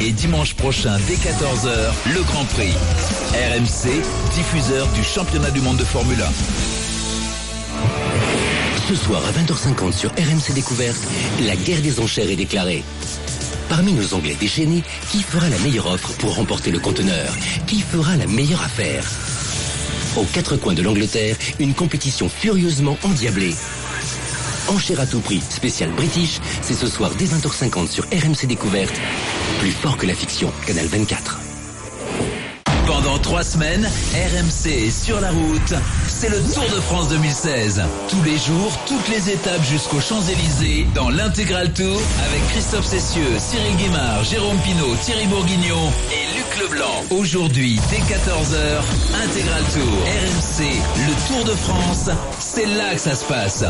et dimanche prochain dès 14h, le Grand Prix. RMC, diffuseur du championnat du monde de Formule 1. Ce soir à 20h50 sur RMC Découverte, la guerre des enchères est déclarée. Parmi nos Anglais déchaînés, qui fera la meilleure offre pour remporter le conteneur? Qui fera la meilleure affaire? Aux quatre coins de l'Angleterre, une compétition furieusement endiablée. Enchère à tout prix, spécial British, c'est ce soir dès 20h50 sur RMC Découverte. Plus fort que la fiction, Canal 24. Pendant trois semaines, RMC est sur la route. C'est le Tour de France 2016. Tous les jours, toutes les étapes jusqu'aux Champs-Élysées dans l'intégral Tour avec Christophe Cessieux, Cyril Guimard, Jérôme Pinault, Thierry Bourguignon et Luc Leblanc. Aujourd'hui, dès 14h, intégral Tour. RMC, le Tour de France, c'est là que ça se passe.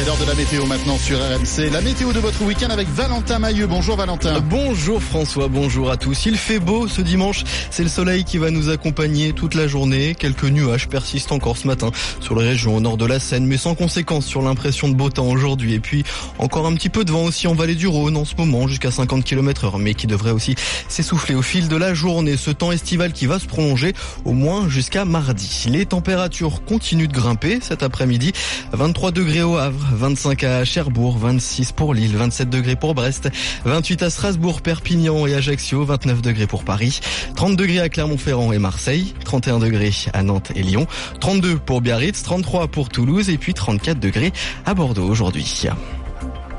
C'est l'heure de la météo maintenant sur RMC. La météo de votre week-end avec Valentin Mailleux. Bonjour Valentin. Bonjour François, bonjour à tous. Il fait beau ce dimanche. C'est le soleil qui va nous accompagner toute la journée. Quelques nuages persistent encore ce matin sur les régions au nord de la Seine, mais sans conséquence sur l'impression de beau temps aujourd'hui. Et puis encore un petit peu de vent aussi en vallée du Rhône en ce moment, jusqu'à 50 km heure, mais qui devrait aussi s'essouffler au fil de la journée. Ce temps estival qui va se prolonger au moins jusqu'à mardi. Les températures continuent de grimper cet après-midi. 23 degrés au Havre, 25 à Cherbourg, 26 pour Lille, 27 degrés pour Brest, 28 à Strasbourg, Perpignan et Ajaccio, 29 degrés pour Paris, 30 degrés à Clermont-Ferrand et Marseille, 31 degrés à Nantes et Lyon, 32 pour Biarritz, 33 pour Toulouse et puis 34 degrés à Bordeaux aujourd'hui.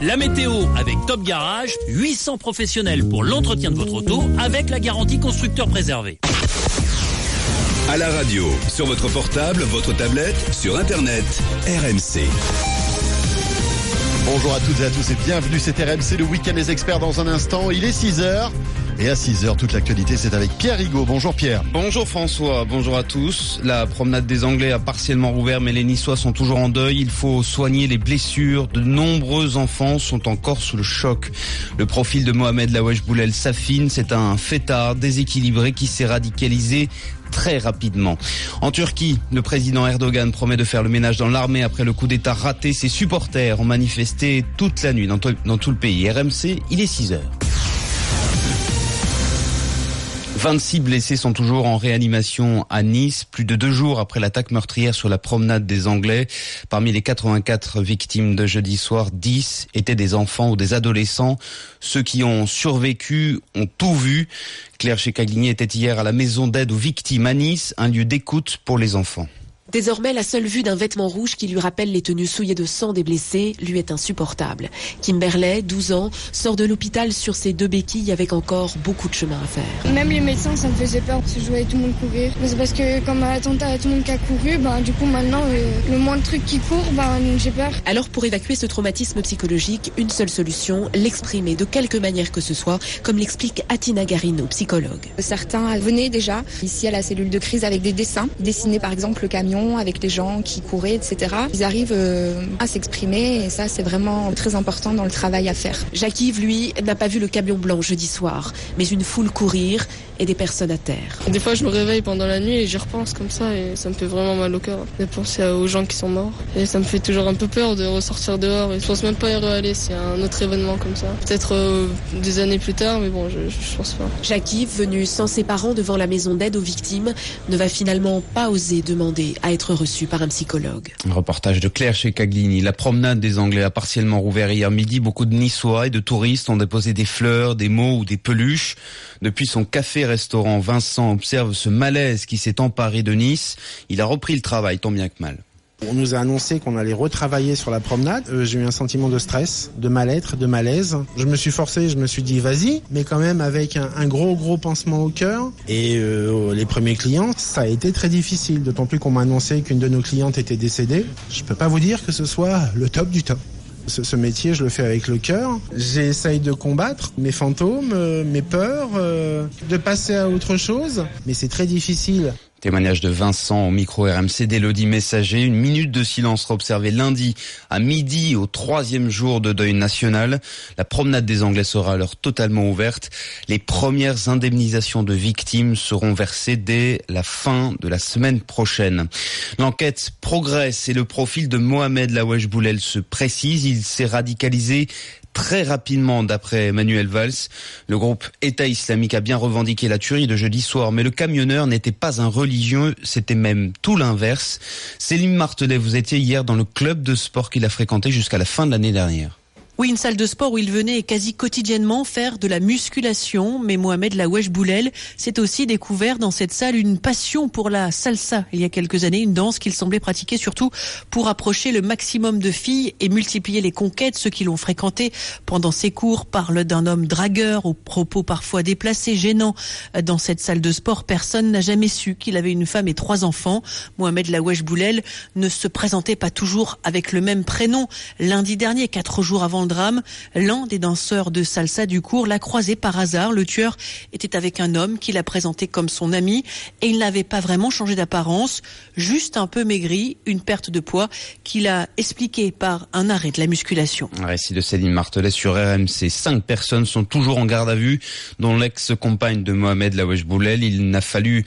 La météo avec Top Garage, 800 professionnels pour l'entretien de votre auto avec la garantie constructeur préservé. À la radio, sur votre portable, votre tablette, sur Internet, RMC. Bonjour à toutes et à tous et bienvenue. C'est RMC, le week-end des experts dans un instant. Il est 6h. Et à 6h, toute l'actualité, c'est avec Pierre Rigaud. Bonjour Pierre. Bonjour François, bonjour à tous. La promenade des Anglais a partiellement rouvert, mais les Niçois sont toujours en deuil. Il faut soigner les blessures. De nombreux enfants sont encore sous le choc. Le profil de Mohamed Lawesh Boulel s'affine. C'est un fêtard déséquilibré qui s'est radicalisé très rapidement. En Turquie, le président Erdogan promet de faire le ménage dans l'armée après le coup d'État raté. Ses supporters ont manifesté toute la nuit dans, tout le pays. RMC, il est 6 heures. 26 blessés sont toujours en réanimation à Nice, plus de deux jours après l'attaque meurtrière sur la promenade des Anglais. Parmi les 84 victimes de jeudi soir, 10 étaient des enfants ou des adolescents. Ceux qui ont survécu ont tout vu. Claire Chekagligny était hier à la maison d'aide aux victimes à Nice, un lieu d'écoute pour les enfants. Désormais, la seule vue d'un vêtement rouge qui lui rappelle les tenues souillées de sang des blessés lui est insupportable. Kimberley, 12 ans, sort de l'hôpital sur ses deux béquilles avec encore beaucoup de chemin à faire. Même les médecins, ça me faisait peur parce que je voyais tout le monde courir. Mais c'est parce que comme à l'attentat, il y a tout le monde qui a couru, ben, du coup maintenant, euh, le moindre truc qui court, ben, j'ai peur. Alors pour évacuer ce traumatisme psychologique, une seule solution, l'exprimer de quelque manière que ce soit, comme l'explique Atina Garino, psychologue. Certains venaient déjà ici à la cellule de crise avec des dessins, dessiner par exemple le camion avec les gens qui couraient, etc. Ils arrivent euh, à s'exprimer et ça, c'est vraiment très important dans le travail à faire. Jacques-Yves, lui, n'a pas vu le camion blanc jeudi soir, mais une foule courir et des personnes à terre. Des fois, je me réveille pendant la nuit et j'y repense comme ça et ça me fait vraiment mal au cœur de penser aux gens qui sont morts. Et ça me fait toujours un peu peur de ressortir dehors et je pense même pas y aller s'il y a un autre événement comme ça. Peut-être euh, des années plus tard, mais bon, je, je pense pas. Jacques-Yves, venu sans ses parents devant la maison d'aide aux victimes, ne va finalement pas oser demander à être reçu par un psychologue. Un reportage de Claire chez Caglini. La promenade des Anglais a partiellement rouvert hier midi. Beaucoup de Niçois et de touristes ont déposé des fleurs, des mots ou des peluches. Depuis son Vincent observe ce malaise qui s'est emparé de Nice. Il a repris le travail, tant bien que mal. On nous a annoncé qu'on allait retravailler sur la promenade. Euh, j'ai eu un sentiment de stress, de mal-être, de malaise. Je me suis forcé, je me suis dit vas-y, mais quand même avec un, un gros gros pansement au cœur. Et euh, les premiers clients, ça a été très difficile, d'autant plus qu'on m'a annoncé qu'une de nos clientes était décédée. Je peux pas vous dire que ce soit le top du top. Ce, métier, je le fais avec le cœur. J'essaye de combattre mes fantômes, euh, mes peurs, euh, de passer à autre chose, mais c'est très difficile. Témoignage de Vincent au micro RMC d'Elodie Messager. Une minute de silence sera observée lundi à midi au troisième jour de deuil national. La promenade des Anglais sera alors totalement ouverte. Les premières indemnisations de victimes seront versées dès la fin de la semaine prochaine. L'enquête progresse et le profil de Mohamed Lawesh Boulel se précise. Il s'est radicalisé très rapidement d'après Emmanuel Valls. Le groupe État islamique a bien revendiqué la tuerie de jeudi soir, mais le camionneur n'était pas un religieux, c'était même tout l'inverse. Céline Martelet, vous étiez hier dans le club de sport qu'il a fréquenté jusqu'à la fin de l'année dernière. Oui, une salle de sport où il venait quasi quotidiennement faire de la musculation. Mais Mohamed Lawesh Boulel s'est aussi découvert dans cette salle une passion pour la salsa il y a quelques années, une danse qu'il semblait pratiquer surtout pour approcher le maximum de filles et multiplier les conquêtes. Ceux qui l'ont fréquenté pendant ses cours parlent d'un homme dragueur aux propos parfois déplacés, gênants. Dans cette salle de sport, personne n'a jamais su qu'il avait une femme et trois enfants. Mohamed Lawesh Boulel ne se présentait pas toujours avec le même prénom. Lundi dernier, quatre jours avant drame, l'un des danseurs de salsa du cours l'a croisé par hasard. Le tueur était avec un homme qu'il a présenté comme son ami et il n'avait pas vraiment changé d'apparence, juste un peu maigri, une perte de poids qu'il a expliqué par un arrêt de la musculation. Récit de Céline Martelet sur RMC. Cinq personnes sont toujours en garde à vue, dont l'ex-compagne de Mohamed Lawesh Boulel. Il n'a fallu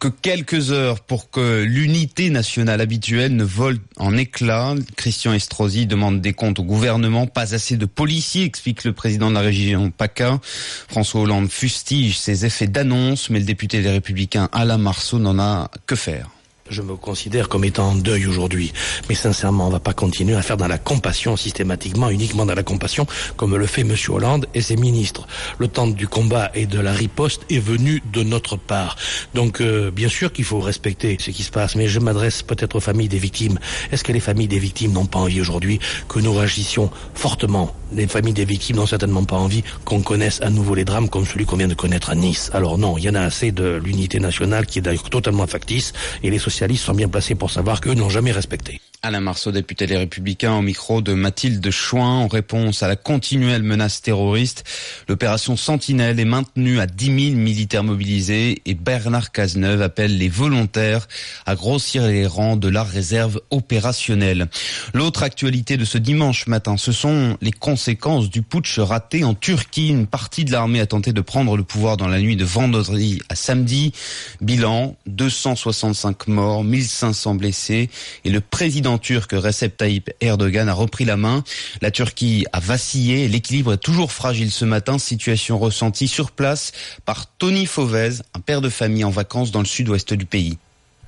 que quelques heures pour que l'unité nationale habituelle ne vole en éclats. Christian Estrosi demande des comptes au gouvernement. Pas assez de policiers, explique le président de la région PACA. François Hollande fustige ses effets d'annonce, mais le député des Républicains Alain Marceau n'en a que faire. Je me considère comme étant en deuil aujourd'hui. Mais sincèrement, on va pas continuer à faire dans la compassion systématiquement, uniquement dans la compassion, comme le fait Monsieur Hollande et ses ministres. Le temps du combat et de la riposte est venu de notre part. Donc, euh, bien sûr qu'il faut respecter ce qui se passe, mais je m'adresse peut-être aux familles des victimes. Est-ce que les familles des victimes n'ont pas envie aujourd'hui que nous réagissions fortement Les familles des victimes n'ont certainement pas envie qu'on connaisse à nouveau les drames comme celui qu'on vient de connaître à Nice. Alors non, il y en a assez de l'unité nationale qui est d'ailleurs totalement factice et les socialistes sont bien placés pour savoir qu'eux n'ont jamais respecté. Alain Marceau, député des Républicains, au micro de Mathilde Chouin, en réponse à la continuelle menace terroriste. L'opération Sentinelle est maintenue à 10 000 militaires mobilisés et Bernard Cazeneuve appelle les volontaires à grossir les rangs de la réserve opérationnelle. L'autre actualité de ce dimanche matin, ce sont les conséquences du putsch raté en Turquie. Une partie de l'armée a tenté de prendre le pouvoir dans la nuit de vendredi à samedi. Bilan, 265 morts, 1500 blessés et le président turc Recep Tayyip Erdogan a repris la main. La Turquie a vacillé, l'équilibre est toujours fragile ce matin, situation ressentie sur place par Tony Fauvez, un père de famille en vacances dans le sud-ouest du pays.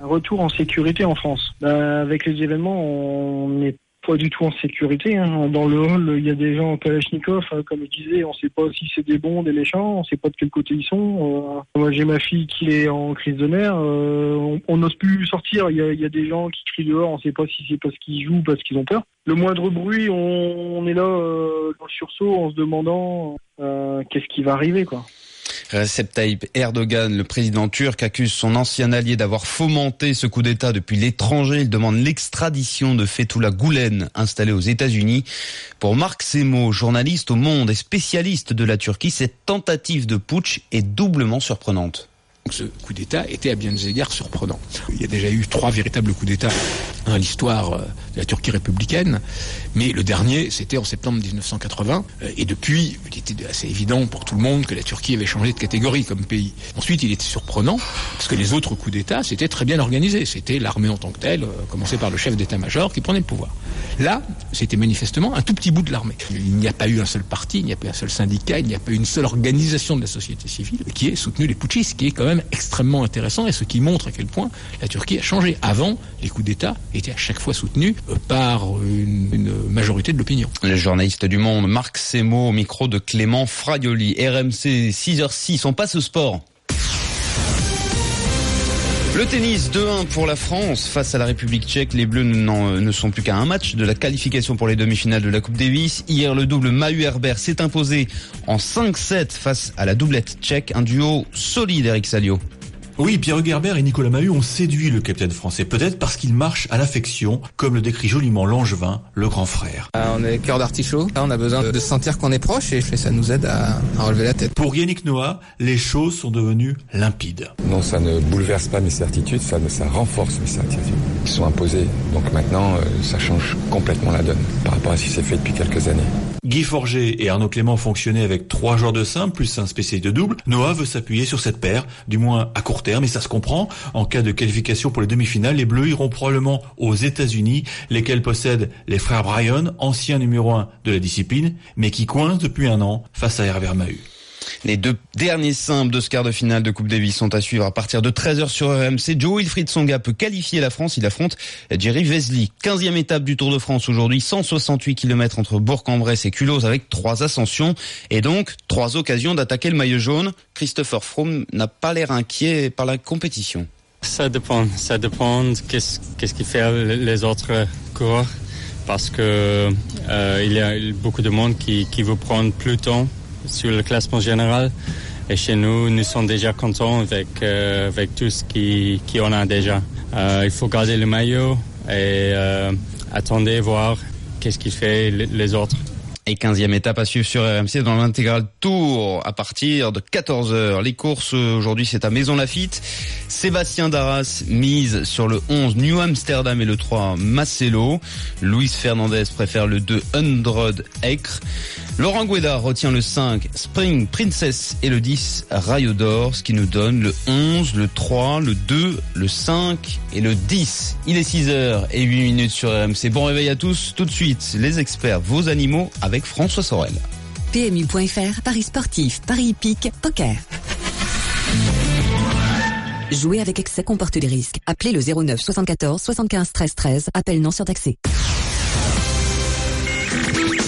Un retour en sécurité en France. Bah, avec les événements, on n'est pas du tout en sécurité. hein. Dans le hall, il y a des gens en Kalachnikov, hein, comme je disais, on sait pas si c'est des bons, des méchants, on sait pas de quel côté ils sont. Euh, moi, j'ai ma fille qui est en crise de nerfs. euh, on- n'ose plus sortir. Il y, a, y a des gens qui crient dehors. On sait pas si c'est parce qu'ils jouent ou parce qu'ils ont peur. Le moindre bruit, on, on est là euh, dans le sursaut en se demandant euh, qu'est-ce qui va arriver, quoi. Recep Tayyip Erdogan, le président turc, accuse son ancien allié d'avoir fomenté ce coup d'État depuis l'étranger. Il demande l'extradition de Fethullah Gulen, installé aux États-Unis. Pour Marc Semo, journaliste au Monde et spécialiste de la Turquie, cette tentative de putsch est doublement surprenante. Ce coup d'État était à bien des égards surprenant. Il y a déjà eu trois véritables coups d'État dans l'histoire euh, de la Turquie républicaine, mais le dernier, c'était en septembre 1980, euh, et depuis, il était assez évident pour tout le monde que la Turquie avait changé de catégorie comme pays. Ensuite, il était surprenant, parce que les autres coups d'État, c'était très bien organisé. C'était l'armée en tant que telle, euh, commencé par le chef d'état-major, qui prenait le pouvoir. Là, c'était manifestement un tout petit bout de l'armée. Il n'y a pas eu un seul parti, il n'y a pas eu un seul syndicat, il n'y a pas eu une seule organisation de la société civile qui ait soutenu les putschistes, ce qui est quand même extrêmement intéressant et ce qui montre à quel point la Turquie a changé. Avant, les coups d'État étaient à chaque fois soutenus euh, par une, une majorité de l'opinion. Le journaliste du Monde, Marc Semo, au micro de Clément Fraioli. RMC 6h06, on passe au sport. Le tennis 2-1 pour la France face à la République tchèque. Les Bleus ne sont plus qu'à un match de la qualification pour les demi-finales de la Coupe Davis. Hier, le double Mahu Herbert s'est imposé en 5-7 face à la doublette tchèque. Un duo solide, Eric Salio. Oui, Pierre Gerber et Nicolas Mahut ont séduit le capitaine français, peut-être parce qu'il marche à l'affection, comme le décrit joliment Langevin, le grand frère. Euh, on est cœur d'artichaut. On a besoin de se sentir qu'on est proche et ça nous aide à, à relever la tête. Pour Yannick Noah, les choses sont devenues limpides. Non, ça ne bouleverse pas mes certitudes, ça, ça renforce mes certitudes qui sont imposées. Donc maintenant, euh, ça change complètement la donne par rapport à ce qui s'est fait depuis quelques années. Guy Forger et Arnaud Clément fonctionnaient avec trois joueurs de simple plus un spécialiste de double. Noah veut s'appuyer sur cette paire, du moins à court et ça se comprend. En cas de qualification pour les demi-finales, les Bleus iront probablement aux États-Unis, lesquels possèdent les frères Bryan, anciens numéro un de la discipline, mais qui coincent depuis un an face à Hervé Mahut. Les deux derniers simples de ce quart de finale de Coupe Davis sont à suivre à partir de 13h sur RMC. Joe Wilfried Songa peut qualifier la France. Il affronte Jerry Vesely. 15e étape du Tour de France aujourd'hui. 168 km entre Bourg-en-Bresse et Culose avec trois ascensions et donc trois occasions d'attaquer le maillot jaune. Christopher Froome n'a pas l'air inquiet par la compétition. Ça dépend. Ça dépend qu'est-ce qu'est-ce fait les autres coureurs? Parce que euh, il y a beaucoup de monde qui, qui veut prendre plus de temps sur le classement général. Et chez nous, nous sommes déjà contents avec, euh, avec tout ce qui, qui a déjà. Euh, il faut garder le maillot et euh, attendre voir qu'est-ce qui fait les autres. Et 15e étape à suivre sur RMC dans l'intégral tour à partir de 14h. Les courses aujourd'hui c'est à Maison Lafitte. Sébastien Darras mise sur le 11 New Amsterdam et le 3 Marcelo. Luis Fernandez préfère le 2 Undrod Ekr. Laurent Gueda retient le 5 Spring Princess et le 10 Rayo d'Or, ce qui nous donne le 11, le 3, le 2, le 5 et le 10. Il est 6h et 8 minutes sur RMC. Bon réveil à tous. Tout de suite, les experts, vos animaux avec François Sorel. PMU.fr, Paris sportif, Paris hippique, poker. Jouer avec excès comporte des risques. Appelez le 09 74 75 13 13. Appel non surtaxé.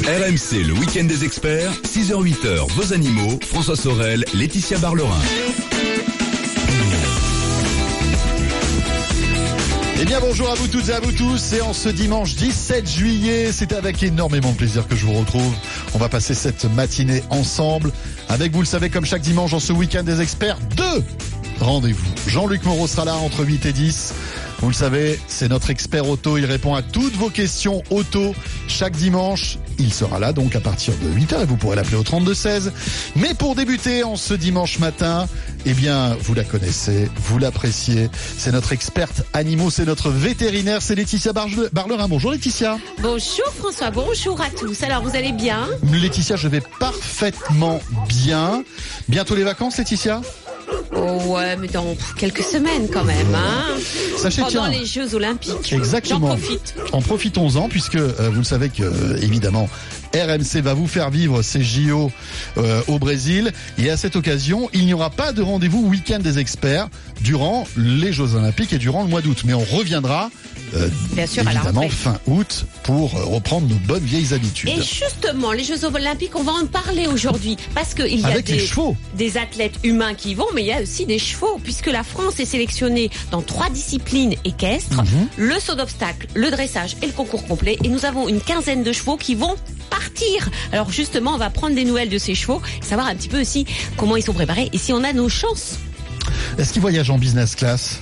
RMC, le week-end des experts, 6h-8h, vos animaux, François Sorel, Laetitia Barlerin. Eh bien bonjour à vous toutes et à vous tous et en ce dimanche 17 juillet, c'est avec énormément de plaisir que je vous retrouve. On va passer cette matinée ensemble avec vous le savez comme chaque dimanche en ce week-end des experts, deux rendez-vous. Jean-Luc Moreau sera là entre 8 et 10. Vous le savez, c'est notre expert auto. Il répond à toutes vos questions auto chaque dimanche. Il sera là donc à partir de 8h et vous pourrez l'appeler au 3216. Mais pour débuter en ce dimanche matin, eh bien, vous la connaissez, vous l'appréciez. C'est notre experte animaux, c'est notre vétérinaire, c'est Laetitia Barlerin. Bonjour Laetitia. Bonjour François, bonjour à tous. Alors vous allez bien? Laetitia, je vais parfaitement bien. Bientôt les vacances, Laetitia? Oh ouais, mais dans quelques semaines quand même. Hein Sachez, Pendant tiens. les Jeux Olympiques. Exactement. J'en profite. En profitons-en puisque euh, vous le savez que euh, évidemment RMC va vous faire vivre ces JO euh, au Brésil et à cette occasion il n'y aura pas de rendez-vous week-end des experts durant les Jeux Olympiques et durant le mois d'août mais on reviendra euh, Bien sûr, à la évidemment fin août pour euh, reprendre nos bonnes vieilles habitudes. Et justement, les Jeux Olympiques, on va en parler aujourd'hui parce qu'il y a des, athlètes humains qui vont, mais il y a aussi des chevaux, puisque la France est sélectionnée dans trois disciplines équestres Mhm. le saut d'obstacle, le dressage et le concours complet. Et nous avons une quinzaine de chevaux qui vont partir. Alors justement, on va prendre des nouvelles de ces chevaux, savoir un petit peu aussi comment ils sont préparés et si on a nos chances. Est-ce qu'ils voyagent en business class?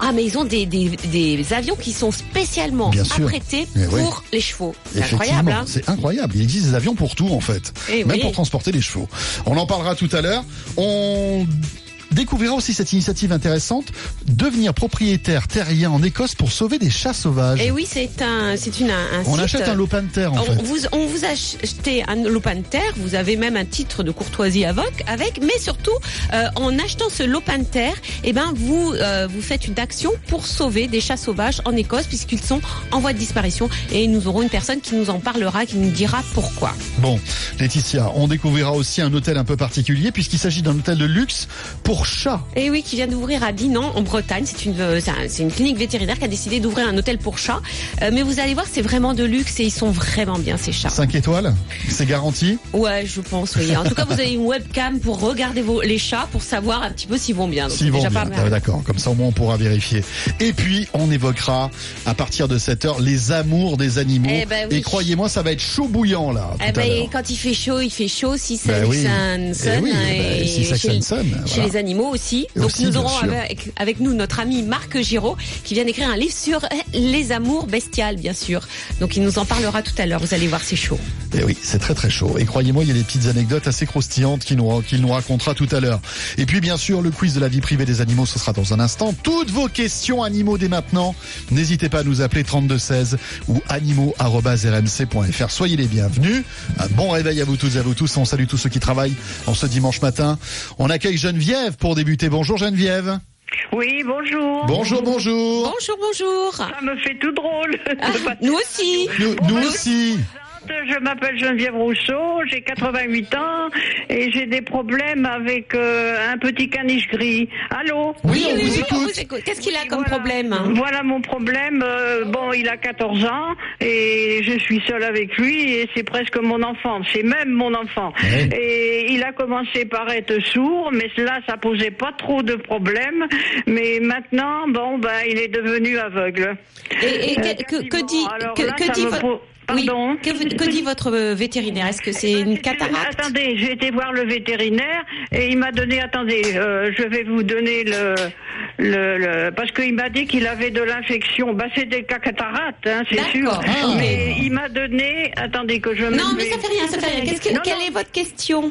Ah, mais ils ont des, des, des avions qui sont spécialement Bien sûr. apprêtés Mais oui. pour les chevaux. C'est incroyable, hein c'est incroyable. Il existe des avions pour tout en fait, Eh même oui. pour transporter les chevaux. On en parlera tout à l'heure. On découvrira aussi cette initiative intéressante, devenir propriétaire terrien en Écosse pour sauver des chats sauvages. Et oui, c'est un, c'est une, un, un On site. achète un lopin de terre en on fait. Vous, on vous achetez un lopin de terre, vous avez même un titre de courtoisie avec, avec mais surtout, euh, en achetant ce lopin de terre, eh ben, vous, euh, vous faites une action pour sauver des chats sauvages en Écosse puisqu'ils sont en voie de disparition et nous aurons une personne qui nous en parlera, qui nous dira pourquoi. Bon, Laetitia, on découvrira aussi un hôtel un peu particulier puisqu'il s'agit d'un hôtel de luxe pour chats. Et oui, qui vient d'ouvrir à Dinan, en Bretagne. C'est une, euh, c'est un- une clinique vétérinaire qui a décidé d'ouvrir un hôtel pour chats. Euh, mais vous allez voir, c'est vraiment de luxe et ils sont vraiment bien ces chats. 5 étoiles, c'est garanti? Ouais, je pense, oui. En tout cas, vous avez une webcam pour regarder vos, les chats pour savoir un petit peu s'ils vont bien. S'ils vont déjà bien. Ah, d'accord, comme ça au moins on pourra vérifier. Et puis on évoquera à partir de cette heure les amours des animaux. Eh ben oui. Et croyez-moi, ça va être chaud bouillant là. Eh ben, quand il fait chaud, il fait chaud. Si c'est Ben oui. Sun, Eh oui, ben, et si chez, chez voilà. les animaux aussi. Et Donc aussi, nous aurons avec, avec nous notre ami Marc Giraud qui vient d'écrire un livre sur euh, les amours bestiales, bien sûr. Donc il nous en parlera tout à l'heure. Vous allez voir, c'est chaud. Et Eh oui, c'est très très chaud. Et croyez-moi, il y a des petites anecdotes assez croustillantes qu'il nous, nous racontera tout à l'heure. Et puis bien sûr, le quiz de la vie privée des animaux, ce sera dans un instant. Toutes vos questions animaux dès maintenant. N'hésitez pas à nous appeler 3216 ou animaux.rmc.fr. Soyez les bienvenus. Un bon réveil à vous tous et à vous tous. On salue tous ceux qui travaillent en ce dimanche matin. On accueille Geneviève pour débuter. Bonjour Geneviève. Oui, bonjour. Bonjour, bonjour. Bonjour, bonjour. Ça me fait tout drôle. nous aussi. Nous, nous aussi. Je m'appelle Geneviève Rousseau, j'ai 88 ans et j'ai des problèmes avec euh, un petit caniche gris. Allô Oui, oui, oui, on vous écoute. Qu'est-ce qu'il a comme problème Voilà mon problème. euh, bon, il a 14 ans et je suis seule avec lui et c'est presque mon enfant. C'est même mon enfant. Et il a commencé par être sourd, mais là, ça posait pas trop de problèmes. Mais maintenant, bon, ben, il est devenu aveugle. Et, et Euh, que, quasiment. dit, Alors que, là, que ça dit me votre... Pardon Oui, que, dit votre euh, vétérinaire? Est-ce que c'est une cataracte? Attendez, j'ai été voir le vétérinaire et il m'a donné. Attendez, euh, je vais vous donner le. le, le- parce qu'il m'a dit qu'il avait de l'infection. Bah, c'est des cataractes, hein, c'est sûr. Mais il m'a donné. Attendez que je me. Non, mais ça fait rien, ça fait rien. Que- Non, quelle non. est votre question?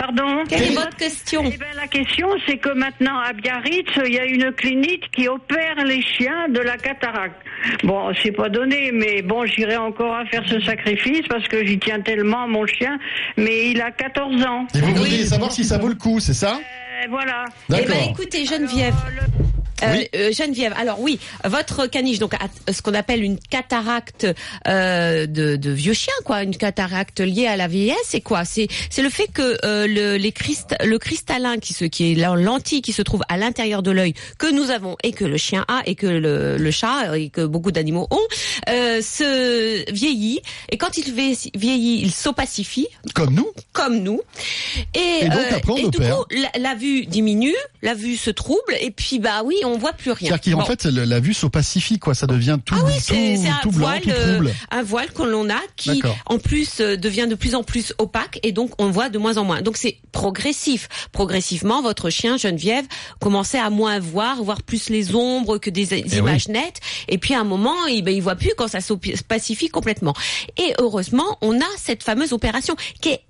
Pardon Quelle est votre question Eh ben, la question, c'est que maintenant, à Biarritz, il y a une clinique qui opère les chiens de la cataracte. Bon, c'est pas donné, mais bon, j'irai encore à faire ce sacrifice parce que j'y tiens tellement, mon chien. Mais il a 14 ans. Et vous voudriez savoir si ça vaut le coup, c'est ça? Euh, voilà. Eh ben, D'accord. écoutez, Geneviève. Euh, euh, Geneviève, alors oui, votre caniche, donc a- ce qu'on appelle une cataracte euh, de, de vieux chien, quoi, une cataracte liée à la vieillesse, c'est quoi? C'est c'est le fait que euh, le, les crist le cristallin qui se qui est la lentille qui se trouve à l'intérieur de l'œil que nous avons et que le chien a et que le, le chat et que beaucoup d'animaux ont, euh, se vieillit. Et quand il vie- vieillit, il s'opacifie. Comme nous. Comme nous. Et, Et donc, euh, après, on et du coup, la, la vue diminue, la vue se trouble, et puis bah oui, on voit plus rien. C'est-à-dire qu'en Bon. fait, le- la vue s'opacifie, quoi. Ça devient tout, Ah oui, tout, un tout blanc, voile, tout euh, trouble. un voile que l'on a qui, en plus, euh, devient de plus en plus opaque et donc on voit de moins en moins. Donc c'est progressif. Progressivement, votre chien Geneviève commençait à moins voir, voir plus les ombres que des Eh images nettes. Et puis à un moment, il, ben, il voit plus quand ça s'opacifie complètement. Et heureusement, on a cette fameuse opération qui est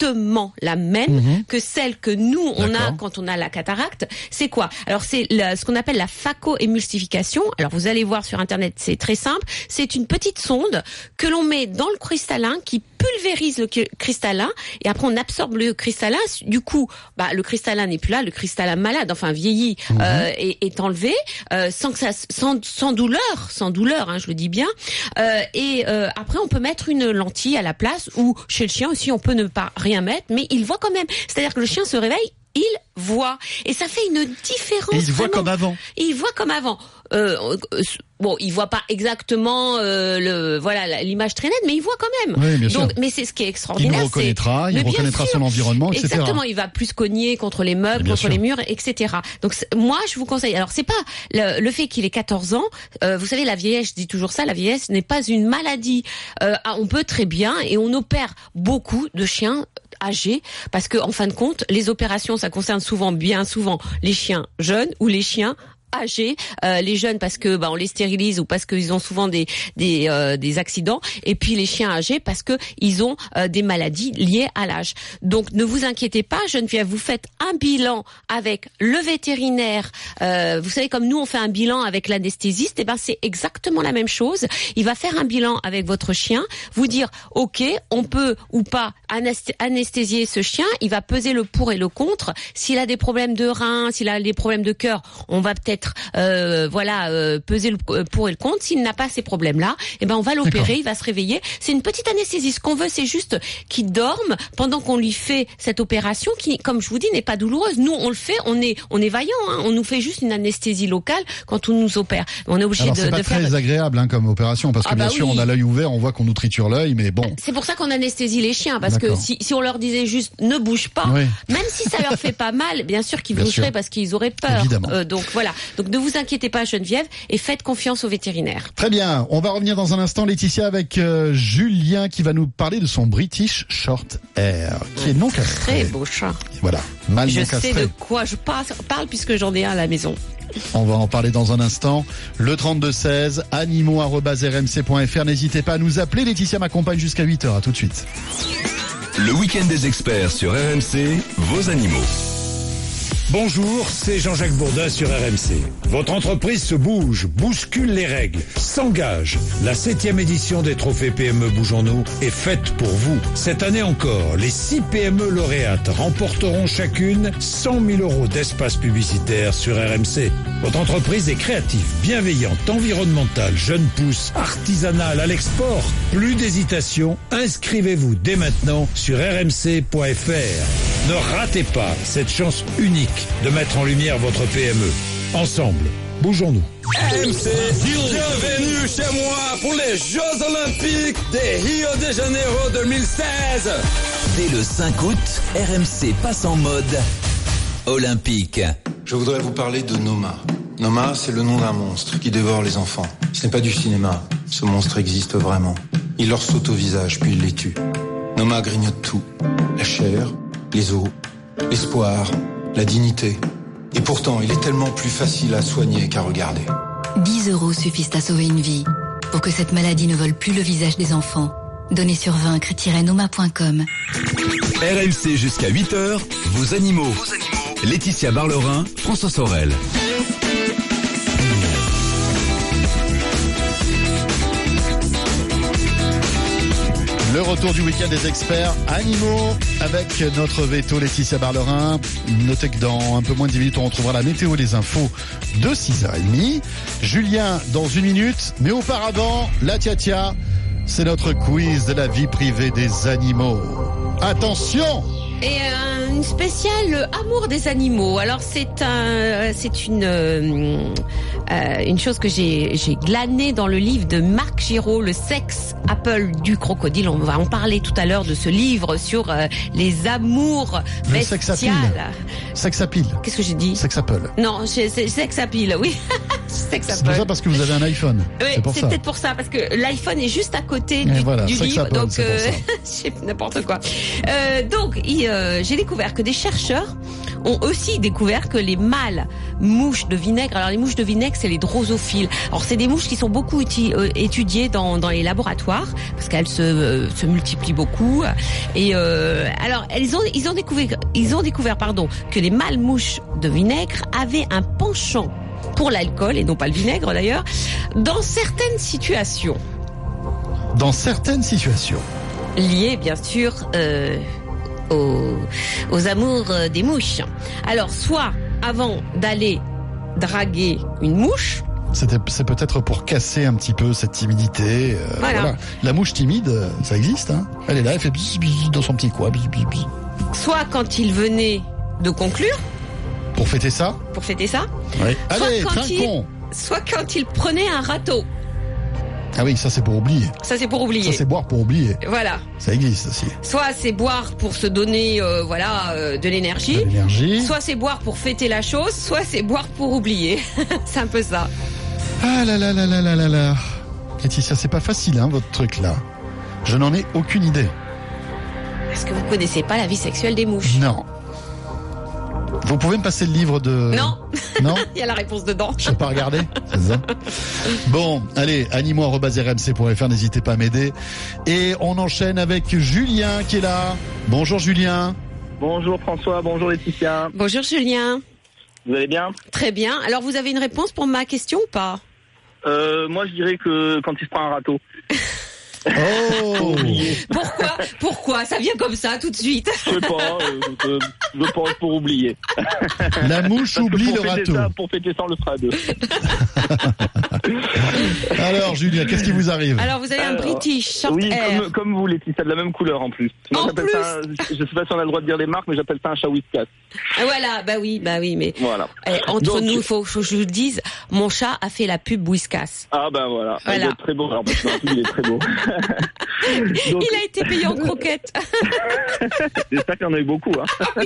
exactement la même Mhm. que celle que nous on a quand on a la cataracte, c'est quoi? Alors c'est ce qu'on appelle la phacoémulsification. Alors vous allez voir sur internet, c'est très simple. C'est une petite sonde que l'on met dans le cristallin qui pulvérise le cristallin et après on absorbe le cristallin. Du coup, bah, le cristallin n'est plus là, le cristallin malade, enfin vieilli, euh, est, est enlevé euh, sans que ça, sans, sans douleur, sans douleur, hein, je le dis bien. Euh, et euh, après on peut mettre une lentille à la place ou chez le chien aussi on peut ne pas rien mettre, mais il voit quand même. C'est-à-dire que le chien se réveille. Il voit et ça fait une différence. Et il voit vraiment. comme avant. Et il voit comme avant. Euh, euh, bon, il voit pas exactement euh, le voilà l'image très nette, mais il voit quand même. Oui, bien sûr. Donc, mais c'est ce qui est Il extraordinaire. nous reconnaîtra, il reconnaîtra sûr. son environnement, etc. Exactement, il va plus cogner contre les meubles, contre sûr. les murs, etc. Donc moi, je vous conseille. Alors c'est pas le, le fait qu'il ait 14 ans. euh, vous savez, la vieillesse, je dis toujours ça, la vieillesse n'est pas une maladie. Euh, ah, on peut très bien et on opère beaucoup de chiens âgés parce que en fin de compte, les opérations, ça concerne souvent, bien souvent, les chiens jeunes ou les chiens âgés, euh, les jeunes parce que bah, on les stérilise ou parce qu'ils ont souvent des des, euh, des accidents, et puis les chiens âgés parce que ils ont euh, des maladies liées à l'âge. Donc ne vous inquiétez pas, Geneviève, vous faites un bilan avec le vétérinaire. Euh, vous savez comme nous on fait un bilan avec l'anesthésiste, et ben c'est exactement la même chose. Il va faire un bilan avec votre chien, vous dire ok on peut ou pas anest- anesthésier ce chien. Il va peser le pour et le contre. S'il a des problèmes de reins, s'il a des problèmes de cœur, on va peut-être euh, voilà euh, peser le euh, pour et le contre. S'il n'a pas ces problèmes-là, eh ben on va l'opérer, il va se réveiller. C'est une petite anesthésie. Ce qu'on veut, c'est juste qu'il dorme pendant qu'on lui fait cette opération, qui, comme je vous dis, n'est pas douloureuse. Nous, on le fait, on est on est vaillant. Hein. On nous fait juste une anesthésie locale quand on nous opère. On est obligé Alors de, pas de faire. très agréable hein, comme opération parce que Ah bah bien sûr oui. on a l'œil ouvert, on voit qu'on nous triture l'œil, mais bon. C'est pour ça qu'on anesthésie les chiens, parce que si, si on leur disait juste ne bouge pas, Oui. même si ça leur fait pas mal, bien sûr qu'ils bougeraient parce qu'ils auraient peur. Euh, donc voilà. Donc ne vous inquiétez pas, Geneviève, et faites confiance au vétérinaire. Très bien, on va revenir dans un instant Laetitia avec euh, Julien qui va nous parler de son British Short Hair, qui est non castré. Très beau chat. Voilà, mal Je non sais castré. de quoi je parle, parle puisque j'en ai un à la maison. On va en parler dans un instant. Le 3216, animaux.rmc.fr. N'hésitez pas à nous appeler. Laetitia m'accompagne jusqu'à 8h. À tout de suite. Le week-end des experts sur RMC, vos animaux. Bonjour, c'est Jean-Jacques Bourdin sur RMC. Votre entreprise se bouge, bouscule les règles, s'engage. La septième édition des trophées PME Bougeons-nous est faite pour vous. Cette année encore, les six PME lauréates remporteront chacune 100 000 euros d'espace publicitaire sur RMC. Votre entreprise est créative, bienveillante, environnementale, jeune pousse, artisanale, à l'export. Plus d'hésitation, inscrivez-vous dès maintenant sur rmc.fr. Ne ratez pas cette chance unique de mettre en lumière votre PME. Ensemble, bougeons-nous. RMC, bienvenue chez moi pour les Jeux Olympiques de Rio de Janeiro 2016. Dès le 5 août, RMC passe en mode olympique. Je voudrais vous parler de Noma. Noma, c'est le nom d'un monstre qui dévore les enfants. Ce n'est pas du cinéma. Ce monstre existe vraiment. Il leur saute au visage, puis il les tue. Noma grignote tout. La chair, les os, l'espoir, la dignité. Et pourtant, il est tellement plus facile à soigner qu'à regarder. 10 euros suffisent à sauver une vie. Pour que cette maladie ne vole plus le visage des enfants. Donnez sur vaincre-noma.com. RMC jusqu'à 8h, vos animaux. Laetitia Barlerin, François Sorel. Le retour du week-end des experts animaux avec notre veto Laetitia Barlerin. Notez que dans un peu moins de 10 minutes, on retrouvera la météo et les infos de 6h30. Julien dans une minute, mais auparavant, la tia c'est notre quiz de la vie privée des animaux. Attention Et euh, une spéciale amour des animaux. Alors c'est un, c'est une euh, euh, une chose que j'ai j'ai glanée dans le livre de Marc Giraud, le sexe Apple du crocodile. On va en parler tout à l'heure de ce livre sur euh, les amours Le appeal. bestiales. Sex appeal. Qu'est-ce que j'ai dit? Sex apple. Non, c'est c'est sex appeal, oui. sex C'est pour apple. ça parce que vous avez un iPhone. Oui, c'est pour c'est ça. peut-être pour ça, parce que l'iPhone est juste à côté Et du, voilà, du livre, apple, donc c'est euh, n'importe quoi. Euh, donc, il, euh, j'ai découvert que des chercheurs ont aussi découvert que les mâles mouches de vinaigre, alors les mouches de vinaigre, c'est les drosophiles. Alors c'est des mouches qui sont beaucoup euh, étudiées dans, dans les laboratoires parce qu'elles se, euh, se multiplient beaucoup. Et euh, alors elles ont, ils ont découvert, ils ont découvert, pardon, que les mâles mouches de vinaigre avaient un penchant pour l'alcool et non pas le vinaigre d'ailleurs, dans certaines situations Dans certaines situations. liées bien sûr euh, aux, aux amours euh, des mouches. Alors soit avant d'aller draguer une mouche, C'était- C'est peut-être pour casser un petit peu cette timidité. euh, Voilà. La mouche timide, euh, ça existe. Hein elle est là, elle fait bzz, bzz dans son petit coin, soit quand il venait de conclure Pour fêter ça pour fêter ça, soit Allez, quand il, soit quand il prenait un râteau. Ah oui, ça c'est pour oublier. Ça c'est pour oublier. Ça c'est boire pour oublier. Voilà. Ça existe aussi. Soit c'est boire pour se donner euh, voilà euh, de l'énergie. Soit c'est boire pour fêter la chose, soit c'est boire pour oublier. c'est un peu ça. Ah là là là là là là là. Laetitia, c'est pas facile, hein, votre truc là. Je n'en ai aucune idée. Est-ce que vous connaissez pas la vie sexuelle des mouches Non. Vous pouvez me passer le livre de... Non. Non Il y a la réponse dedans. Je sais pas regarder, c'est ça Bon, allez, animaux.rmc.fr, n'hésitez pas à m'aider. Et on enchaîne avec Julien qui est là. Bonjour Julien. Bonjour François, bonjour Laetitia. Bonjour Julien. Vous allez bien? Très bien. Alors vous avez une réponse pour ma question ou pas? Euh, Moi je dirais que quand il se prend un râteau. Oh Pourquoi Pourquoi Ça vient comme ça tout de suite Je sais pas, euh, euh, je pense pour oublier. La mouche Parce oublie pour le fêter râteau. ça- pour fêter ça, on le fera à deux. Alors Julien, qu'est-ce qui vous arrive? Alors vous avez un Alors, British short Oui, hair. comme, comme vous Laetitia, de la même couleur en plus. Moi En j'appelle ça, un- je sais pas si on a le droit de dire les marques, mais j'appelle ça un chat whiskas. Ah, Voilà, bah oui, bah oui, mais Voilà. eh, entre Donc- nous, il faut, faut que je vous le dise, mon chat a fait la pub Whiskas. Ah ben voilà, Voilà. il est très beau. Alors, il est très beau. Donc- Il a été payé en croquettes. J'espère qu'il y en a eu beaucoup. Hein.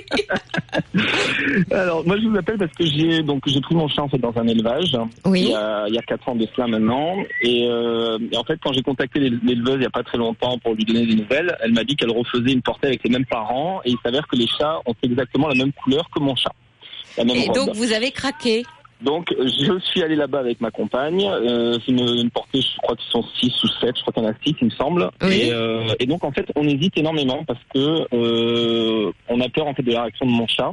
Alors, moi, je vous appelle parce que j'ai donc j'ai pris mon chat en fait dans un élevage. Oui. Il y a, il y a quatre ans de cela maintenant. Et, euh, et en fait, quand j'ai contacté l'é- l'éleveuse il y a pas très longtemps pour lui donner des nouvelles, elle m'a dit qu'elle refaisait une portée avec les mêmes parents. Et il s'avère que les chats ont exactement la même couleur que mon chat. La même Et robe. donc vous avez craqué. Donc, je suis allé là-bas avec ma compagne. Euh, c'est une, une portée, je crois qu'ils sont 6 ou 7, je crois qu'il y en a 6, il me semble. Oui. Et, euh, et donc, en fait, on hésite énormément parce que euh, on a peur en fait de la réaction de mon chat.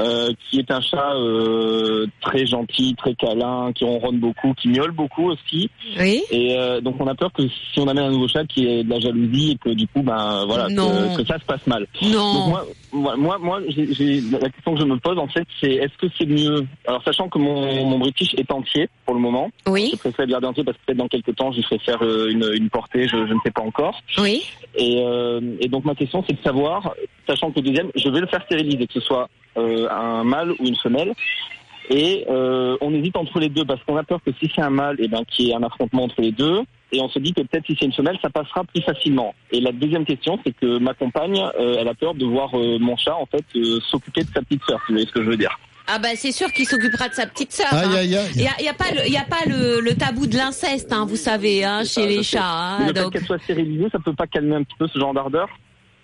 Euh, qui est un chat euh, très gentil, très câlin, qui ronronne beaucoup, qui miaule beaucoup aussi. Oui. Et euh, donc on a peur que si on amène un nouveau chat qui est de la jalousie et que du coup, ben voilà, que, que ça se passe mal. Non. Donc moi, moi, moi, j'ai- j'ai- la question que je me pose en fait, c'est est-ce que c'est mieux? Alors sachant que mon, mon British est entier pour le moment, oui. je préfère le garder entier parce que peut-être dans quelques temps, je ferai faire euh, une, une portée, je, je ne sais pas encore. Oui. Et, euh, et donc ma question, c'est de savoir, sachant que le deuxième, je vais le faire stériliser, que ce soit un mâle ou une femelle. Et euh, on hésite entre les deux parce qu'on a peur que si c'est un mâle, et ben qu'il y ait un affrontement entre les deux. Et on se dit que peut-être si c'est une femelle, ça passera plus facilement. Et la deuxième question, c'est que ma compagne, euh, elle a peur de voir euh, mon chat en fait euh, s'occuper de sa petite sœur. Vous voyez ce que je veux dire? Ah bah c'est sûr qu'il s'occupera de sa petite sœur. Hein. Il y a, il y a pas le, il y a pas le, le tabou de l'inceste, hein, vous savez, hein, chez les chats. hein, donc- qu'elle soit stérilisée, ça peut pas calmer un petit peu ce genre d'ardeur?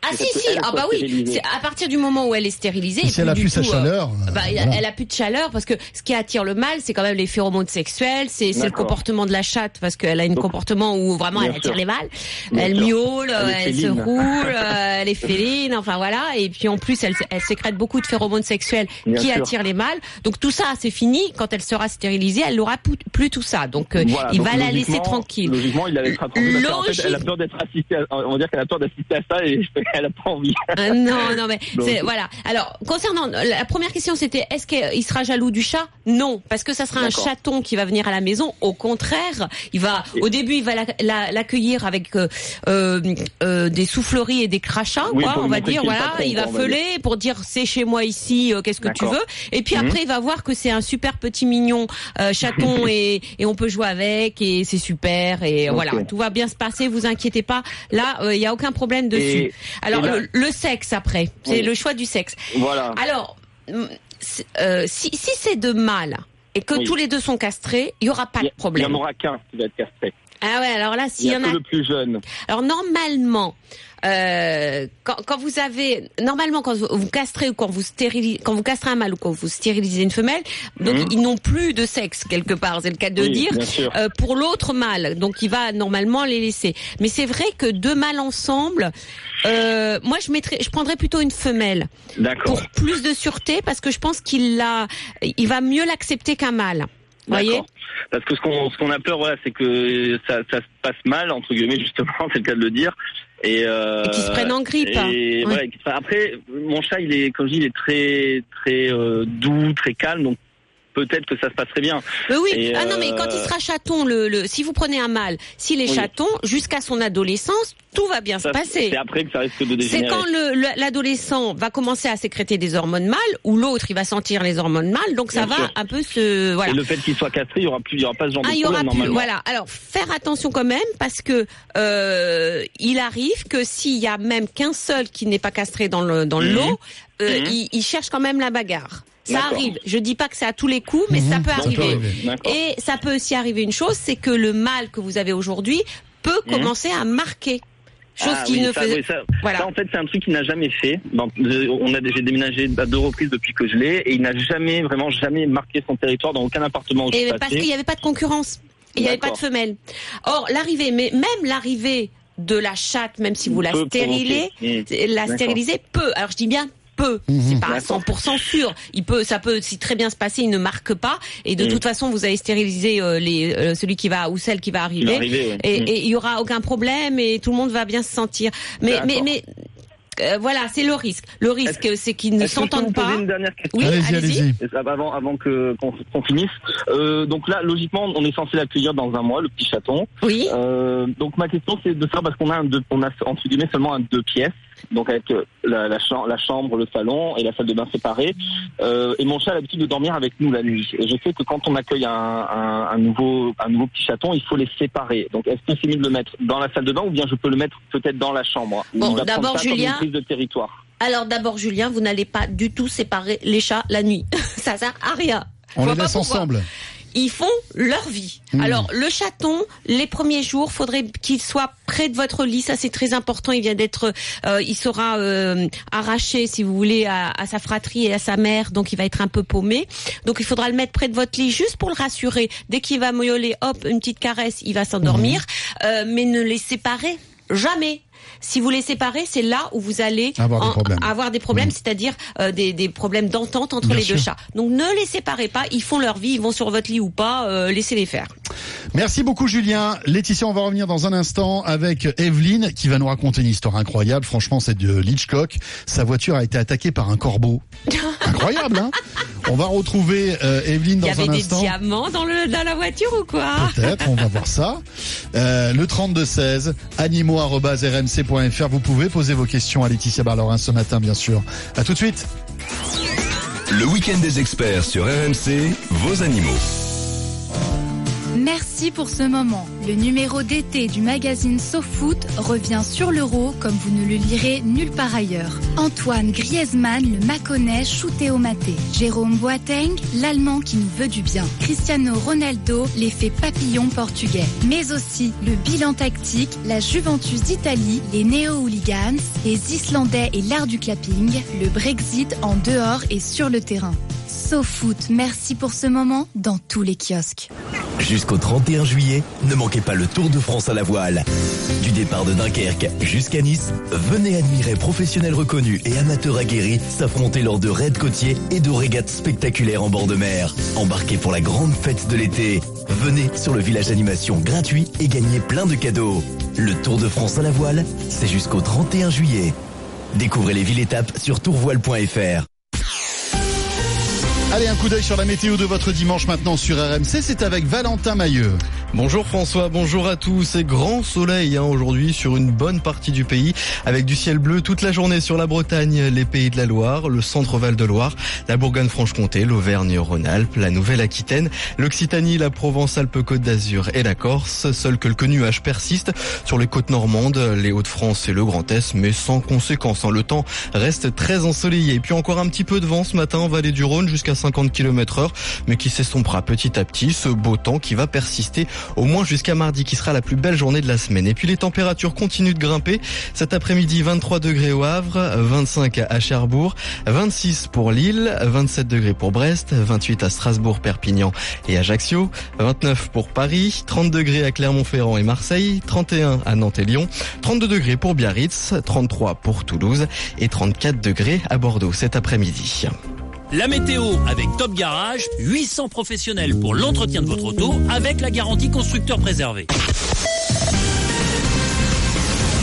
Ah si si, ah bah oui. C'est à partir du moment où elle est stérilisée. Si elle a plus sa euh, chaleur, bah, elle, a- voilà. elle a plus de chaleur parce que ce qui attire le mâle, c'est quand même les phéromones sexuels, c'est c'est le comportement de la chatte parce qu'elle a un comportement où vraiment Bien elle attire sûr. les mâles. Bien elle sûr. miaule, Elle se roule, euh, elle est féline, enfin voilà. Et puis en plus, elle, elle sécrète beaucoup de phéromones sexuels Bien qui sûr. attirent les mâles. Donc tout ça, c'est fini. Quand elle sera stérilisée, elle n'aura plus, tout ça. Donc euh, Voilà, il donc va la laisser tranquille. Logiquement, il la laissera tranquille. elle a peur d'être assistée. à- on va dire qu'elle a peur d'assister à ça et elle a pas envie. Ah, non, non, mais Donc- voilà. Alors concernant la première question, c'était est-ce qu'il sera jaloux du chat? Non, parce que ça sera un chaton qui va venir à la maison. Au contraire, il va au début il va la- la- l'accueillir avec euh, euh, euh, des souffleries et des crachats, Oui, quoi. On va dire voilà, patron, il va feuler pour dire c'est chez moi ici, euh, qu'est-ce que tu veux? Et puis Mhm. après il va voir que c'est un super petit mignon euh, chaton et, et on peut jouer avec et c'est super et voilà tout va bien se passer. Vous inquiétez pas. Là il y a aucun problème dessus. Et- Alors là- le, le sexe après, c'est Oui. le choix du sexe. Voilà. Alors, mm, euh, si, si c'est de mâles et que Oui. tous les deux sont castrés, il y aura pas de Il n'y problème. en aura qu'un qui va être castré. Ah ouais, alors là, Il s'il y y a en a. le plus jeune. Alors normalement, euh, quand, quand vous avez, normalement quand vous, vous castrez ou quand vous stérilisez, quand vous castrez un mâle ou quand vous stérilisez une femelle, donc Mhm. ils n'ont plus de sexe quelque part, c'est le cas de Oui, dire. euh, pour l'autre mâle, donc il va normalement les laisser. Mais c'est vrai que deux mâles ensemble, euh, moi je mettrais, je prendrais plutôt une femelle D'accord. pour plus de sûreté parce que je pense qu'il il va mieux l'accepter qu'un mâle. Voyez. Parce que ce qu'on ce qu'on a peur, voilà, c'est que ça, ça se passe mal entre guillemets justement, c'est le cas de le dire. Et, euh, Et qu'ils se prennent en grippe. Et Ouais. voilà, et prennent- après, mon chat, il est, comme je dis, il est très très euh, doux, très calme, donc peut-être que ça se passerait bien. Mais oui. Et, ah non, mais euh, quand il sera chaton, le, le, si vous prenez un mâle, s'il est Oui. chaton, jusqu'à son adolescence, tout va bien ça, se passer. C'est après que ça risque de C'est dégénérer. quand le- le- l'adolescent va commencer à sécréter des hormones mâles, ou l'autre il va sentir les hormones mâles, donc ça Bien va sûr. un peu se voilà. Et le fait qu'il soit castré, il y aura plus, il y aura pas ce genre Ah, de il y aura problème plus. normalement. Voilà. Alors, faire attention quand même parce que euh, il arrive que s'il y a même qu'un seul qui n'est pas castré dans le dans Mhm. lot, euh, Mhm. il, il cherche quand même la bagarre. Ça arrive. Je dis pas que c'est à tous les coups, mais ça peut Ça peut arriver. Et ça peut aussi arriver une chose, c'est que le mal que vous avez aujourd'hui peut Mhm. commencer à marquer. Chose Ah qui oui, ne ça, faisait. oui, ça, Voilà. ça, en fait, c'est un truc qu'il n'a jamais fait. Euh, on a, j'ai déménagé à deux reprises depuis que je l'ai, et il n'a jamais, vraiment, jamais marqué son territoire dans aucun appartement où Et parce qu'il n'y avait pas de concurrence. Il n'y avait pas de D'accord. femelle. Or, l'arrivée, mais même l'arrivée de la chatte, même si vous la stérilez, c'est- la D'accord. stériliser peut. Alors, je dis bien peut. C'est pas à 100% sûr. Il peut, ça peut aussi très bien se passer. Il ne marque pas. Et de Mhm. toute façon, vous allez stériliser euh, les, euh, celui qui va ou celle qui va arriver. arriver, ouais. Et Mhm. et il y aura aucun problème et tout le monde va bien se sentir. Mais, mais, mais, euh, voilà, c'est le risque. Le risque, c'est qu'ils ne s'entendent pas. une dernière question Oui, Allez-y, allez-y. Avant, avant que qu'on finisse. Euh, donc là, logiquement, on est censé l'accueillir dans un mois, le petit chaton. Oui. Euh, donc ma question, c'est de faire parce qu'on a un deux, on a entre guillemets seulement un deux pièces. Donc avec euh, la, la, cham- la chambre, le salon et la salle de bain séparée. Euh, et mon chat a l'habitude de dormir avec nous la nuit. Et je sais que quand on accueille un, un, un nouveau un nouveau petit chaton, il faut les séparer. Donc est-ce que c'est mieux de le mettre dans la salle de bain ou bien je peux le mettre peut-être dans la chambre Ou Bon, d'abord, ça comme une Julien- prise de territoire. Alors d'abord, Julien, vous n'allez pas du tout séparer les chats la nuit. ça sert à rien. On les laisse pourquoi. Ils font leur vie. Mmh. Alors le chaton, les premiers jours, faudrait qu'il soit près de votre lit. Ça c'est très important. Il vient d'être, euh, il sera euh, arraché, si vous voulez, à, à sa fratrie et à sa mère. Donc il va être un peu paumé. Donc il faudra le mettre près de votre lit juste pour le rassurer. Dès qu'il va miauler, hop, une petite caresse, il va s'endormir. Euh, mais ne les séparez jamais. Si vous les séparez, c'est là où vous allez Avoir des problèmes. avoir des problèmes, c'est-à-dire euh, des, des problèmes d'entente entre Bien les sûr. deux chats. Donc ne les séparez pas, ils font leur vie, ils vont sur votre lit ou pas, euh, laissez-les faire. Merci beaucoup Julien. Laetitia, on va revenir dans un instant avec Evelyne qui va nous raconter une histoire incroyable. Franchement, c'est de Hitchcock. Sa voiture a été attaquée par un corbeau. Incroyable, hein? On va retrouver euh, Evelyne Il dans y avait un des instant. diamants dans, le, dans la voiture ou quoi? Peut-être, on va voir ça. Euh, le 32-16, Vous pouvez poser vos questions à Laetitia Barlerin ce matin, bien sûr. À tout de suite. Le week-end des experts sur RMC, vos animaux. Merci pour ce moment. Le numéro d'été du magazine SoFoot revient sur l'euro comme vous ne le lirez nulle part ailleurs. Antoine Griezmann, le Maconnais shooté au maté. Jérôme Boateng, l'Allemand qui nous veut du bien. Cristiano Ronaldo, l'effet papillon portugais. Mais aussi le bilan tactique, la Juventus d'Italie, les néo-hooligans, les Islandais et l'art du clapping, le Brexit en dehors et sur le terrain. SoFoot, merci pour ce moment dans tous les kiosques. Jusqu'au 31 juillet, ne manquez pas le Tour de France à la voile. Du départ de Dunkerque jusqu'à Nice, venez admirer professionnels reconnus et amateurs aguerris s'affronter lors de raids côtiers et de régates spectaculaires en bord de mer. Embarquez pour la grande fête de l'été. Venez sur le village d'animation gratuit et gagnez plein de cadeaux. Le Tour de France à la voile, c'est jusqu'au 31 juillet. Découvrez les villes étapes sur tourvoile.fr. Allez, un coup d'œil sur la météo de votre dimanche maintenant sur RMC. C'est avec Valentin Mailleux. Bonjour François, bonjour à tous. C'est grand soleil hein, aujourd'hui sur une bonne partie du pays, avec du ciel bleu toute la journée sur la Bretagne, les pays de la Loire, le centre-val de Loire, la Bourgogne-Franche-Comté, l'Auvergne-Rhône-Alpes, la Nouvelle-Aquitaine, l'Occitanie, la Provence-Alpes-Côte d'Azur et la Corse. Seuls quelques nuages persistent sur les côtes normandes, les Hauts-de-France et le Grand Est, mais sans conséquence. hein. Le temps reste très ensoleillé. Et puis encore un petit peu de vent ce matin en vallée du Rhône jusqu'à 50 km heure, mais qui s'estompera petit à petit. Ce beau temps qui va persister au moins jusqu'à mardi, qui sera la plus belle journée de la semaine. Et puis les températures continuent de grimper. Cet après-midi, 23 degrés au Havre, 25 à Cherbourg, 26 pour Lille, 27 degrés pour Brest, 28 à Strasbourg, Perpignan et Ajaccio, 29 pour Paris, 30 degrés à Clermont-Ferrand et Marseille, 31 à Nantes et Lyon, 32 degrés pour Biarritz, 33 pour Toulouse et 34 degrés à Bordeaux cet après-midi. La météo avec Top Garage, 800 professionnels pour l'entretien de votre auto avec la garantie constructeur préservé.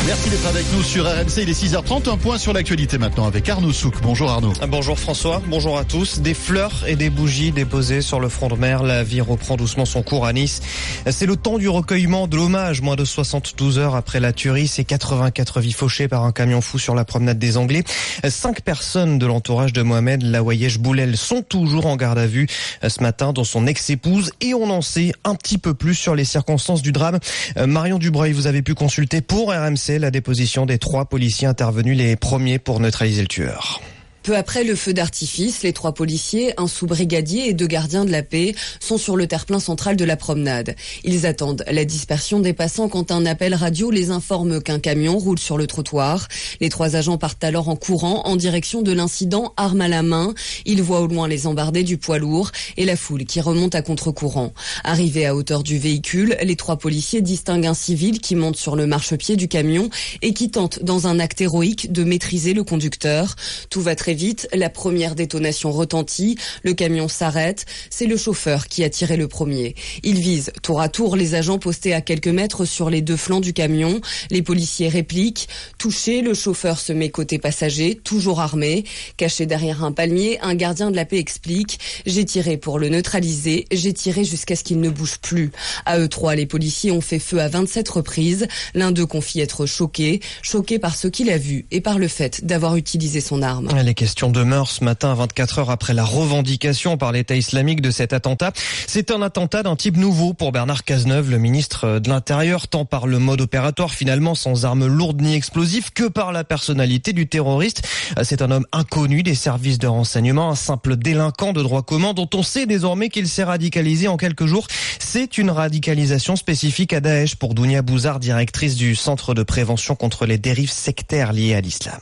Merci d'être avec nous sur RMC. Il est 6h30. Un point sur l'actualité maintenant avec Arnaud Souk. Bonjour Arnaud. Bonjour François, bonjour à tous. Des fleurs et des bougies déposées sur le front de mer. La vie reprend doucement son cours à Nice. C'est le temps du recueillement de l'hommage. Moins de 72 heures après la tuerie, c'est 84 vies fauchées par un camion fou sur la promenade des Anglais. Cinq personnes de l'entourage de Mohamed Lawayesh Boulel sont toujours en garde à vue ce matin, dont son ex-épouse. Et on en sait un petit peu plus sur les circonstances du drame. Euh, Marion Dubreuil, vous avez pu consulter pour RMC la déposition des trois policiers intervenus les premiers pour neutraliser le tueur. Peu après le feu d'artifice, les trois policiers, un sous-brigadier et deux gardiens de la paix sont sur le terre-plein central de la promenade. Ils attendent la dispersion des passants quand un appel radio les informe qu'un camion roule sur le trottoir. Les trois agents partent alors en courant en direction de l'incident, arme à la main. Ils voient au loin les embardés du poids lourd et la foule qui remonte à contre-courant. Arrivés à hauteur du véhicule, les trois policiers distinguent un civil qui monte sur le marchepied du camion et qui tente, dans un acte héroïque, de maîtriser le conducteur. Tout va très vite, la première détonation retentit, le camion s'arrête, c'est le chauffeur qui a tiré le premier. Il vise tour à tour les agents postés à quelques mètres sur les deux flancs du camion. Les policiers répliquent. Touché, le chauffeur se met côté passager, toujours armé. Caché derrière un palmier, un gardien de la paix explique J'ai tiré pour le neutraliser, j'ai tiré jusqu'à ce qu'il ne bouge plus. À eux trois, les policiers ont fait feu à 27 reprises. L'un d'eux confie être choqué, choqué par ce qu'il a vu et par le fait d'avoir utilisé son arme. Questions demeurent ce matin, 24 heures après la revendication par l'État islamique de cet attentat. C'est un attentat d'un type nouveau pour Bernard Cazeneuve, le ministre de l'Intérieur, tant par le mode opératoire finalement sans armes lourdes ni explosives que par la personnalité du terroriste. C'est un homme inconnu des services de renseignement, un simple délinquant de droit commun dont on sait désormais qu'il s'est radicalisé en quelques jours. C'est une radicalisation spécifique à Daesh pour Dounia Bouzard, directrice du Centre de prévention contre les dérives sectaires liées à l'islam.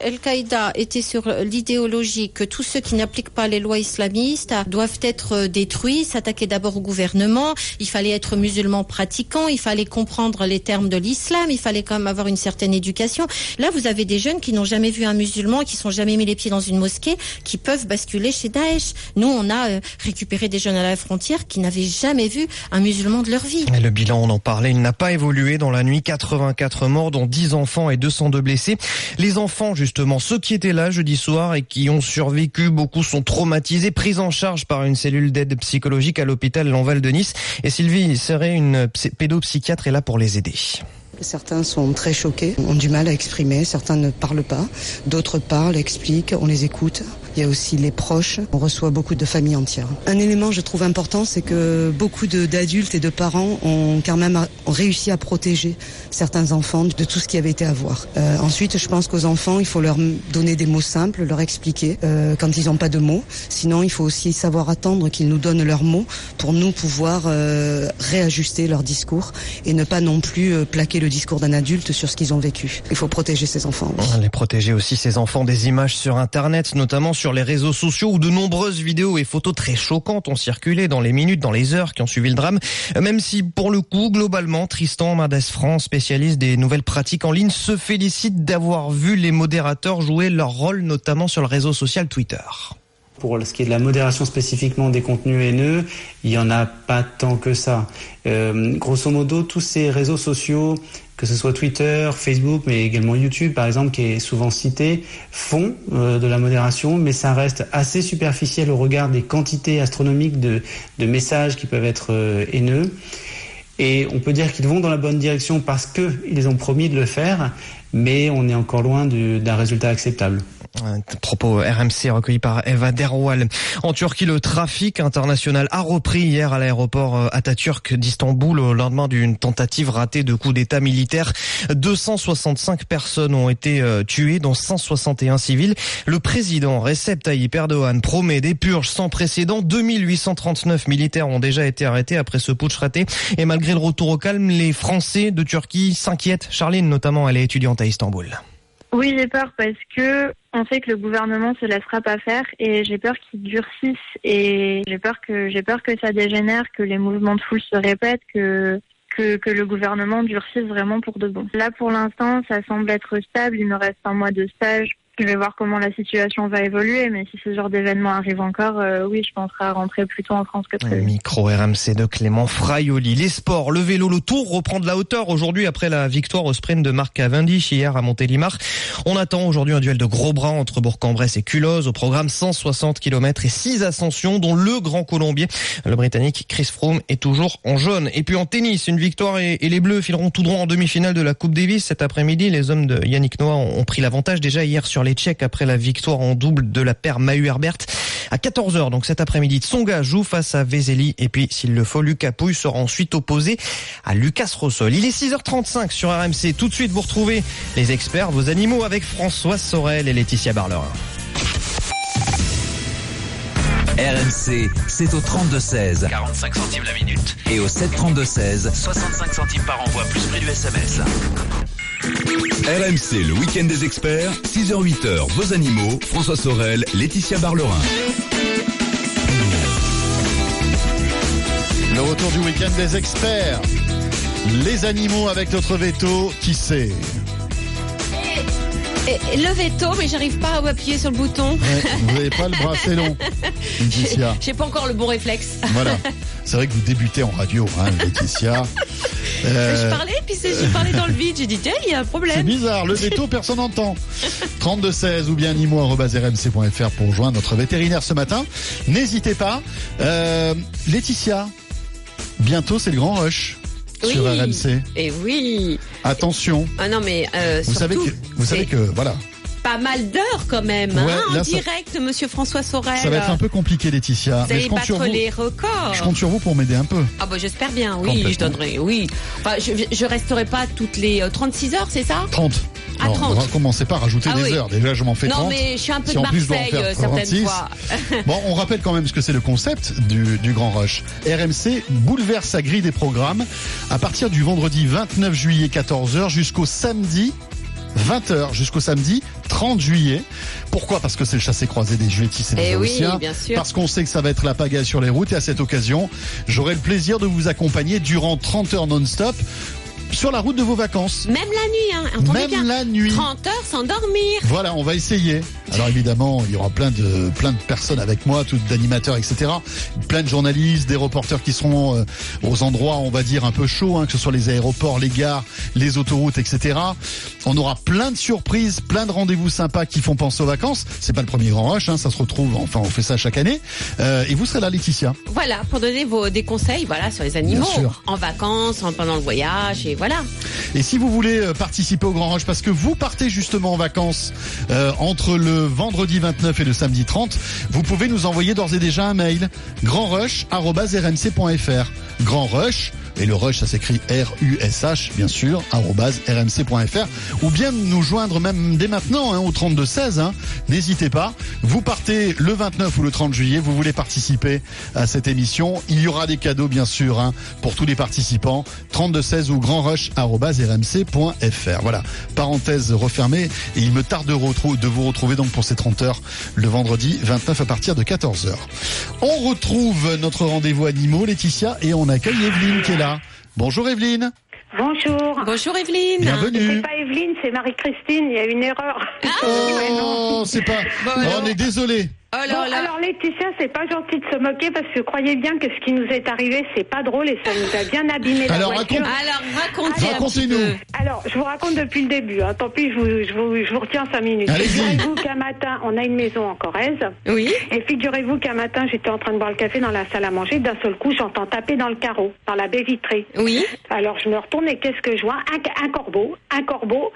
Al-Qaïda était sur l'idéologie que tous ceux qui n'appliquent pas les lois islamistes doivent être détruits, s'attaquer d'abord au gouvernement, il fallait être musulman pratiquant, il fallait comprendre les termes de l'islam, il fallait quand même avoir une certaine éducation. Là, vous avez des jeunes qui n'ont jamais vu un musulman, qui sont jamais mis les pieds dans une mosquée, qui peuvent basculer chez Daesh. Nous, on a euh, récupéré des jeunes à la frontière qui n'avaient jamais vu un musulman de leur vie. Et le bilan, on en parlait, il n'a pas évolué dans la nuit. 84 morts, dont 10 enfants et 202 blessés. Les enfants, justement, ceux qui étaient là jeudi soir et qui ont survécu, beaucoup sont traumatisés, pris en charge par une cellule d'aide psychologique à l'hôpital Lanval de Nice. Et Sylvie Serré, une pédopsychiatre, est là pour les aider. Certains sont très choqués, ont du mal à exprimer, certains ne parlent pas, d'autres parlent, expliquent, on les écoute. Il y a aussi les proches. On reçoit beaucoup de familles entières. Un élément, je trouve important, c'est que beaucoup d'adultes et de parents ont quand même réussi à protéger certains enfants de tout ce qui avait été à voir. Euh, ensuite, je pense qu'aux enfants, il faut leur donner des mots simples, leur expliquer euh, quand ils n'ont pas de mots. Sinon, il faut aussi savoir attendre qu'ils nous donnent leurs mots pour nous pouvoir euh, réajuster leur discours et ne pas non plus plaquer le discours d'un adulte sur ce qu'ils ont vécu. Il faut protéger ces enfants. Les protéger aussi ces enfants des images sur Internet, notamment sur les réseaux sociaux où de nombreuses vidéos et photos très choquantes ont circulé dans les minutes, dans les heures qui ont suivi le drame. Même si pour le coup, globalement, Tristan Mendes France, spécialiste des nouvelles pratiques en ligne, se félicite d'avoir vu les modérateurs jouer leur rôle, notamment sur le réseau social Twitter. Pour ce qui est de la modération spécifiquement des contenus haineux, il n'y en a pas tant que ça. Euh, grosso modo, tous ces réseaux sociaux que ce soit Twitter, Facebook, mais également YouTube, par exemple, qui est souvent cité, font euh, de la modération, mais ça reste assez superficiel au regard des quantités astronomiques de, messages qui peuvent être euh, haineux. Et on peut dire qu'ils vont dans la bonne direction parce qu'ils ont promis de le faire, mais on est encore loin d'un résultat acceptable. Propos RMC recueilli par Eva Derwal. En Turquie, le trafic international a repris hier à l'aéroport euh, Atatürk d'Istanbul au lendemain d'une tentative ratée de coup d'État militaire. 265 personnes ont été euh, tuées, dont 161 civils. Le président Recep Tayyip Erdogan promet des purges sans précédent. 2839 militaires ont déjà été arrêtés après ce putsch raté. Et malgré le retour au calme, les Français de Turquie s'inquiètent. Charline, notamment, elle est étudiante à Istanbul. Oui, j'ai peur parce que on sait que le gouvernement se laissera pas faire et j'ai peur qu'il durcisse et j'ai peur que j'ai peur que ça dégénère, que les mouvements de foule se répètent, que que, que le gouvernement durcisse vraiment pour de bon. Là, pour l'instant, ça semble être stable. Il me reste un mois de stage. Je vais voir comment la situation va évoluer, mais si ce genre d'événement arrive encore, euh, oui, je penserai à rentrer plus tôt en France que prévu. Micro RMC de Clément Fraioli. Les sports, le vélo, le tour reprend de la hauteur aujourd'hui après la victoire au sprint de Marc Cavendish hier à Montélimar. On attend aujourd'hui un duel de gros bras entre Bourg-en-Bresse et Culose au programme 160 km et 6 ascensions dont le grand colombier. Le britannique Chris Froome est toujours en jaune. Et puis en tennis, une victoire et, les Bleus fileront tout droit en demi-finale de la Coupe Davis cet après-midi. Les hommes de Yannick Noah ont pris l'avantage déjà hier sur les Tchèques après la victoire en double de la paire Mahu-Herbert à 14h. Donc cet après-midi, Tsonga joue face à Vezeli et puis s'il le faut, Lucas Pouille sera ensuite opposé à Lucas Rossol. Il est 6h35 sur RMC. Tout de suite, vous retrouvez les experts, vos animaux avec François Sorel et Laetitia Barlerin. RMC, c'est au 32-16. 45 centimes la minute. Et au 732-16. 65 centimes par envoi, plus prix du SMS. RMC, le week-end des experts, 6h-8h, vos animaux, François Sorel, Laetitia Barlerin. Le retour du week-end des experts. Les animaux avec notre veto, qui sait? Le veto, mais j'arrive pas à appuyer sur le bouton. vous n'avez pas le bras assez long, Laetitia. J'ai pas encore le bon réflexe. Voilà. C'est vrai que vous débutez en radio, hein, Laetitia. Euh... Je parlais, puis j'ai parlé dans le vide. J'ai dit, tiens, il y a un problème. C'est bizarre, le veto, personne n'entend. 3216 ou bien nimo.rmc.fr pour rejoindre notre vétérinaire ce matin. N'hésitez pas. Euh, Laetitia, bientôt c'est le grand rush sur RMC. Et oui. Attention. Ah non mais euh, vous savez que vous savez que voilà. Pas mal d'heures quand même, hein, en direct, Monsieur François Sorel. Ça va être un peu compliqué, Laetitia. Vous allez battre les records. Je compte sur vous pour m'aider un peu. Ah bah j'espère bien, oui, je donnerai, oui. Enfin, je, je resterai pas toutes les 36 euh, heures, c'est ça? 30. À 30. On va commencer par rajouter Ah des oui. heures. Déjà, je m'en fais 30. Non mais je suis un peu Si de Marseille faire euh, certaines 36. fois. Bon, on rappelle quand même ce que c'est le concept du, du Grand Rush. RMC bouleverse sa grille des programmes à partir du vendredi 29 juillet 14h jusqu'au samedi 20h jusqu'au samedi 30 juillet. Pourquoi? Parce que c'est le chassé-croisé des Juvétis et des Eh oui, bien sûr. Parce qu'on sait que ça va être la pagaille sur les routes et à cette occasion, j'aurai le plaisir de vous accompagner durant 30 heures non-stop sur la route de vos vacances. Même la nuit, hein. Entendez Même bien. la nuit. 30 heures sans dormir. Voilà, on va essayer. Alors évidemment, il y aura plein de plein de personnes avec moi, toutes d'animateurs, etc. Plein de journalistes, des reporters qui seront euh, aux endroits, on va dire un peu chauds, hein, que ce soit les aéroports, les gares, les autoroutes, etc. On aura plein de surprises, plein de rendez-vous sympas qui font penser aux vacances. C'est pas le premier grand rush, hein, ça se retrouve. Enfin, on fait ça chaque année. Euh, et vous serez là, Laetitia. Voilà, pour donner vos, des conseils voilà, sur les animaux. En vacances, en, pendant le voyage, et voilà. Et si vous voulez euh, participer au Grand Rush, parce que vous partez justement en vacances euh, entre le vendredi 29 et le samedi 30, vous pouvez nous envoyer d'ores et déjà un mail grandrush@rmc.fr. Grand Rush et le rush ça s'écrit R U S H bien sûr rmc.fr ou bien nous joindre même dès maintenant hein, au 32 16 hein. n'hésitez pas. Vous partez le 29 ou le 30 juillet vous voulez participer à cette émission. Il y aura des cadeaux bien sûr hein, pour tous les participants. 32 16 ou grand rush arobase rmc.fr voilà. Parenthèse refermée. Et il me tarde de, vous retrouver donc pour ces 30 heures le vendredi 29 à partir de 14h on retrouve notre rendez-vous animaux Laetitia et on accueille Evelyne qui est là bonjour Evelyne Bonjour. Bonjour Evelyne. Bienvenue. C'est pas Evelyne, c'est Marie-Christine, il y a une erreur. Oh, c'est pas. on est désolé. Oh Bon, alors Laetitia, c'est pas gentil de se moquer parce que croyez bien que ce qui nous est arrivé, c'est pas drôle et ça nous a bien abîmé la Alors, voiture. raconte- Alors racontez Racontez-nous. Alors, je vous raconte depuis le début. hein. Tant pis, je vous, je vous, je vous retiens cinq minutes. Figurez-vous qu'un matin, on a une maison en Corrèze. Oui. Et figurez-vous qu'un matin, j'étais en train de boire le café dans la salle à manger. D'un seul coup, j'entends taper dans le carreau, dans la baie vitrée. Oui. Alors, je me retourne et qu'est-ce que je vois? Un, un corbeau, un corbeau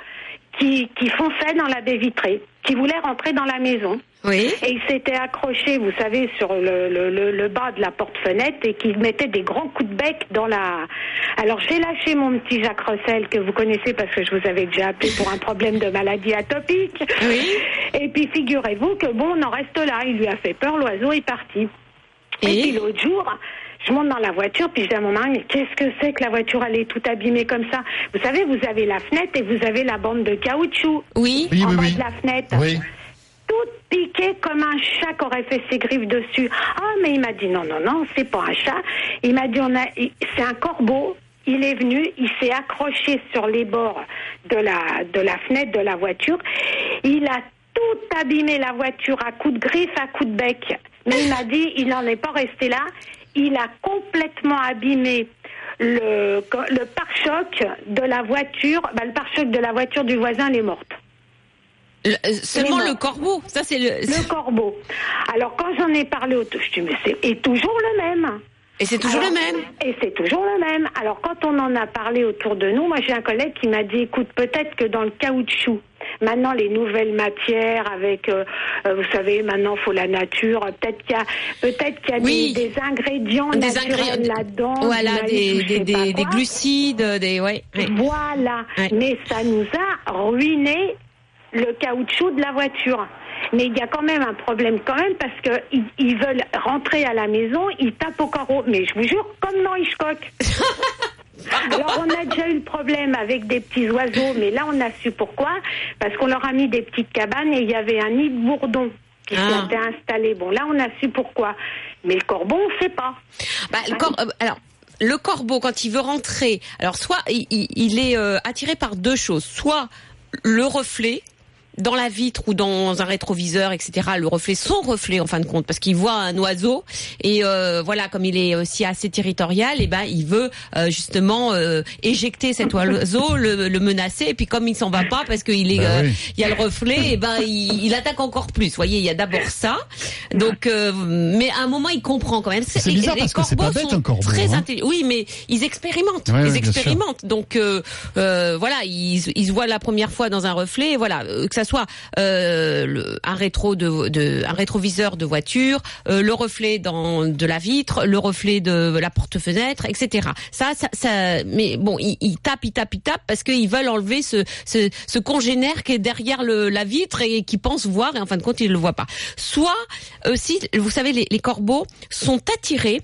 qui, qui fonçait dans la baie vitrée, qui voulait rentrer dans la maison. Oui. Et il s'était accroché, vous savez, sur le, le, le, le bas de la porte-fenêtre et qui mettait des grands coups de bec dans la. Alors j'ai lâché mon petit Jacques Russell que vous connaissez parce que je vous avais déjà appelé pour un problème de maladie atopique. Oui. Et puis figurez-vous que bon, on en reste là. Il lui a fait peur, l'oiseau est parti. Et, puis l'autre jour, je monte dans la voiture, puis je dis à mon mari, mais qu'est-ce que c'est que la voiture, elle est toute abîmée comme ça? Vous savez, vous avez la fenêtre et vous avez la bande de caoutchouc. Oui. Oui, en oui, bas oui. de la fenêtre. Oui. Tout piqué comme un chat qui aurait fait ses griffes dessus. Ah, mais il m'a dit non, non, non, c'est pas un chat. Il m'a dit on a, c'est un corbeau. Il est venu, il s'est accroché sur les bords de la, de la fenêtre de la voiture. Il a tout abîmé la voiture à coups de griffes, à coups de bec. Mais il m'a dit, il n'en est pas resté là. Il a complètement abîmé le, le pare-choc de la voiture. Bah, le pare-choc de la voiture du voisin, elle est morte. Le- euh, seulement le corbeau. Ça c'est le. Le corbeau. Alors quand j'en ai parlé au je dis mais c'est et toujours le même. Et c'est toujours Alors, le même. Et c'est toujours le même. Alors quand on en a parlé autour de nous, moi j'ai un collègue qui m'a dit écoute peut-être que dans le caoutchouc, maintenant les nouvelles matières avec euh, euh, vous savez maintenant faut la nature, peut-être qu'il y a peut-être qu'il y a Oui. des, des ingrédients Des naturels ingrédients- là-dedans. Voilà, des, des, glucides, des ouais. ouais. Voilà. Ouais. Mais ça nous a ruiné le caoutchouc de la voiture. Mais il y a quand même un problème quand même parce que ils, veulent rentrer à la maison, ils tapent au carreau. Mais je vous jure, comme dans Hitchcock. Alors on a déjà eu le problème avec des petits oiseaux, mais là on a su pourquoi. Parce qu'on leur a mis des petites cabanes et il y avait un nid de bourdon qui Ah. s'était installé. Bon là on a su pourquoi. Mais le corbeau on sait pas. Bah, le cor- euh, alors, le corbeau, quand il veut rentrer, alors soit il est euh, attiré par deux choses, soit le reflet dans la vitre ou dans un rétroviseur, etc. Le reflet, son reflet en fin de compte, parce qu'il voit un oiseau et euh, voilà, comme il est aussi assez territorial, et ben il veut euh, justement euh, éjecter cet oiseau, le, le menacer, et puis comme il s'en va pas parce qu'il est, oui. il y a le reflet, et ben il, il attaque encore plus. Vous voyez, il y a d'abord ça. Donc, euh, mais à un moment il comprend quand même. C'est bizarre les parce que c'est pas corbeaux bête, sont un corbeau, Très hein. intelligents. Oui, mais ils expérimentent. Ouais, ils expérimentent. Donc euh, voilà, ils, ils se voient la première fois dans un reflet. et Voilà, que ça soit euh, un rétro de, de un rétroviseur de voiture, euh, le reflet dans de la vitre, le reflet de la porte-fenêtre, etc. Ça, ça, ça, mais bon, ils, tapent, ils tapent, ils tapent parce qu'ils veulent enlever ce, ce, ce congénère qui est derrière le, la vitre et qui pense voir et en fin de compte ils le voient pas. Soit aussi, vous savez, les, les corbeaux sont attirés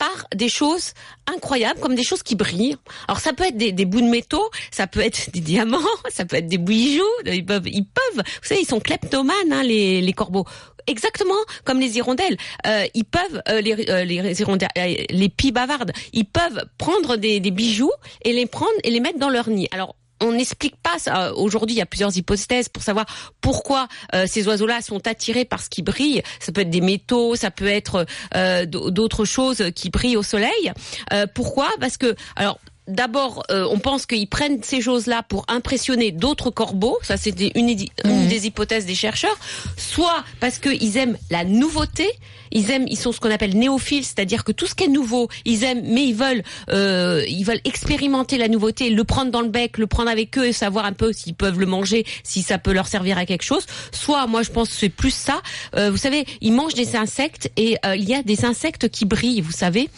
par des choses incroyables, comme des choses qui brillent. Alors ça peut être des, des bouts de métaux, ça peut être des diamants, ça peut être des bijoux. Ils peuvent, ils peuvent. Vous savez, ils sont kleptomanes, hein, les, les corbeaux. Exactement comme les hirondelles. Euh, ils peuvent euh, les, euh, les hirondelles, euh, les pies bavardes. Ils peuvent prendre des, des bijoux et les prendre et les mettre dans leur nid. Alors on n'explique pas ça. Aujourd'hui, il y a plusieurs hypothèses pour savoir pourquoi euh, ces oiseaux-là sont attirés par ce qui brille. Ça peut être des métaux, ça peut être euh, d'autres choses qui brillent au soleil. Euh, pourquoi? Parce que alors. D'abord, euh, on pense qu'ils prennent ces choses-là pour impressionner d'autres corbeaux. Ça, c'était une, une des hypothèses des chercheurs. Soit parce qu'ils aiment la nouveauté. Ils aiment, ils sont ce qu'on appelle néophiles, c'est-à-dire que tout ce qui est nouveau, ils aiment, mais ils veulent, euh, ils veulent expérimenter la nouveauté, le prendre dans le bec, le prendre avec eux et savoir un peu s'ils peuvent le manger, si ça peut leur servir à quelque chose. Soit, moi, je pense que c'est plus ça. Euh, vous savez, ils mangent des insectes et euh, il y a des insectes qui brillent, vous savez.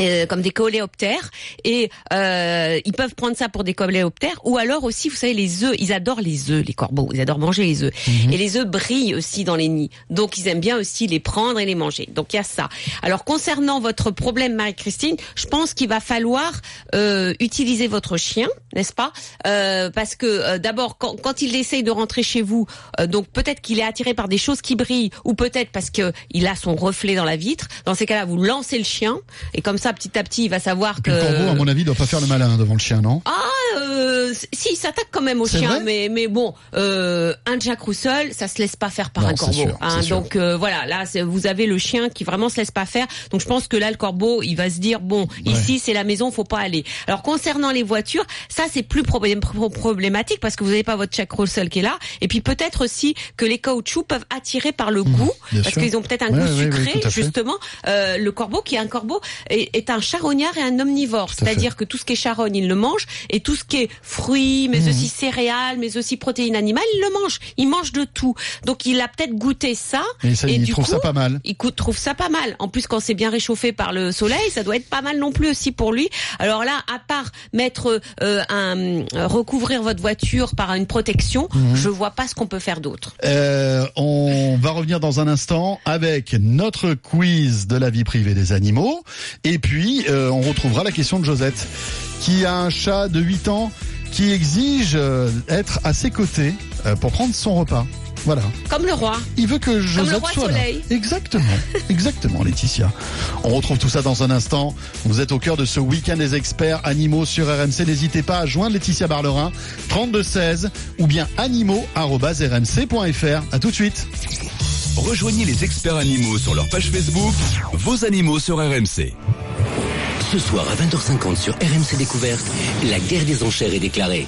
Euh, comme des coléoptères. Et euh, ils peuvent prendre ça pour des coléoptères. Ou alors aussi vous savez les œufs. Ils adorent les œufs les corbeaux. Ils adorent manger les œufs. Et les œufs brillent aussi dans les nids. Donc ils aiment bien aussi les prendre et les manger. Donc il y a ça. Alors concernant votre problème Marie-Christine je pense qu'il va falloir euh, utiliser votre chien n'est-ce pas? Euh, parce que euh, d'abord quand, quand il essaye de rentrer chez vous euh, donc peut-être qu'il est attiré par des choses qui brillent ou peut-être parce que il a son reflet dans la vitre dans ces cas-là vous lancez le chien et comme ça petit à petit il va savoir que le corbeau, à mon avis, doit pas faire le malin devant le chien, non? Ah, euh, si, il s'attaque quand même au chien, mais mais bon, euh, un Jack Russell, ça se laisse pas faire par Non, un corbeau. sûr, hein. donc euh, voilà, là vous avez le chien qui vraiment se laisse pas faire. Donc je pense que là le corbeau, il va se dire bon, ici c'est la maison, faut pas aller. Alors concernant les voitures, ça c'est plus problém- pro- problématique parce que vous n'avez pas votre Jack Russell qui est là, et puis peut-être aussi que les caoutchoucs peuvent attirer par le goût Mmh, bien parce qu'ils ont peut-être un Ouais, goût ouais, sucré justement. Euh, le corbeau qui est un corbeau est, est un charognard et un omnivore, c'est-à-dire que tout ce qui est charogne, il le mange, et tout ce qui est fruits, mais Mhm. aussi céréales, mais aussi protéines animales, il le mange. Il mange de tout. Donc il a peut-être goûté ça. Et ça, il du trouve coup, ça pas mal. Il trouve ça pas mal. En plus, quand c'est bien réchauffé par le soleil, ça doit être pas mal non plus aussi pour lui. Alors là, à part mettre euh, un recouvrir votre voiture par une protection, Mhm. je vois pas ce qu'on peut faire d'autre. Euh, on va revenir dans un instant avec notre quiz de la vie privée des animaux. Et puis, euh, on retrouvera la question de Josette, qui a un chat de 8 ans qui exige euh, être à ses côtés euh, pour prendre son repas. Voilà. Comme le roi. Il veut que Josette roi soit soleil. là. Exactement, exactement, Laetitia. On retrouve tout ça dans un instant. Vous êtes au cœur de ce week-end des experts animaux sur RMC. N'hésitez pas à joindre Laetitia Barlerin 32 16 ou bien animaux@rmc.fr. À tout de suite. Rejoignez les experts animaux sur leur page Facebook, vos animaux sur RMC. Ce soir à 20h50 sur RMC Découverte, la guerre des enchères est déclarée.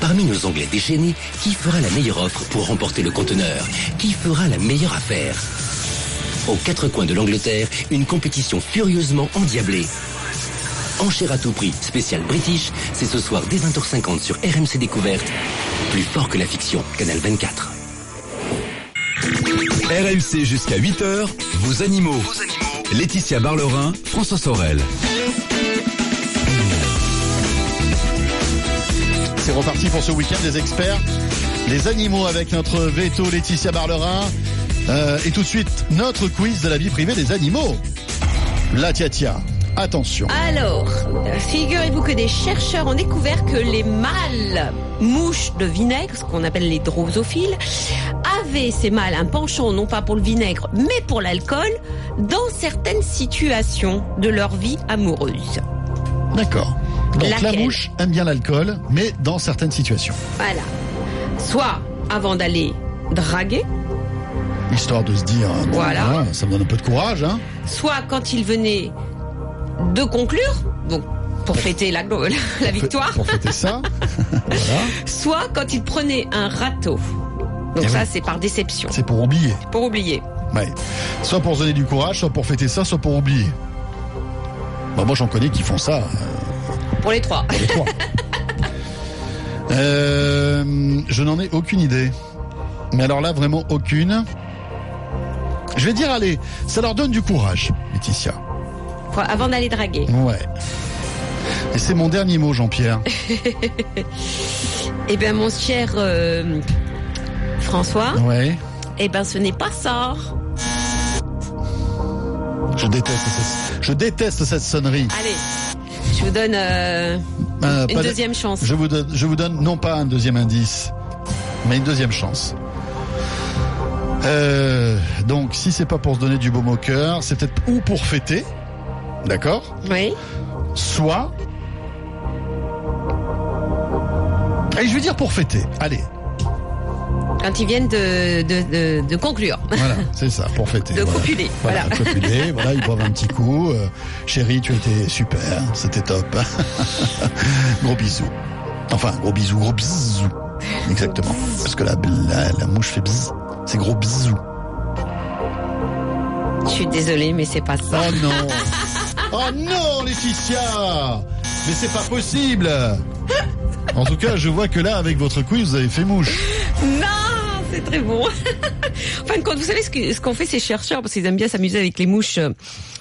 Parmi nos Anglais déchaînés, qui fera la meilleure offre pour remporter le conteneur? Qui fera la meilleure affaire? Aux quatre coins de l'Angleterre, une compétition furieusement endiablée. Enchères à tout prix, spécial British, c'est ce soir dès 20h50 sur RMC Découverte. Plus fort que la fiction, Canal 24. RMC jusqu'à 8h, vos animaux. Laetitia Barlerin, François Sorel. C'est reparti pour ce week-end des experts. Les animaux avec notre veto Laetitia Barlerin. Euh, et tout de suite, notre quiz de la vie privée des animaux. La tia tia. Attention. Alors, figurez-vous que des chercheurs ont découvert que les mâles mouches de vinaigre, ce qu'on appelle les drosophiles, avaient ces mâles un penchant non pas pour le vinaigre, mais pour l'alcool, dans certaines situations de leur vie amoureuse. D'accord. Donc la mouche aime bien l'alcool, mais dans certaines situations. Voilà. Soit avant d'aller draguer, Histoire de se dire, bon, Voilà. ça me donne un peu de courage. Hein. soit quand ils venaient de conclure, donc pour fêter la, la victoire, Pour fêter ça. voilà. soit quand ils prenaient un râteau. Donc Eh ça, oui. c'est par déception. C'est pour oublier. Pour oublier. Ouais. Soit pour se donner du courage, soit pour fêter ça, soit pour oublier. Bah, moi j'en connais qui font ça. euh, Pour les trois. les trois. Euh, je n'en ai aucune idée. Mais alors là, vraiment aucune. Je vais dire, allez, ça leur donne du courage, Laetitia. Quoi, Avant d'aller draguer. Ouais. Et c'est mon dernier mot, Jean-Pierre. eh bien, mon cher euh, François, Ouais. eh ben, ce n'est pas ça. Je déteste, cette, je déteste cette sonnerie. Allez, je vous donne euh, Euh, une de- deuxième chance. Je vous, donne, je vous donne non pas un deuxième indice, mais une deuxième chance. Euh, donc, si c'est pas pour se donner du baume au cœur, c'est peut-être ou pour fêter, d'accord Oui. Soit. Et je vais dire pour fêter. Allez, Quand ils viennent de, de, de, de conclure. voilà, c'est ça, pour fêter. De voilà. copuler, Voilà, voilà. copuler, voilà, ils boivent un petit coup. Euh, chérie, tu été super, c'était top. gros bisous. Enfin, gros bisous, gros bisous. Exactement. Parce que la, la, la mouche fait bzzz. C'est gros bisous. Je suis désolée, mais c'est pas ça. Oh non Oh non, Laetitia Mais c'est pas possible En tout cas, je vois que là, avec votre quiz, vous avez fait mouche. Non, c'est très bon. en fin de compte, vous savez ce qu'ont fait ces chercheurs, parce qu'ils aiment bien s'amuser avec les mouches euh,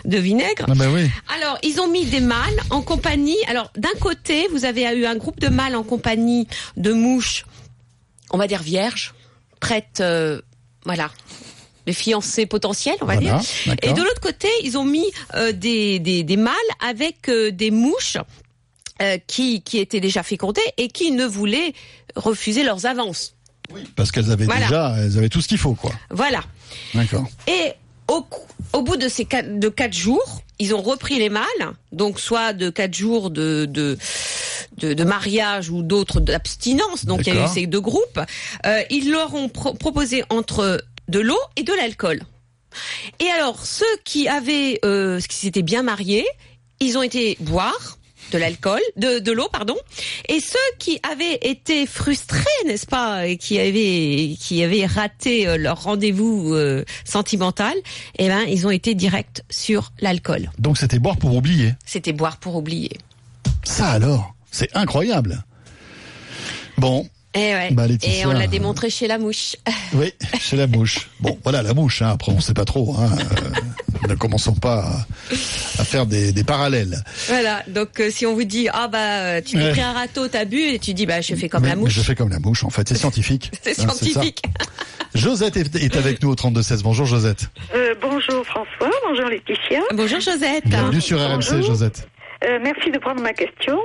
de vinaigre. Ah bah oui. Alors, ils ont mis des mâles en compagnie. Alors, d'un côté, vous avez eu un groupe de mâles en compagnie de mouches, on va dire vierges, prêtes, euh, voilà, les fiancés potentiels, on va Voilà, dire. Et de l'autre côté, ils ont mis euh, des, des, des mâles avec euh, des mouches euh, qui, qui étaient déjà fécondées et qui ne voulaient refuser leurs avances. Parce qu'elles avaient Voilà. déjà, elles avaient tout ce qu'il faut, quoi. Voilà. D'accord. Et au, au bout de ces quatre, de quatre jours, ils ont repris les mâles, donc soit de quatre jours de, de, de, de mariage ou d'autres d'abstinence. Donc il y a eu ces deux groupes. Euh, ils leur ont pro- proposé entre de l'eau et de l'alcool. Et alors ceux qui avaient, euh, qui s'étaient bien mariés, ils ont été boire de l'alcool, de, de l'eau, pardon. Et ceux qui avaient été frustrés, n'est-ce pas, et qui avaient, qui avaient raté euh, leur rendez-vous euh, sentimental, eh ben, ils ont été directs sur l'alcool. Donc c'était boire pour oublier. C'était boire pour oublier. Ça alors, c'est incroyable. Bon, Et ouais. Bah, Laetitia, et on l'a euh, démontré chez la mouche. oui, chez la mouche. Bon, voilà la mouche. Hein. Après, on sait pas trop. Hein. Euh, ne commençons pas à, à faire des, des parallèles. voilà. Donc euh, si on vous dit ah bah euh, tu t'es Ouais. pris un râteau, t'as bu, et tu dis bah je fais comme Mais- la mouche. je fais comme la mouche. En fait, c'est scientifique. C'est Hein, scientifique. Josette est, est avec nous au 32 16. Bonjour Josette. Euh, bonjour François, bonjour Laetitia. Bonjour Josette. Bienvenue sur RMC, Bonjour. Josette. Euh, merci de prendre ma question.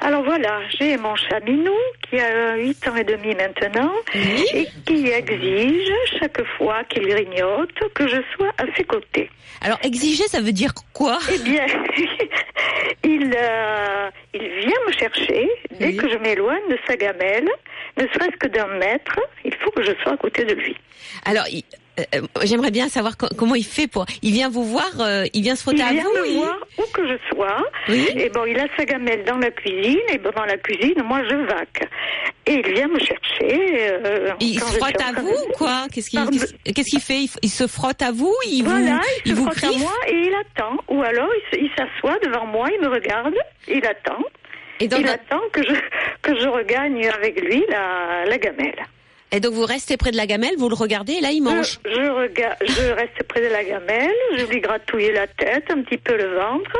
Alors voilà, j'ai mon chat Minou qui a 8 ans et demi maintenant et qui exige chaque fois qu'il grignote que je sois à ses côtés. Alors exiger, ça veut dire quoi? Eh bien, il, euh, il vient me chercher dès que je m'éloigne de sa gamelle, ne serait-ce que d'un mètre, il faut que je sois à côté de lui. Alors, euh, j'aimerais bien savoir co- comment il fait pour. Il vient vous voir, euh, il vient se frotter Il à vient vous. me il- voir où que je sois. Et bon, il a sa gamelle dans la cuisine. Et bon, dans la cuisine, moi, je vaque. Et il vient me chercher. euh, Il se frotte à vous ou quoi? Qu'est-ce qu'il fait? Il, se frotte à vous Il Voilà, vous, il se vous frotte à moi et il attend. Ou alors, il s'assoit devant moi, il me regarde, il attend. Et donc, il attend que je, que je regagne avec lui la, la gamelle. Et donc vous restez près de la gamelle, vous le regardez, et là il mange. Je, je, rega- je reste près de la gamelle, je lui gratouille la tête, un petit peu le ventre.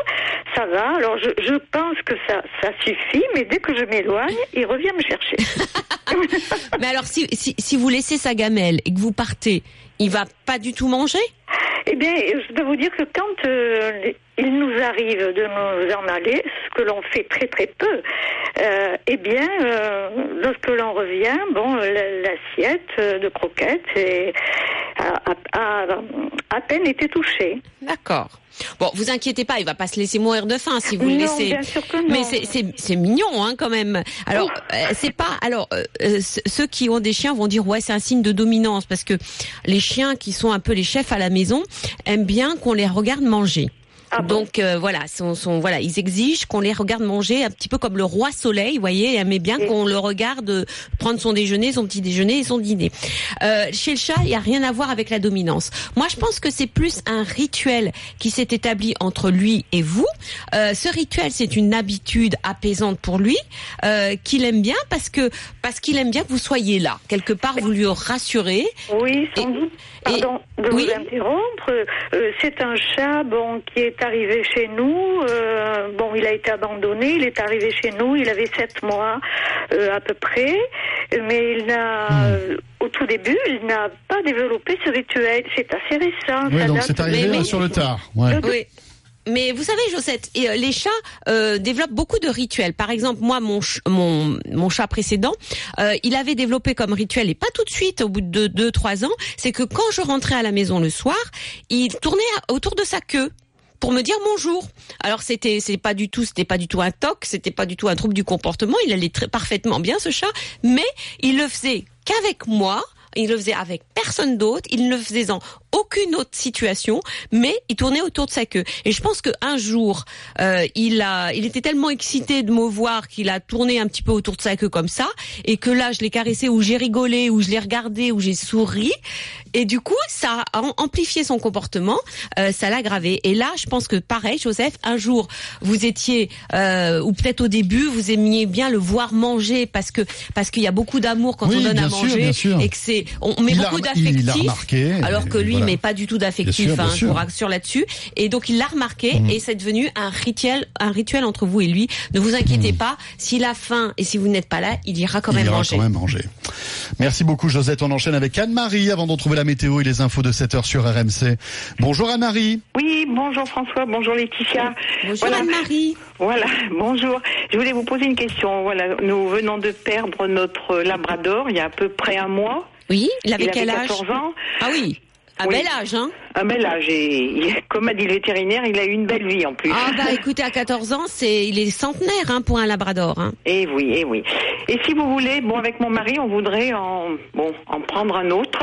Ça va. Alors je, je pense que ça, ça suffit, mais dès que je m'éloigne, il revient me chercher. Mais alors si, si, si vous laissez sa gamelle et que vous partez, il va pas du tout manger? Eh bien, je dois vous dire que quand euh, il nous arrive de nous en aller, ce que l'on fait très très peu, euh, eh bien, euh, lorsque l'on revient, bon, la- l'assiette de croquettes est- a, a- a- à peine été touchée. D'accord. Bon, vous inquiétez pas, il va pas se laisser mourir de faim si vous le laissez. bien sûr que non. Mais c'est mignon hein quand même. Alors euh, c'est pas alors euh, euh, ce- ceux qui ont des chiens vont dire ouais c'est un signe de dominance parce que les chiens qui sont un peu les chefs à la maison aiment bien qu'on les regarde manger. Ah Donc euh, voilà, ils exigent qu'on les regarde manger un petit peu comme le roi soleil, vous voyez, aimait bien qu'on le regarde euh, prendre son déjeuner, son petit déjeuner et son dîner. Euh, chez le chat, il y a rien à voir avec la dominance. Moi, je pense que c'est plus un rituel qui s'est établi entre lui et vous. Euh, ce rituel, c'est une habitude apaisante pour lui, euh, qu'il aime bien parce que parce qu'il aime bien que vous soyez là. Quelque part, vous lui rassurez. Oui, sans doute. Pardon de oui. vous interrompre. Euh, c'est un chat bon qui est est arrivé chez nous. euh, bon, il a été abandonné. Il est arrivé chez nous. Il avait sept mois euh, à peu près, mais il n'a, Hmm. au tout début, il n'a pas développé ce rituel. C'est assez récent. Oui, donc c'est arrivé sur le tard. Ouais. Oui. Mais vous savez, Josette, et, euh, les chats euh, développent beaucoup de rituels. Par exemple, moi, mon ch- mon, mon chat précédent, euh, il avait développé comme rituel, et pas tout de suite, au bout de deux, trois ans, c'est que quand je rentrais à la maison le soir, il tournait autour de sa queue pour me dire bonjour. Alors c'était c'est pas du tout c'était pas du tout un toc, c'était pas du tout un trouble du comportement, il allait très parfaitement bien ce chat, mais il le faisait qu'avec moi. Il le faisait avec personne d'autre, il ne le faisait dans aucune autre situation, mais il tournait autour de sa queue. Et je pense qu'un jour, euh, il a, il était tellement excité de me voir qu'il a tourné un petit peu autour de sa queue comme ça, et que là, je l'ai caressé ou j'ai rigolé ou je l'ai regardé ou j'ai souri, et du coup, ça a am- amplifié son comportement, euh, ça l'a gravé. Et là, je pense que pareil, Joseph, un jour, vous étiez, euh, ou peut-être au début, vous aimiez bien le voir manger parce que parce qu'il y a beaucoup d'amour quand Oui, on donne à sûr, manger et que c'est, on met Il beaucoup d'affectif, alors que lui, voilà. mais pas du tout d'affectif. Hein, je vous sûr. rassure là-dessus. Et donc il l'a remarqué Mm. et c'est devenu un rituel, un rituel entre vous et lui. Ne vous inquiétez pas, s'il a faim et si vous n'êtes pas là, il ira quand Mm. Il même ira manger. quand même manger. Merci beaucoup Josette. On enchaîne avec Anne-Marie avant de retrouver la météo et les infos de 7 heures sur RMC. Bonjour Anne-Marie. Oui, bonjour François, bonjour Laetitia. Bonjour Anne-Marie. Voilà, bonjour. Je voulais vous poser une question. Voilà, nous venons de perdre notre Labrador il y a à peu près un mois. Oui, il avait quel âge? 14 ans. Ah oui, Oui. bel âge, hein Un bel âge. Et comme a dit le vétérinaire, il a eu une belle vie en plus. Ah bah écoutez, à 14 ans, c'est il est centenaire hein, pour un labrador. Hein. Eh oui, eh oui. Et si vous voulez, bon, avec mon mari, on voudrait en, bon, en prendre un autre.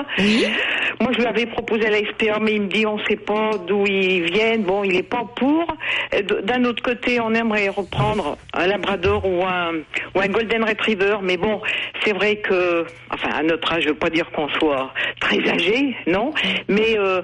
Moi, je lui avais proposé à la SPA, mais il me dit, on sait pas d'où ils viennent. Bon, il est pas pour. Et D'un autre côté, on aimerait reprendre un Labrador ou un, ou un Golden Retriever. Mais bon, c'est vrai que, enfin, à notre âge, je veux pas dire qu'on soit très âgé, non? Mais euh,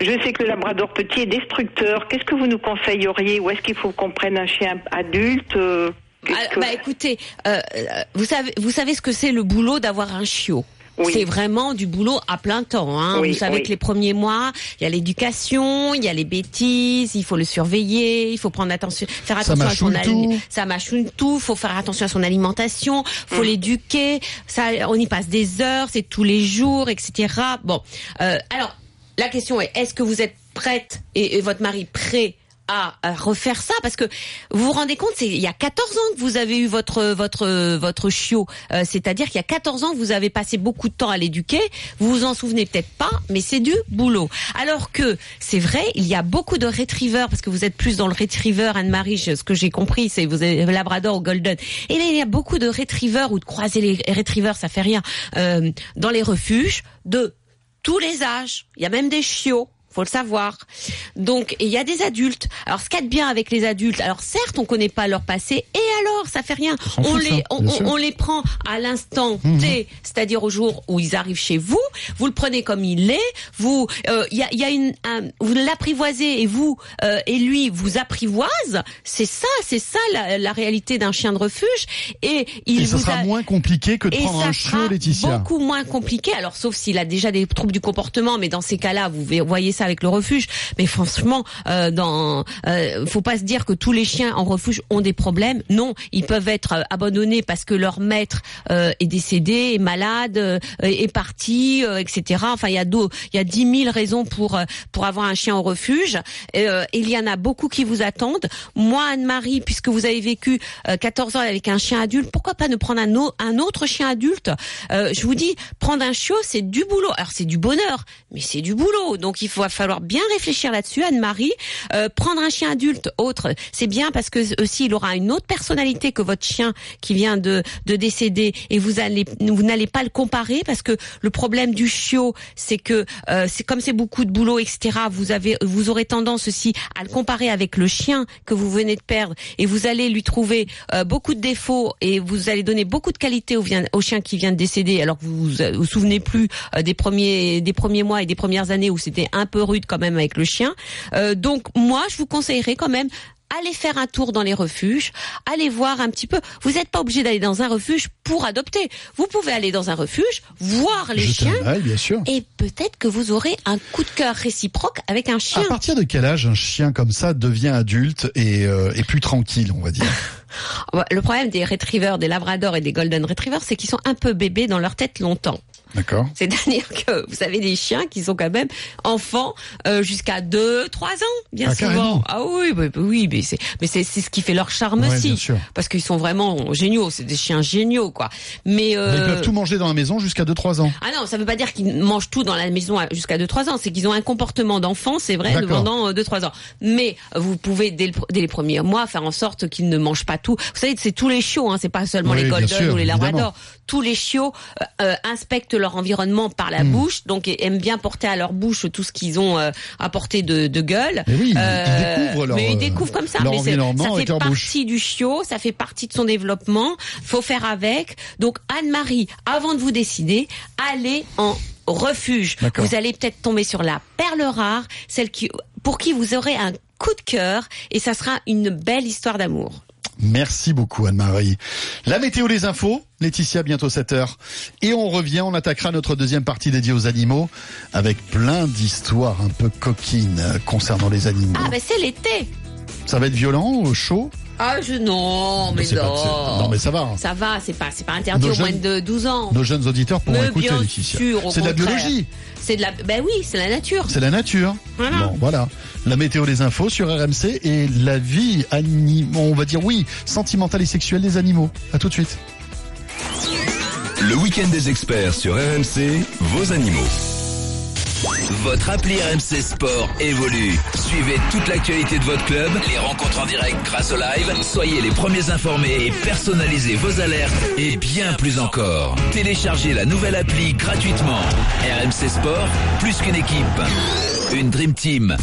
je sais que le Labrador petit est destructeur. Qu'est-ce que vous nous conseilleriez Ou est-ce qu'il faut qu'on prenne un chien adulte euh, Ah, que- Bah écoutez, euh, euh, vous savez, vous savez ce que c'est le boulot d'avoir un chiot. C'est vraiment du boulot à plein temps. Hein. Oui, vous savez oui. que les premiers mois, il y a l'éducation, il y a les bêtises, il faut le surveiller, il faut prendre attention, faire Ça attention à son tout. ça mâchouille tout, faut faire attention à son alimentation, faut Mm. l'éduquer. Ça, on y passe des heures, c'est tous les jours, etc. Bon, euh, alors la question est, est-ce que vous êtes prête et, et votre mari prêt à, refaire ça? Parce que vous vous rendez compte c'est il y a 14 ans que vous avez eu votre votre votre chiot. Euh, c'est-à-dire qu'il y a 14 ans vous avez passé beaucoup de temps à l'éduquer. Vous vous en souvenez peut-être pas mais c'est du boulot. Alors que c'est vrai il y a beaucoup de retrievers parce que vous êtes plus dans le retriever Anne-Marie ce que j'ai compris c'est vous avez Labrador ou Golden. Et là il y a beaucoup de retrievers ou de croiser les retrievers ça fait rien euh, dans les refuges de tous les âges. Il y a même des chiots. Faut le savoir. Donc, il y a des adultes. Alors, ce qu'il y a de bien avec les adultes, alors certes, on connaît pas leur passé, et alors, ça fait rien. On les, ça, on, bien on- sûr. on les prend à l'instant Mhm. T, c'est-à-dire au jour où ils arrivent chez vous. Vous le prenez comme il est. Vous, euh, il y a, il y a une, un- vous l'apprivoisez et vous euh, et lui vous apprivoise. C'est ça, c'est ça la, la réalité d'un chien de refuge. Et il Et ça vous sera a- moins compliqué que de et prendre ça un chiot, Laetitia. beaucoup moins compliqué. Alors, sauf s'il a déjà des troubles du comportement, mais dans ces cas-là, vous voyez ça avec le refuge. Mais franchement, euh, dans, euh, faut pas se dire que tous les chiens en refuge ont des problèmes. Non, ils peuvent être euh, abandonnés parce que leur maître euh, est décédé, est malade, est parti, etc. Enfin, il y a il y a dix mille raisons pour pour avoir un chien au refuge. Il y en a beaucoup qui vous attendent. Moi, Anne-Marie, puisque vous avez vécu euh, 14 ans avec un chien adulte, pourquoi pas ne prendre un, un autre chien adulte? Je vous dis, prendre un chiot, c'est du boulot. Alors c'est du bonheur, mais c'est du boulot. Donc il va falloir bien réfléchir là-dessus, Anne-Marie. Euh, prendre un chien adulte, autre, c'est bien parce que aussi il aura une autre personnalité que votre chien qui vient de, de décéder et vous allez vous n'allez pas le comparer parce que le problème du chiot, c'est que euh, c'est comme c'est beaucoup de boulot, etc. Vous avez vous aurez tendance aussi à le comparer avec le chien que vous venez de perdre et vous allez lui trouver euh, beaucoup de défauts et vous allez donner beaucoup de qualité au, chien qui vient de décéder alors que vous vous, vous souvenez plus des premiers des premiers mois et des premières années où c'était un peu rude quand même avec le chien. Euh, donc moi je vous conseillerais quand même allez faire un tour dans les refuges, allez voir un petit peu. Vous n'êtes pas obligé d'aller dans un refuge pour adopter. Vous pouvez aller dans un refuge, voir les chiens, œil, bien sûr. et peut-être que vous aurez un coup de cœur réciproque avec un chien. À partir de quel âge un chien comme ça devient adulte et, euh, et plus tranquille, on va dire? Ouais, Le problème des retrievers, des labradors et des golden retrievers, c'est qu'ils sont un peu bébés dans leur tête longtemps. D'accord. C'est-à-dire que vous avez des chiens qui sont quand même enfants euh, jusqu'à 2 3 ans bien Ah, souvent. carrément. Ah oui, bah, oui, mais c'est mais c'est c'est ce qui fait leur charme Ouais, aussi bien sûr. parce qu'ils sont vraiment géniaux, c'est des chiens géniaux quoi. Mais, euh, Ils peuvent tout manger dans la maison jusqu'à 2-3 ans. ah non, ça veut pas dire qu'ils mangent tout dans la maison jusqu'à 2-3 ans. C'est qu'ils ont un comportement d'enfant, c'est vrai, pendant 2-3 ans. Mais euh, vous pouvez, dès, le dès les premiers mois, faire en sorte qu'ils ne mangent pas tout. Vous savez, c'est tous les chiots, hein, c'est pas seulement Oui, les golden sûr, ou les labradors. Tous les chiots euh, euh, inspectent leur environnement par la Hmm. bouche, donc aiment bien porter à leur bouche tout ce qu'ils ont euh, à portée de, de gueule. Mais oui, ils- ils Euh, découvrent leur, mais ils euh, découvrent comme ça. mais ça fait bouche. partie du chiot, ça fait partie de son développement. Faut faire avec. Donc Anne-Marie, avant de vous décider, allez en refuge. Vous allez peut-être tomber sur la perle rare, celle qui, pour qui vous aurez un coup de cœur, et ça sera une belle histoire d'amour. Merci beaucoup Anne-Marie. La météo des infos, Laetitia bientôt 7 heures. Et on revient, on attaquera notre deuxième partie dédiée aux animaux avec plein d'histoires un peu coquines concernant les animaux. Ah ben c'est l'été. Ça va être violent, euh, chaud Ah je non, mais non. non, mais ça va, hein. Ça va, c'est pas, c'est pas interdit Nos au moins de 12 ans. Nos jeunes auditeurs pourront Mais écouter bien Laetitia. C'est de la biologie, C'est de la, ben oui, c'est la nature. c'est la nature. Voilà. Bon, voilà. La météo des infos sur RMC et la vie animaux, on va dire oui, sentimentale et sexuelle des animaux. À tout de suite. Le week-end des experts sur RMC, vos animaux. Votre appli RMC Sport évolue. Suivez toute l'actualité de votre club, les rencontres en direct grâce au live. Soyez les premiers informés et personnalisez vos alertes et bien plus encore. Téléchargez la nouvelle appli gratuitement. RMC Sport, plus qu'une équipe. Une Dream Team.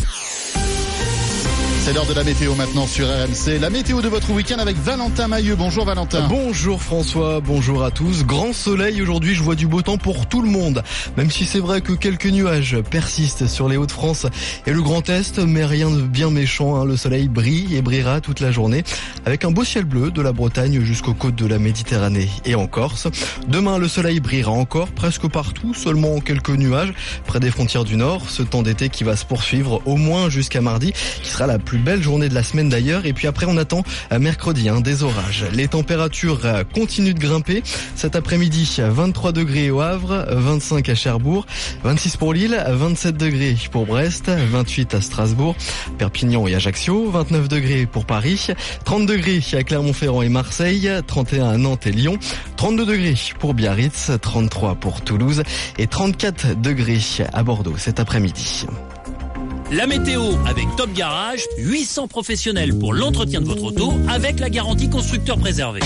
C'est l'heure de la météo maintenant sur RMC. La météo de votre week-end avec Valentin Mailleux. Bonjour Valentin. Bonjour François, bonjour à tous. Grand soleil aujourd'hui, je vois du beau temps pour tout le monde. Même si c'est vrai que quelques nuages persistent sur les Hauts-de-France et le Grand Est, mais rien de bien méchant. hein. Le soleil brille et brillera toute la journée avec un beau ciel bleu de la Bretagne jusqu'aux côtes de la Méditerranée et en Corse. Demain, le soleil brillera encore presque partout, seulement quelques nuages près des frontières du Nord. Ce temps d'été qui va se poursuivre au moins jusqu'à mardi, qui sera la plus belle journée de la semaine d'ailleurs. Et puis après, on attend à mercredi hein, des orages. Les températures euh, continuent de grimper. Cet après-midi, 23 degrés au Havre, 25 à Cherbourg, 26 pour Lille, 27 degrés pour Brest, 28 à Strasbourg, Perpignan et Ajaccio, 29 degrés pour Paris, 30 degrés à Clermont-Ferrand et Marseille, 31 à Nantes et Lyon, 32 degrés pour Biarritz, 33 pour Toulouse et 34 degrés à Bordeaux cet après-midi. La météo avec Top Garage, 800 professionnels pour l'entretien de votre auto avec la garantie constructeur préservé.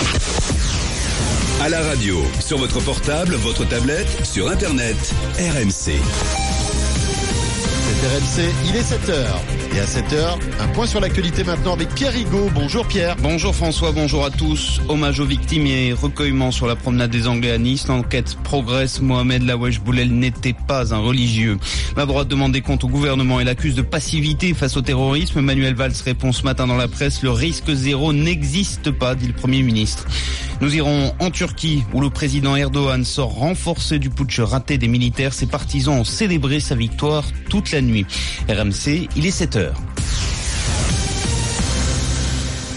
À la radio, sur votre portable, votre tablette, sur Internet, RMC. C'est RMC, il est 7h. Et à 7h, un point sur l'actualité maintenant avec Pierre Rigaud. Bonjour Pierre. Bonjour François, bonjour à tous. Hommage aux victimes et recueillement sur la promenade des Anglais à Nice. L'enquête progresse. Mohamed Lawesh Boulel n'était pas un religieux. La droite demande des comptes au gouvernement et l'accuse de passivité face au terrorisme. Manuel Valls répond ce matin dans la presse, le risque zéro n'existe pas, dit le Premier ministre. Nous irons en Turquie où le président Erdogan sort renforcé du putsch raté des militaires. Ses partisans ont célébré sa victoire toute la nuit. RMC, il est 7 heures.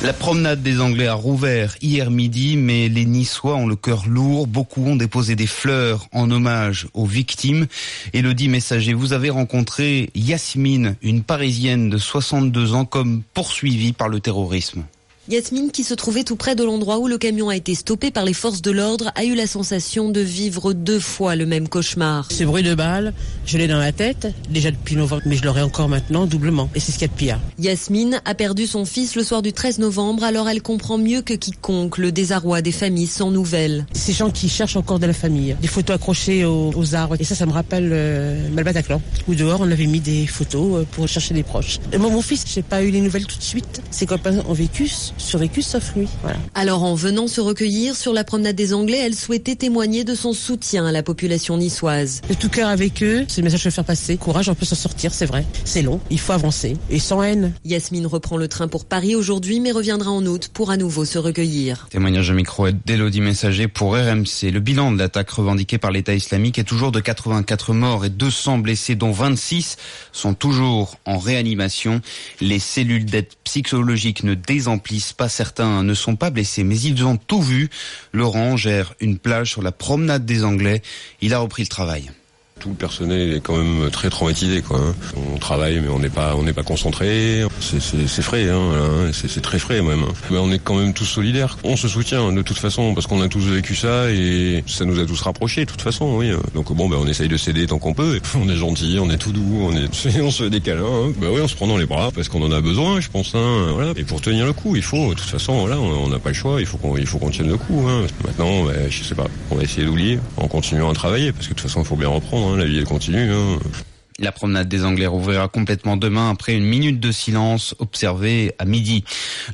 La promenade des Anglais a rouvert hier midi, mais les Niçois ont le cœur lourd. Beaucoup ont déposé des fleurs en hommage aux victimes. Elodie Messager, vous avez rencontré Yasmine, une Parisienne de 62 ans, comme poursuivie par le terrorisme. Yasmine, qui se trouvait tout près de l'endroit où le camion a été stoppé par les forces de l'ordre, a eu la sensation de vivre deux fois le même cauchemar. Ce bruit de balle, je l'ai dans la tête, déjà depuis novembre, mais je l'aurai encore maintenant doublement. Et c'est ce qu'il y a de pire. Yasmine a perdu son fils le soir du 13 novembre, alors elle comprend mieux que quiconque le désarroi des familles sans nouvelles. Ces gens qui cherchent encore de la famille, des photos accrochées aux, aux arbres. Et ça, ça me rappelle euh, le Bataclan, où dehors on avait mis des photos euh, pour chercher des proches. Et moi, mon fils, j'ai pas eu les nouvelles tout de suite. Ses copains ont vécu. Survécu sauf lui. Voilà. Alors en venant se recueillir sur la promenade des Anglais, elle souhaitait témoigner de son soutien à la population niçoise. De tout cœur avec eux, c'est le message que je veux faire passer. Courage, on peut s'en sortir, c'est vrai. C'est long, il faut avancer. Et sans haine. Yasmine reprend le train pour Paris aujourd'hui, mais reviendra en août pour à nouveau se recueillir. Témoignage à micro d'Elodie Messager pour RMC. Le bilan de l'attaque revendiquée par l'État islamique est toujours de 84 morts et 200 blessés, dont 26 sont toujours en réanimation. Les cellules d'aide psychologique ne désemplissent pas. Certains ne sont pas blessés, mais ils ont tout vu. Laurent gère une plage sur la promenade des Anglais. Il a repris le travail. Tout le personnel est quand même très traumatisé. Quoi. hein. On travaille, mais on n'est pas, on n'est pas concentré. C'est- frais, hein, hein, c'est très frais même. hein. Mais on est quand même tous solidaires. On se soutient de toute façon parce qu'on a tous vécu ça et ça nous a tous rapprochés de toute façon. Oui. Donc bon, ben on essaye de s'aider tant qu'on peut. On est gentil, on est tout doux, on est, on se câlins. Hein. Ben oui, on se prend dans les bras parce qu'on en a besoin, je pense. Hein, voilà. Et pour tenir le coup, il faut. De toute façon, voilà, on n'a pas le choix. Il faut qu'on, il faut qu'on tienne le coup. Maintenant, ben, je sais pas. On va essayer d'oublier en continuant à travailler parce que de toute façon, il faut bien reprendre. Hein. La vie continue. Hein. La promenade des Anglais rouvrira complètement demain après une minute de silence observée à midi.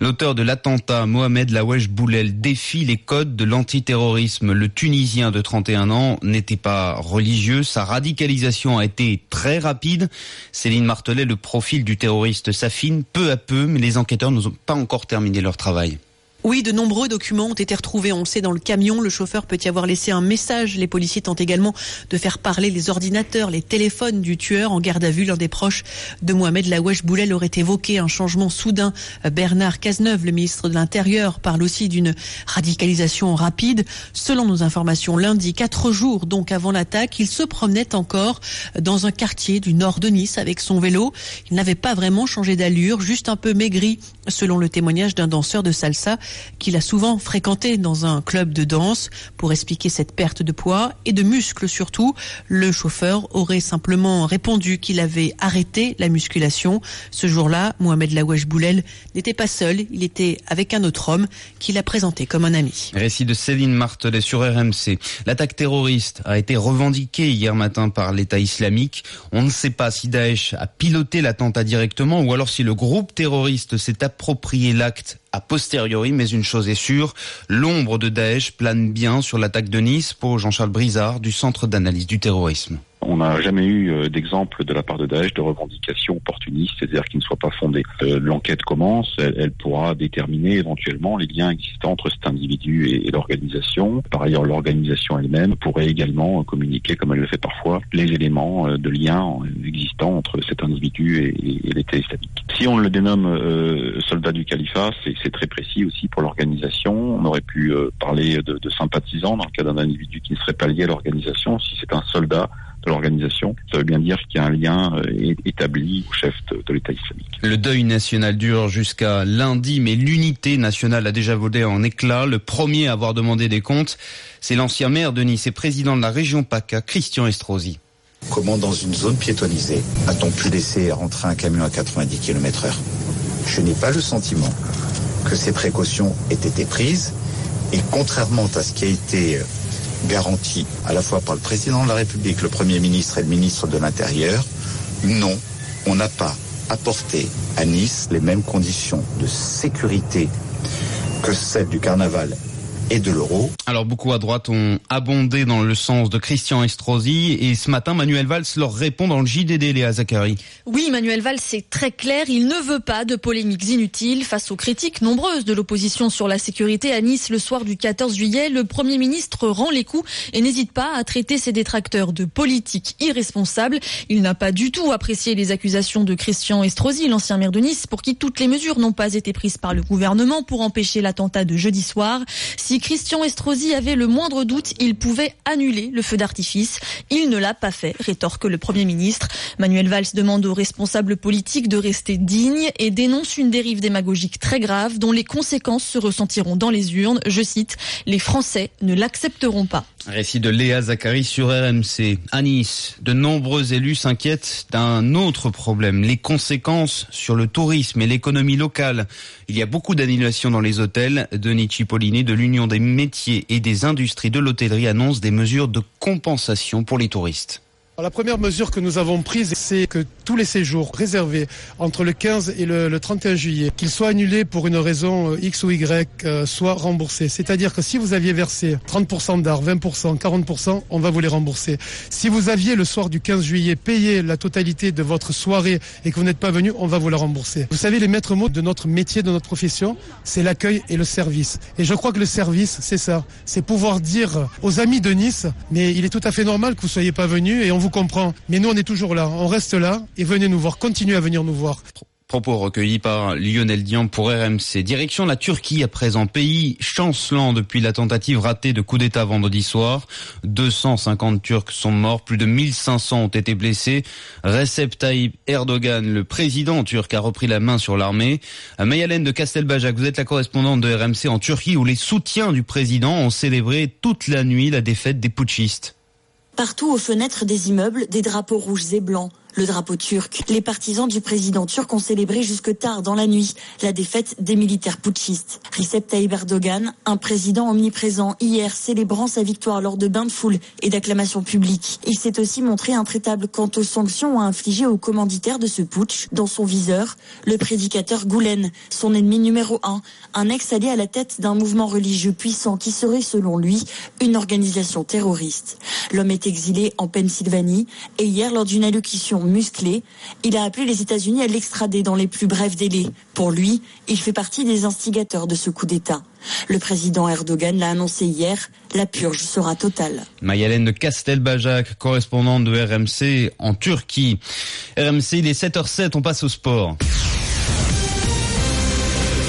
L'auteur de l'attentat, Mohamed Lawesh Boulel, défie les codes de l'antiterrorisme. Le Tunisien de 31 ans n'était pas religieux. Sa radicalisation a été très rapide. Céline Martelet, le profil du terroriste s'affine peu à peu, mais les enquêteurs n'ont pas encore terminé leur travail. Oui, de nombreux documents ont été retrouvés. On sait dans le camion. Le chauffeur peut y avoir laissé un message. Les policiers tentent également de faire parler les ordinateurs, les téléphones du tueur. En garde à vue, l'un des proches de Mohamed Lawesh Boulel aurait évoqué un changement soudain. Bernard Cazeneuve, le ministre de l'Intérieur, parle aussi d'une radicalisation rapide. Selon nos informations, lundi, quatre jours donc avant l'attaque, il se promenait encore dans un quartier du nord de Nice avec son vélo. Il n'avait pas vraiment changé d'allure, juste un peu maigri, selon le témoignage d'un danseur de salsa qu'il a souvent fréquenté dans un club de danse. Pour expliquer cette perte de poids et de muscles surtout, le chauffeur aurait simplement répondu qu'il avait arrêté la musculation. Ce jour-là, Mohamed Lawesh Boulel n'était pas seul, il était avec un autre homme qu'il a présenté comme un ami. Récit de Céline Martelet sur RMC. L'attaque terroriste a été revendiquée hier matin par l'État islamique. On ne sait pas si Daesh a piloté l'attentat directement ou alors si le groupe terroriste s'est approprié l'acte a posteriori, mais une chose est sûre, l'ombre de Daesh plane bien sur l'attaque de Nice pour Jean-Charles Brizard du Centre d'analyse du terrorisme. On n'a jamais eu euh, d'exemple de la part de Daesh de revendication opportuniste, c'est-à-dire qui ne soit pas fondée. Euh, L'enquête commence, elle, pourra déterminer éventuellement les liens existants entre cet individu et, l'organisation. Par ailleurs, l'organisation elle-même pourrait également euh, communiquer, comme elle le fait parfois, les éléments de lien existants entre cet individu et, l'État islamique. Si on le dénomme soldat du califat, c'est très précis aussi pour l'organisation. On aurait pu parler de, de sympathisants dans le cas d'un individu qui ne serait pas lié à l'organisation. Si c'est un soldat de l'organisation, ça veut bien dire qu'il y a un lien euh, établi au chef de, de l'État islamique. Le deuil national dure jusqu'à lundi, mais l'unité nationale a déjà volé en éclats. Le premier à avoir demandé des comptes, c'est l'ancien maire de Nice et président de la région PACA, Christian Estrosi. Comment dans une zone piétonnisée a-t-on pu laisser rentrer un camion à 90 km heure? Je n'ai pas le sentiment que ces précautions aient été prises et contrairement à ce qui a été euh, garanti à la fois par le président de la République, le Premier ministre et le ministre de l'Intérieur, non, on n'a pas apporté à Nice les mêmes conditions de sécurité que celles du carnaval et de l'euro. Alors beaucoup à droite ont abondé dans le sens de Christian Estrosi et ce matin Manuel Valls leur répond dans le JDD Léa Zachary. Oui, Manuel Valls, c'est très clair. Il ne veut pas de polémiques inutiles face aux critiques nombreuses de l'opposition sur la sécurité à Nice le soir du 14 juillet. Le Premier ministre rend les coups et n'hésite pas à traiter ses détracteurs de politiques irresponsables. Il n'a pas du tout apprécié les accusations de Christian Estrosi, l'ancien maire de Nice, pour qui toutes les mesures n'ont pas été prises par le gouvernement pour empêcher l'attentat de jeudi soir. Si Christian Estrosi avait le moindre doute, il pouvait annuler le feu d'artifice. Il ne l'a pas fait, rétorque le Premier ministre. Manuel Valls demande aux responsables politiques de rester dignes et dénonce une dérive démagogique très grave dont les conséquences se ressentiront dans les urnes. Je cite, les Français ne l'accepteront pas. Récit de Léa Zachary sur RMC. À Nice, de nombreux élus s'inquiètent d'un autre problème, les conséquences sur le tourisme et l'économie locale. Il y a beaucoup d'annulations dans les hôtels. Denis Cipollini de l'Union des métiers et des industries de l'hôtellerie annonce des mesures de compensation pour les touristes. La première mesure que nous avons prise, c'est que tous les séjours réservés entre le 15 et le, le 31 juillet, qu'ils soient annulés pour une raison euh, X ou Y, euh, soient remboursés. C'est-à-dire que si vous aviez versé 30% d'art, 20%, 40%, on va vous les rembourser. Si vous aviez le soir du 15 juillet payé la totalité de votre soirée et que vous n'êtes pas venu, on va vous la rembourser. Vous savez, les maîtres mots de notre métier, de notre profession, c'est l'accueil et le service. Et je crois que le service, c'est ça. C'est pouvoir dire aux amis de Nice, mais il est tout à fait normal que vous soyez pas venus et on vous comprend. Mais nous, on est toujours là. On reste là et venez nous voir. Continuez à venir nous voir. Propos recueillis par Lionel Dian pour RMC. Direction la Turquie à présent, pays chancelant depuis la tentative ratée de coup d'État vendredi soir. 250 Turcs sont morts, plus de 1500 ont été blessés. Recep Tayyip Erdogan, le président turc, a repris la main sur l'armée. Mayalène de Castelbajac, vous êtes la correspondante de RMC en Turquie où les soutiens du président ont célébré toute la nuit la défaite des putschistes. Partout aux fenêtres des immeubles, des drapeaux rouges et blancs le drapeau turc. Les partisans du président turc ont célébré jusque tard dans la nuit la défaite des militaires putschistes. Recep Tayyip Erdogan, un président omniprésent hier célébrant sa victoire lors de bains de foule et d'acclamations publiques. Il s'est aussi montré intraitable quant aux sanctions à infliger aux commanditaires de ce putsch. Dans son viseur, le prédicateur Goulen, son ennemi numéro un, un ex-allié à la tête d'un mouvement religieux puissant qui serait selon lui une organisation terroriste. L'homme est exilé en Pennsylvanie et hier lors d'une allocution musclé, il a appelé les États-Unis à l'extrader dans les plus brefs délais. Pour lui, il fait partie des instigateurs de ce coup d'État. Le président Erdogan l'a annoncé hier, la purge sera totale. Mayalène de Castelbajac, correspondante de RMC en Turquie. RMC, il est 7h07, on passe au sport.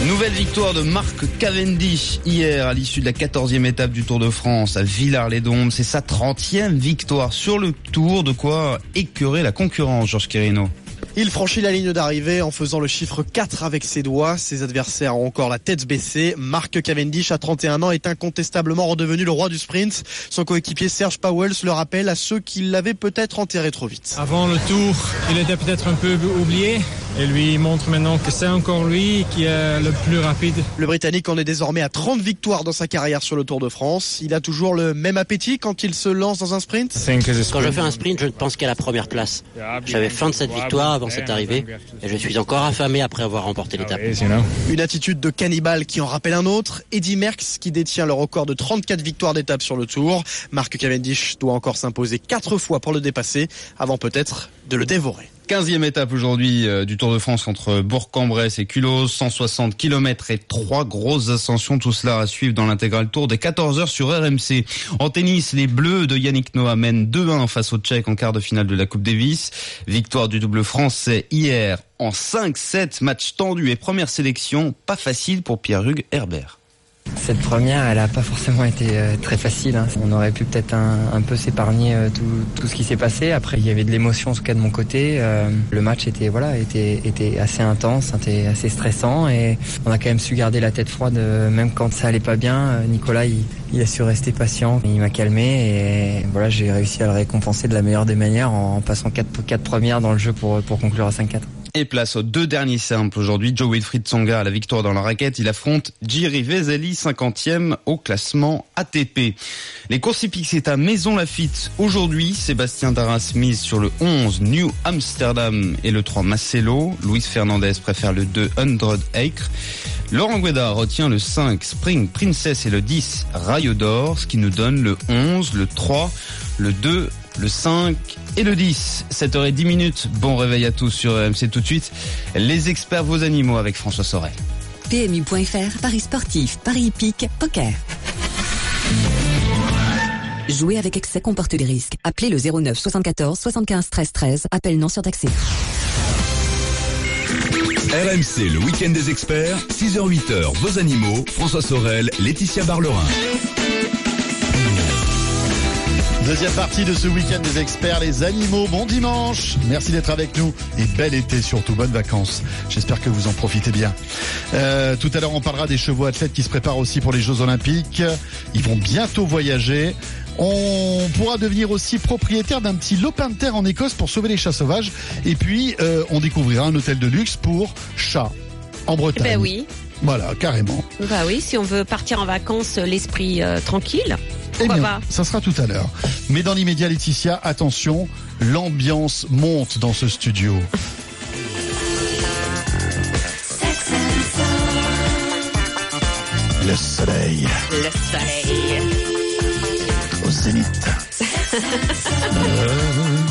Nouvelle victoire de Marc Cavendish hier à l'issue de la 14e étape du Tour de France à Villars-les-Dombes. C'est sa 30e victoire sur le Tour, de quoi écœurer la concurrence, Georges Quirino. Il franchit la ligne d'arrivée en faisant le chiffre 4 avec ses doigts. Ses adversaires ont encore la tête baissée. Marc Cavendish, à 31 ans, est incontestablement redevenu le roi du sprint. Son coéquipier Serge Powell le rappelle à ceux qui l'avaient peut-être enterré trop vite. Avant le tour, il était peut-être un peu oublié. Et lui montre maintenant que c'est encore lui qui est le plus rapide. Le Britannique en est désormais à 30 victoires dans sa carrière sur le Tour de France. Il a toujours le même appétit quand il se lance dans un sprint? Quand je fais un sprint, je ne pense qu'à la première place. J'avais faim de cette victoire avant cette arrivée et je suis encore affamé après avoir remporté l'étape. Une attitude de cannibale qui en rappelle un autre, Eddie Merckx qui détient le record de 34 victoires d'étape sur le Tour. Marc Cavendish doit encore s'imposer quatre fois pour le dépasser avant peut-être de le dévorer. 15e étape aujourd'hui euh, du Tour de France entre Bourg-en-Bresse et Culot, 160 km et trois grosses ascensions, tout cela à suivre dans l'intégral tour des 14h sur RMC. En tennis, les Bleus de Yannick Noah mènent 2-1 face aux Tchèques en quart de finale de la Coupe Davis. Victoire du double français hier en 5-7, match tendu et première sélection, pas facile pour Pierre-Hugues Herbert. Cette première, elle n'a pas forcément été euh, très facile. hein. On aurait pu peut-être un, peu s'épargner euh, tout, ce qui s'est passé. Après, il y avait de l'émotion, en tout cas de mon côté. Euh, le match était assez intense, assez stressant, et on a quand même su garder la tête froide, même quand ça allait pas bien. Nicolas, il, a su rester patient, il m'a calmé, et voilà, j'ai réussi à le récompenser de la meilleure des manières en passant quatre, quatre premières dans le jeu pour, pour conclure à 5-4. Et place aux deux derniers simples aujourd'hui. Joe Wilfried Tsonga à la victoire dans la raquette. Il affronte Jiri Vezeli, 50e au classement ATP. Les courses hippiques, c'est à Maison Lafitte. Aujourd'hui, Sébastien Darras mise sur le 11 New Amsterdam et le 3 Marcelo. Luis Fernandez préfère le 2 Hundred Acre. Laurent Gueda retient le 5 Spring Princess et le 10 Rayo d'Or, ce qui nous donne le 11, le 3, le 2, le 5 et le 10. 7h10 minutes. Bon réveil à tous sur MC tout de suite. Les experts vos animaux avec François Sorel. PMU.fr, Paris sportif, Paris hippique, poker. Jouer avec excès comporte des risques. Appelez le 09 74 75 13 13. Appel non surtaxé. RMC, le week-end des experts, 6h-8h, vos animaux, François Sorel, Laetitia Barlerin. Deuxième partie de ce week-end des experts, les animaux. Bon dimanche. Merci d'être avec nous et bel été surtout. Bonnes vacances. J'espère que vous en profitez bien. Euh, tout à l'heure, on parlera des chevaux athlètes qui se préparent aussi pour les Jeux Olympiques. Ils vont bientôt voyager. On pourra devenir aussi propriétaire d'un petit lopin de terre en Écosse pour sauver les chats sauvages. Et puis, euh, on découvrira un hôtel de luxe pour chats en Bretagne. Ben oui. Voilà, carrément. Bah oui, si on veut partir en vacances euh, l'esprit euh, tranquille, Eh bien, pas? ça sera tout à l'heure. Mais dans l'immédiat, Laetitia, attention, L'ambiance monte dans ce studio. Le soleil Le soleil. au zénith.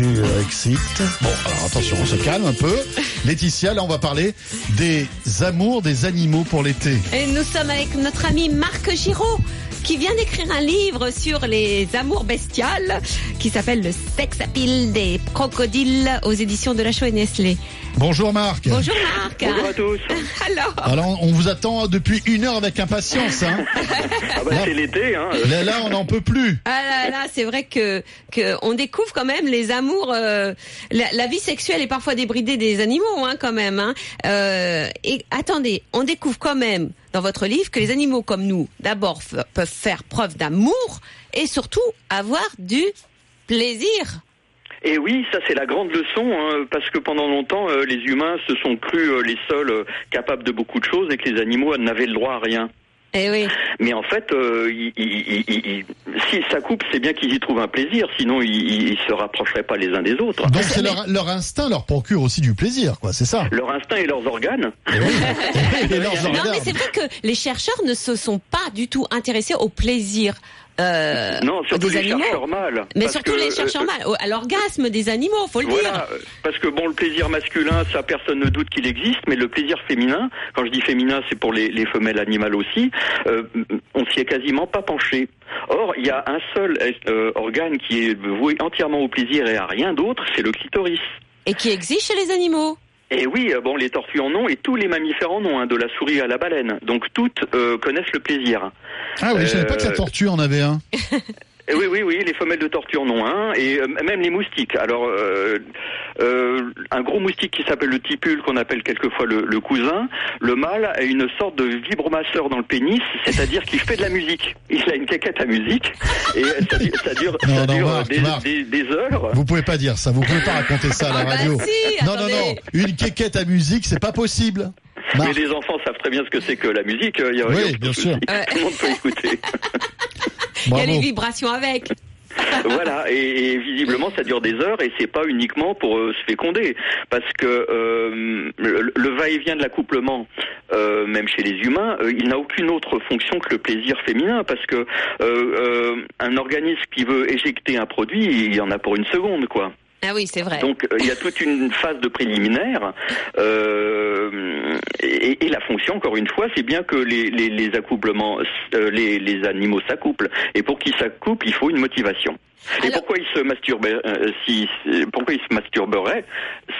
Euh, Surexcite. Bon, alors attention, on se calme un peu. Laetitia, là, on va parler des amours des animaux pour l'été. Et nous sommes avec notre ami Marc Giraud qui vient d'écrire un livre sur les amours bestiales qui s'appelle Le sex appeal des crocodiles aux éditions de la Chaux et Nestlé. Bonjour Marc. Bonjour Marc. Bonjour à tous. Alors, Alors, on vous attend depuis une heure avec impatience. Hein. Ah bah, c'est l'été, hein. Là, là, on n'en peut plus. ah là là, c'est vrai que, que on découvre quand même les amours. euh, la, la vie sexuelle est parfois débridée des animaux, hein, quand même. Hein. Euh, et attendez, on découvre quand même dans votre livre que les animaux comme nous, d'abord, f- peuvent faire preuve d'amour et surtout avoir du plaisir. Et oui, ça c'est la grande leçon, hein, parce que pendant longtemps, euh, les humains se sont crus euh, les seuls euh, capables de beaucoup de choses et que les animaux n'avaient le droit à rien. Eh oui. Mais en fait, euh, si ça coupe, c'est bien qu'ils y trouvent un plaisir, sinon ils, ils se rapprocheraient pas les uns des autres. Donc, c'est leur, leur instinct leur procure aussi du plaisir, quoi. C'est ça. Leur instinct et leurs organes. Et leurs Non, organes. mais c'est vrai que les chercheurs ne se sont pas du tout intéressés au plaisir. Euh, Non, surtout des les animaux. chercheurs mâles. Mais surtout que, les chercheurs euh, mâles, à l'orgasme des animaux, faut le Voilà, dire. euh, parce que bon, le plaisir masculin, ça personne ne doute qu'il existe, mais le plaisir féminin, quand je dis féminin, c'est pour les, les femelles animales aussi, euh, on s'y est quasiment pas penché. Or, il y a un seul euh, organe qui est voué entièrement au plaisir et à rien d'autre, c'est le clitoris. Et qui existe chez les animaux. Et oui, euh, bon, les tortues en ont et tous les mammifères en ont, hein, de la souris à la baleine. Donc toutes euh, connaissent le plaisir. Ah oui, je savais pas que la Euh, tortue en avait un. Eh Oui, oui, oui, les femelles de tortue en ont un, et euh, même les moustiques. Alors, euh, euh, un gros moustique qui s'appelle le tipule, qu'on appelle quelquefois le, le cousin, le mâle a une sorte de vibromasseur dans le pénis, c'est-à-dire qu'il fait de la musique. Il a une caquette à musique, et ça, dure- ça dure, Non, ça non, dure Marc, des, Marc. des- des heures. Vous pouvez pas dire ça. Vous pouvez pas raconter ça à la Ah bah radio. si, non, non, attendez. non. Une quéquette à musique, c'est pas possible. Mais les enfants savent très bien ce que c'est que la musique. il y a- Oui, bien sûr. Tout le monde peut écouter. Il y a les vibrations avec. voilà, et, et visiblement ça dure des heures et c'est pas uniquement pour euh, se féconder, parce que euh, le, le va-et-vient de l'accouplement, euh, même chez les humains, euh, il n'a aucune autre fonction que le plaisir féminin, parce que euh, euh, un organisme qui veut éjecter un produit, il y en a pour une seconde, quoi. Ah oui, c'est vrai. Donc euh, il y a toute une phase de préliminaire euh, et, la fonction, encore une fois, c'est bien que les, les, les accouplements, euh, les, les animaux s'accouplent. Et pour qu'ils s'accouplent, il faut une motivation. Et pourquoi ils se masturberaient euh, si, Pourquoi ils se masturberaient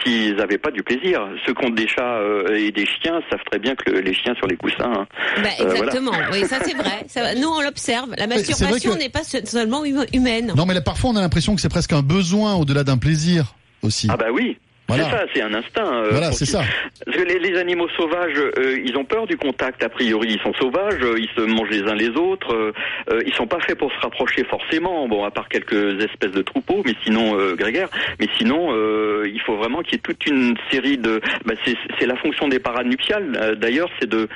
s'ils n'avaient pas du plaisir? Ceux qui ont des chats euh, et des chiens savent très bien que les chiens sur les coussins. hein. Bah, Euh, voilà. exactement. Oui, ça c'est vrai. Ça- nous, on l'observe. La masturbation que- n'est pas se- seulement hum- humaine. Non, mais là, parfois, on a l'impression que c'est presque un besoin au-delà d'un plaisir aussi. Ah bah oui. Voilà. C'est ça, c'est un instinct. euh, Voilà, c'est ça. Parce que les, les animaux sauvages, euh, ils ont peur du contact. A priori, ils sont sauvages, euh, ils se mangent les uns les autres. euh, euh, ils sont pas faits pour se rapprocher forcément. Bon, à part quelques espèces de troupeaux, mais sinon euh, grégaires. Mais sinon, euh, il faut vraiment qu'il y ait toute une série de. Bah, c'est la fonction des paranuptiales. euh, D'ailleurs, c'est de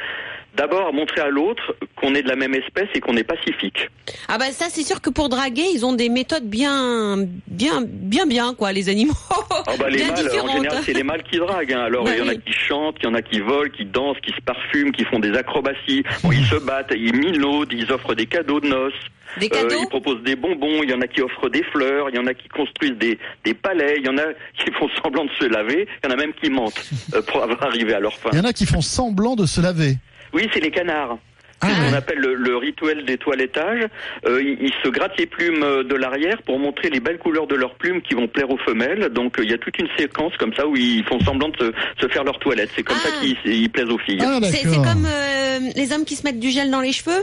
d'abord montrer à l'autre qu'on est de la même espèce et qu'on est pacifique. Ah bah ça, c'est sûr que pour draguer, ils ont des méthodes bien, bien, bien, bien quoi, les animaux. Ah bah, les bien mâles, en général, c'est les mâles qui draguent. hein. Alors, Bah il y en a qui chantent, il y en a qui volent, qui dansent, qui se parfument, qui font des acrobaties. Bon, ils se battent, ils minaudent, ils offrent des cadeaux de noces. Des cadeaux Ils proposent des bonbons, il y en a qui offrent des fleurs, il y en a qui construisent des, des palais, il y en a qui font semblant de se laver, il y en a même qui mentent euh, pour arriver à leur fin. Il y en a qui font semblant de se laver. Oui, c'est les canards. C'est ce qu'on appelle le, le rituel des toilettages. Euh, ils, ils se grattent les plumes euh, de l'arrière pour montrer les belles couleurs de leurs plumes qui vont plaire aux femelles. Donc euh, il y a toute une séquence comme ça où ils font semblant de se, se faire leur toilette. C'est comme ça qu'ils ils plaisent aux filles. Ah, C'est c'est comme euh, les hommes qui se mettent du gel dans les cheveux?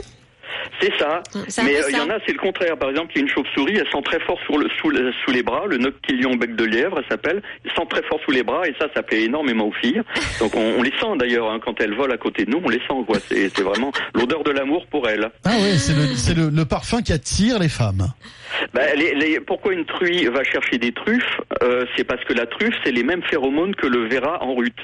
C'est ça. Mais euh, il y en a, c'est le contraire. Par exemple, il y a une chauve-souris, elle sent très fort sous, le, sous, le- sous les bras, le noctilion bec de lièvre, elle s'appelle. Elle sent très fort sous les bras et ça, ça plaît énormément aux filles. Donc on, on les sent d'ailleurs hein, quand elles volent à côté de nous, on les sent quoi. C'est c'est vraiment l'odeur de l'amour pour elles. Ah ouais, c'est le, c'est le, le parfum qui attire les femmes. Bah, les, les- pourquoi une truie va chercher des truffes Euh, C'est parce que la truffe, c'est les mêmes phéromones que le verra en rut.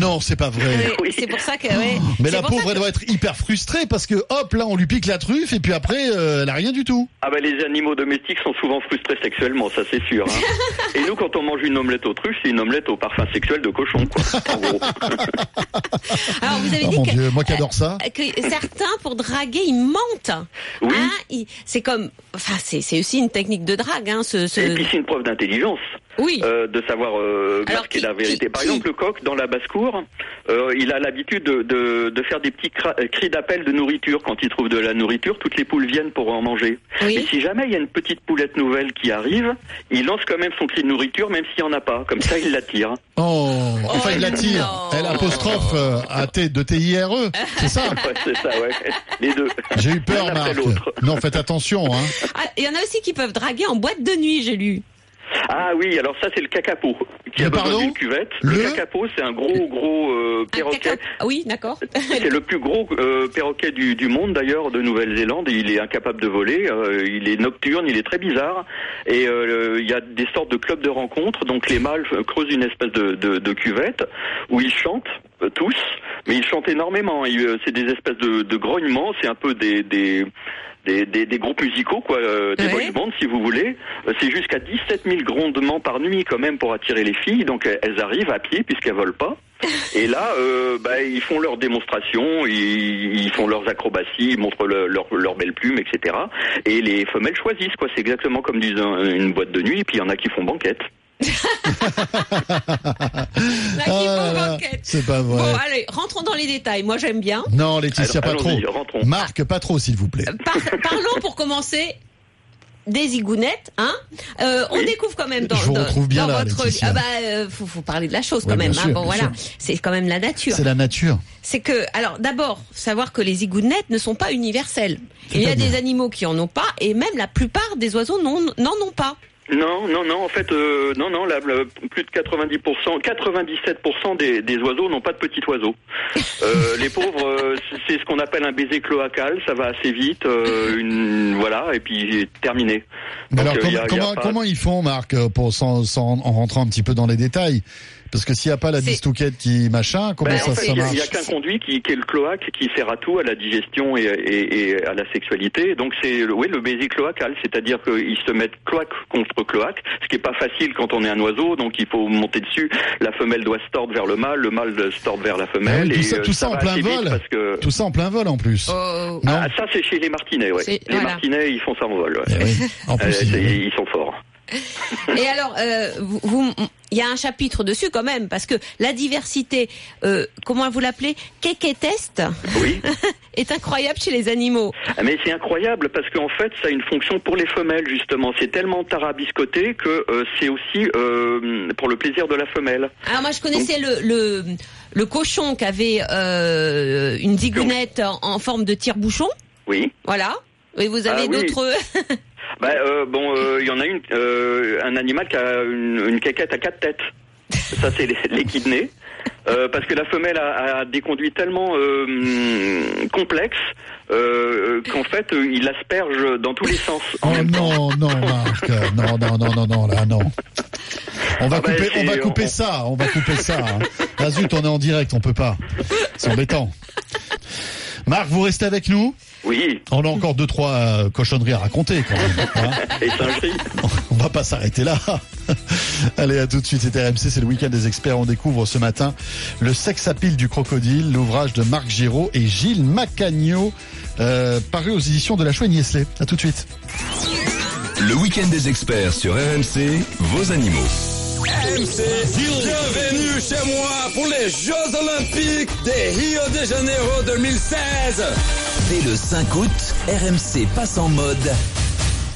Non, c'est pas vrai. Oui, C'est pour ça que. ouais. Mais la pauvre, elle doit être hyper frustrée parce que hop, là, on lui pique la truffe et puis après, euh, elle a rien du tout. Ah bah les animaux domestiques sont souvent frustrés sexuellement, ça c'est sûr. hein. Et nous, quand on mange une omelette aux truffes, c'est une omelette au parfum sexuel de cochon, quoi. En gros. Alors vous avez Oh dit mon que, Dieu, moi qui adore ça. que certains pour draguer ils mentent. Oui. Hein, ils- c'est comme, enfin c'est c'est aussi une technique de drague. Hein, ce, ce- Et puis c'est une preuve d'intelligence. Oui. Euh, de savoir euh, masquer la vérité. Par exemple, le coq dans la basse-cour, euh, il a l'habitude de, de, de faire des petits euh, cris d'appel de nourriture. Quand il trouve de la nourriture, toutes les poules viennent pour en manger. Oui. Et si jamais il y a une petite poulette nouvelle qui arrive, il lance quand même son cri de nourriture, même s'il n'y en a pas. Comme ça, il l'attire. Oh, enfin, il la tire. non. Elle apostrophe euh, à T de T-I-R-E. C'est ça. Ouais, c'est ça, ouais. Les deux. J'ai eu peur, Marc. l'autre. Non, faites attention, hein. Ah, il y en a aussi qui peuvent draguer en boîte de nuit, j'ai lu. Ah oui, alors ça c'est le cacapo qui a besoin d'une cuvette. Le, Le cacapo, c'est un gros gros euh, perroquet. Ah oui, d'accord. C'est le plus gros euh, perroquet du, du monde d'ailleurs de Nouvelle-Zélande. Il est incapable de voler. euh, il est nocturne, il est très bizarre. Et euh, il y a des sortes de clubs de rencontres. Donc les mâles creusent une espèce de, de, de cuvette où ils chantent euh, tous, mais ils chantent énormément. Euh, C'est des espèces de, de grognements. C'est un peu des, des des, des, des groupes musicaux, quoi, euh, des Ouais. boys bands, si vous voulez. Euh, C'est jusqu'à 17 000 grondements par nuit, quand même, pour attirer les filles. Donc, elles- elles arrivent à pied, puisqu'elles volent pas. Et là, euh, bah, ils font leurs démonstrations, ils, ils font leurs acrobaties, ils montrent le- leur, leurs belles plumes, etc. Et les femelles choisissent, quoi. C'est exactement comme dans un- une boîte de nuit. Et puis, il y en a qui font banquette. Ah. C'est pas vrai. Bon, allez, rentrons dans les détails. Moi, j'aime bien. Non, Laetitia, pas trop. rentrons. Marc, pas trop, s'il vous plaît. Par- parlons pour commencer des zigounettes, hein Euh, On découvre quand même dans, Je vous retrouve bien dans là, votre Laetitia. ah bah euh, faut, faut parler de la chose quand même. hein. Bon voilà, c'est quand même la nature. C'est la nature. C'est que alors d'abord savoir que les zigounettes ne sont pas universelles. Il y a des animaux qui en ont pas et même la plupart des oiseaux n'en n'en ont pas. Non, non, non. En fait, euh, non, non. Là, plus de 90%, 97% des, des oiseaux n'ont pas de petits oiseaux. Euh, les pauvres, euh, c'est- ce qu'on appelle un baiser cloacal. Ça va assez vite. euh, une, voilà, et puis terminé. Mais Donc, alors, euh, comment, a- pas- comment ils font, Marc, euh, pour, sans, sans- en rentrant un petit peu dans les détails? Parce que s'il n'y a pas la bistouquette qui machin, comment Ben, ça, en fait, ça il y a- marche il y a, qu'un conduit qui, qui est le cloaque, qui sert à tout, à la digestion et, et- et à la sexualité. Donc c'est le- oui, le baiser cloacal, c'est-à-dire qu'ils se mettent cloaque contre cloaque, ce qui est pas facile quand on est un oiseau. Donc il faut monter dessus. La femelle doit se tordre vers le mâle, le mâle se tordre vers la femelle. oui, tout et, ça, euh, tout ça en plein vol. Parce que Tout ça en plein vol en plus. Oh. Non Ah, ça c'est chez les martinets, ouais. C'est- Les voilà. martinets, ils font ça en vol. ouais. Eh oui, en plus, Euh, ils sont forts. Et alors, euh, vous- vous, il y a un chapitre dessus quand même parce que la diversité, euh, comment vous l'appelez, test Oui. est incroyable chez les animaux. Ah, Mais c'est incroyable parce qu'en fait, ça a une fonction pour les femelles justement. C'est tellement tarabiscoté que euh, c'est aussi euh, pour le plaisir de la femelle. Alors moi je connaissais le, le le cochon qui avait une zigounette en, en forme de tire-bouchon. Oui. Voilà. Et vous avez Ah oui. Bah, euh, bon, euh, il y en a une, euh, un animal qui a une, une caquette à quatre têtes. Ça, c'est les-. Euh, parce que la femelle a, a des conduits tellement euh, complexes euh, qu'en fait, il asperge dans tous les sens. Oh non, non, Marc. Non, non, non, non, non, là, non. On va Ah bah, couper, on va c'est- couper on- ça, on va couper ça. hein. Ah zut, on est en direct, on peut pas. C'est embêtant. Marc, vous restez avec nous? Oui. On a encore deux, trois euh, cochonneries à raconter quand même. hein. Et. On va pas s'arrêter là. Allez, à tout de suite. C'est RMC, c'est le week-end des experts. On découvre ce matin le sex appeal du crocodile, l'ouvrage de Marc Giraud et Gilles Macagno, euh, paru aux éditions de la Chouette Niesley. À tout de suite. Le week-end des experts sur RMC, vos animaux. RMC, bienvenue chez moi pour les Jeux Olympiques de Rio de Janeiro 2016. Dès le 5 août, RMC passe en mode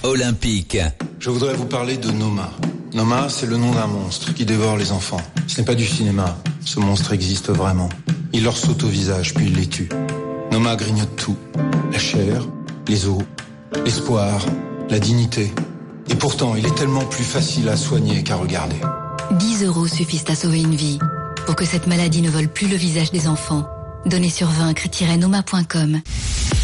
olympique. Je voudrais vous parler de Noma. Noma, c'est le nom d'un monstre qui dévore les enfants. Ce n'est pas du cinéma. Ce monstre existe vraiment. Il leur saute au visage, puis il les tue. Noma grignote tout. La chair, les os, l'espoir, la dignité. Et pourtant, il est tellement plus facile à soigner qu'à regarder. 10 euros suffisent à sauver une vie. Pour que cette maladie ne vole plus le visage des enfants, donnez sur vaincre-noma.com.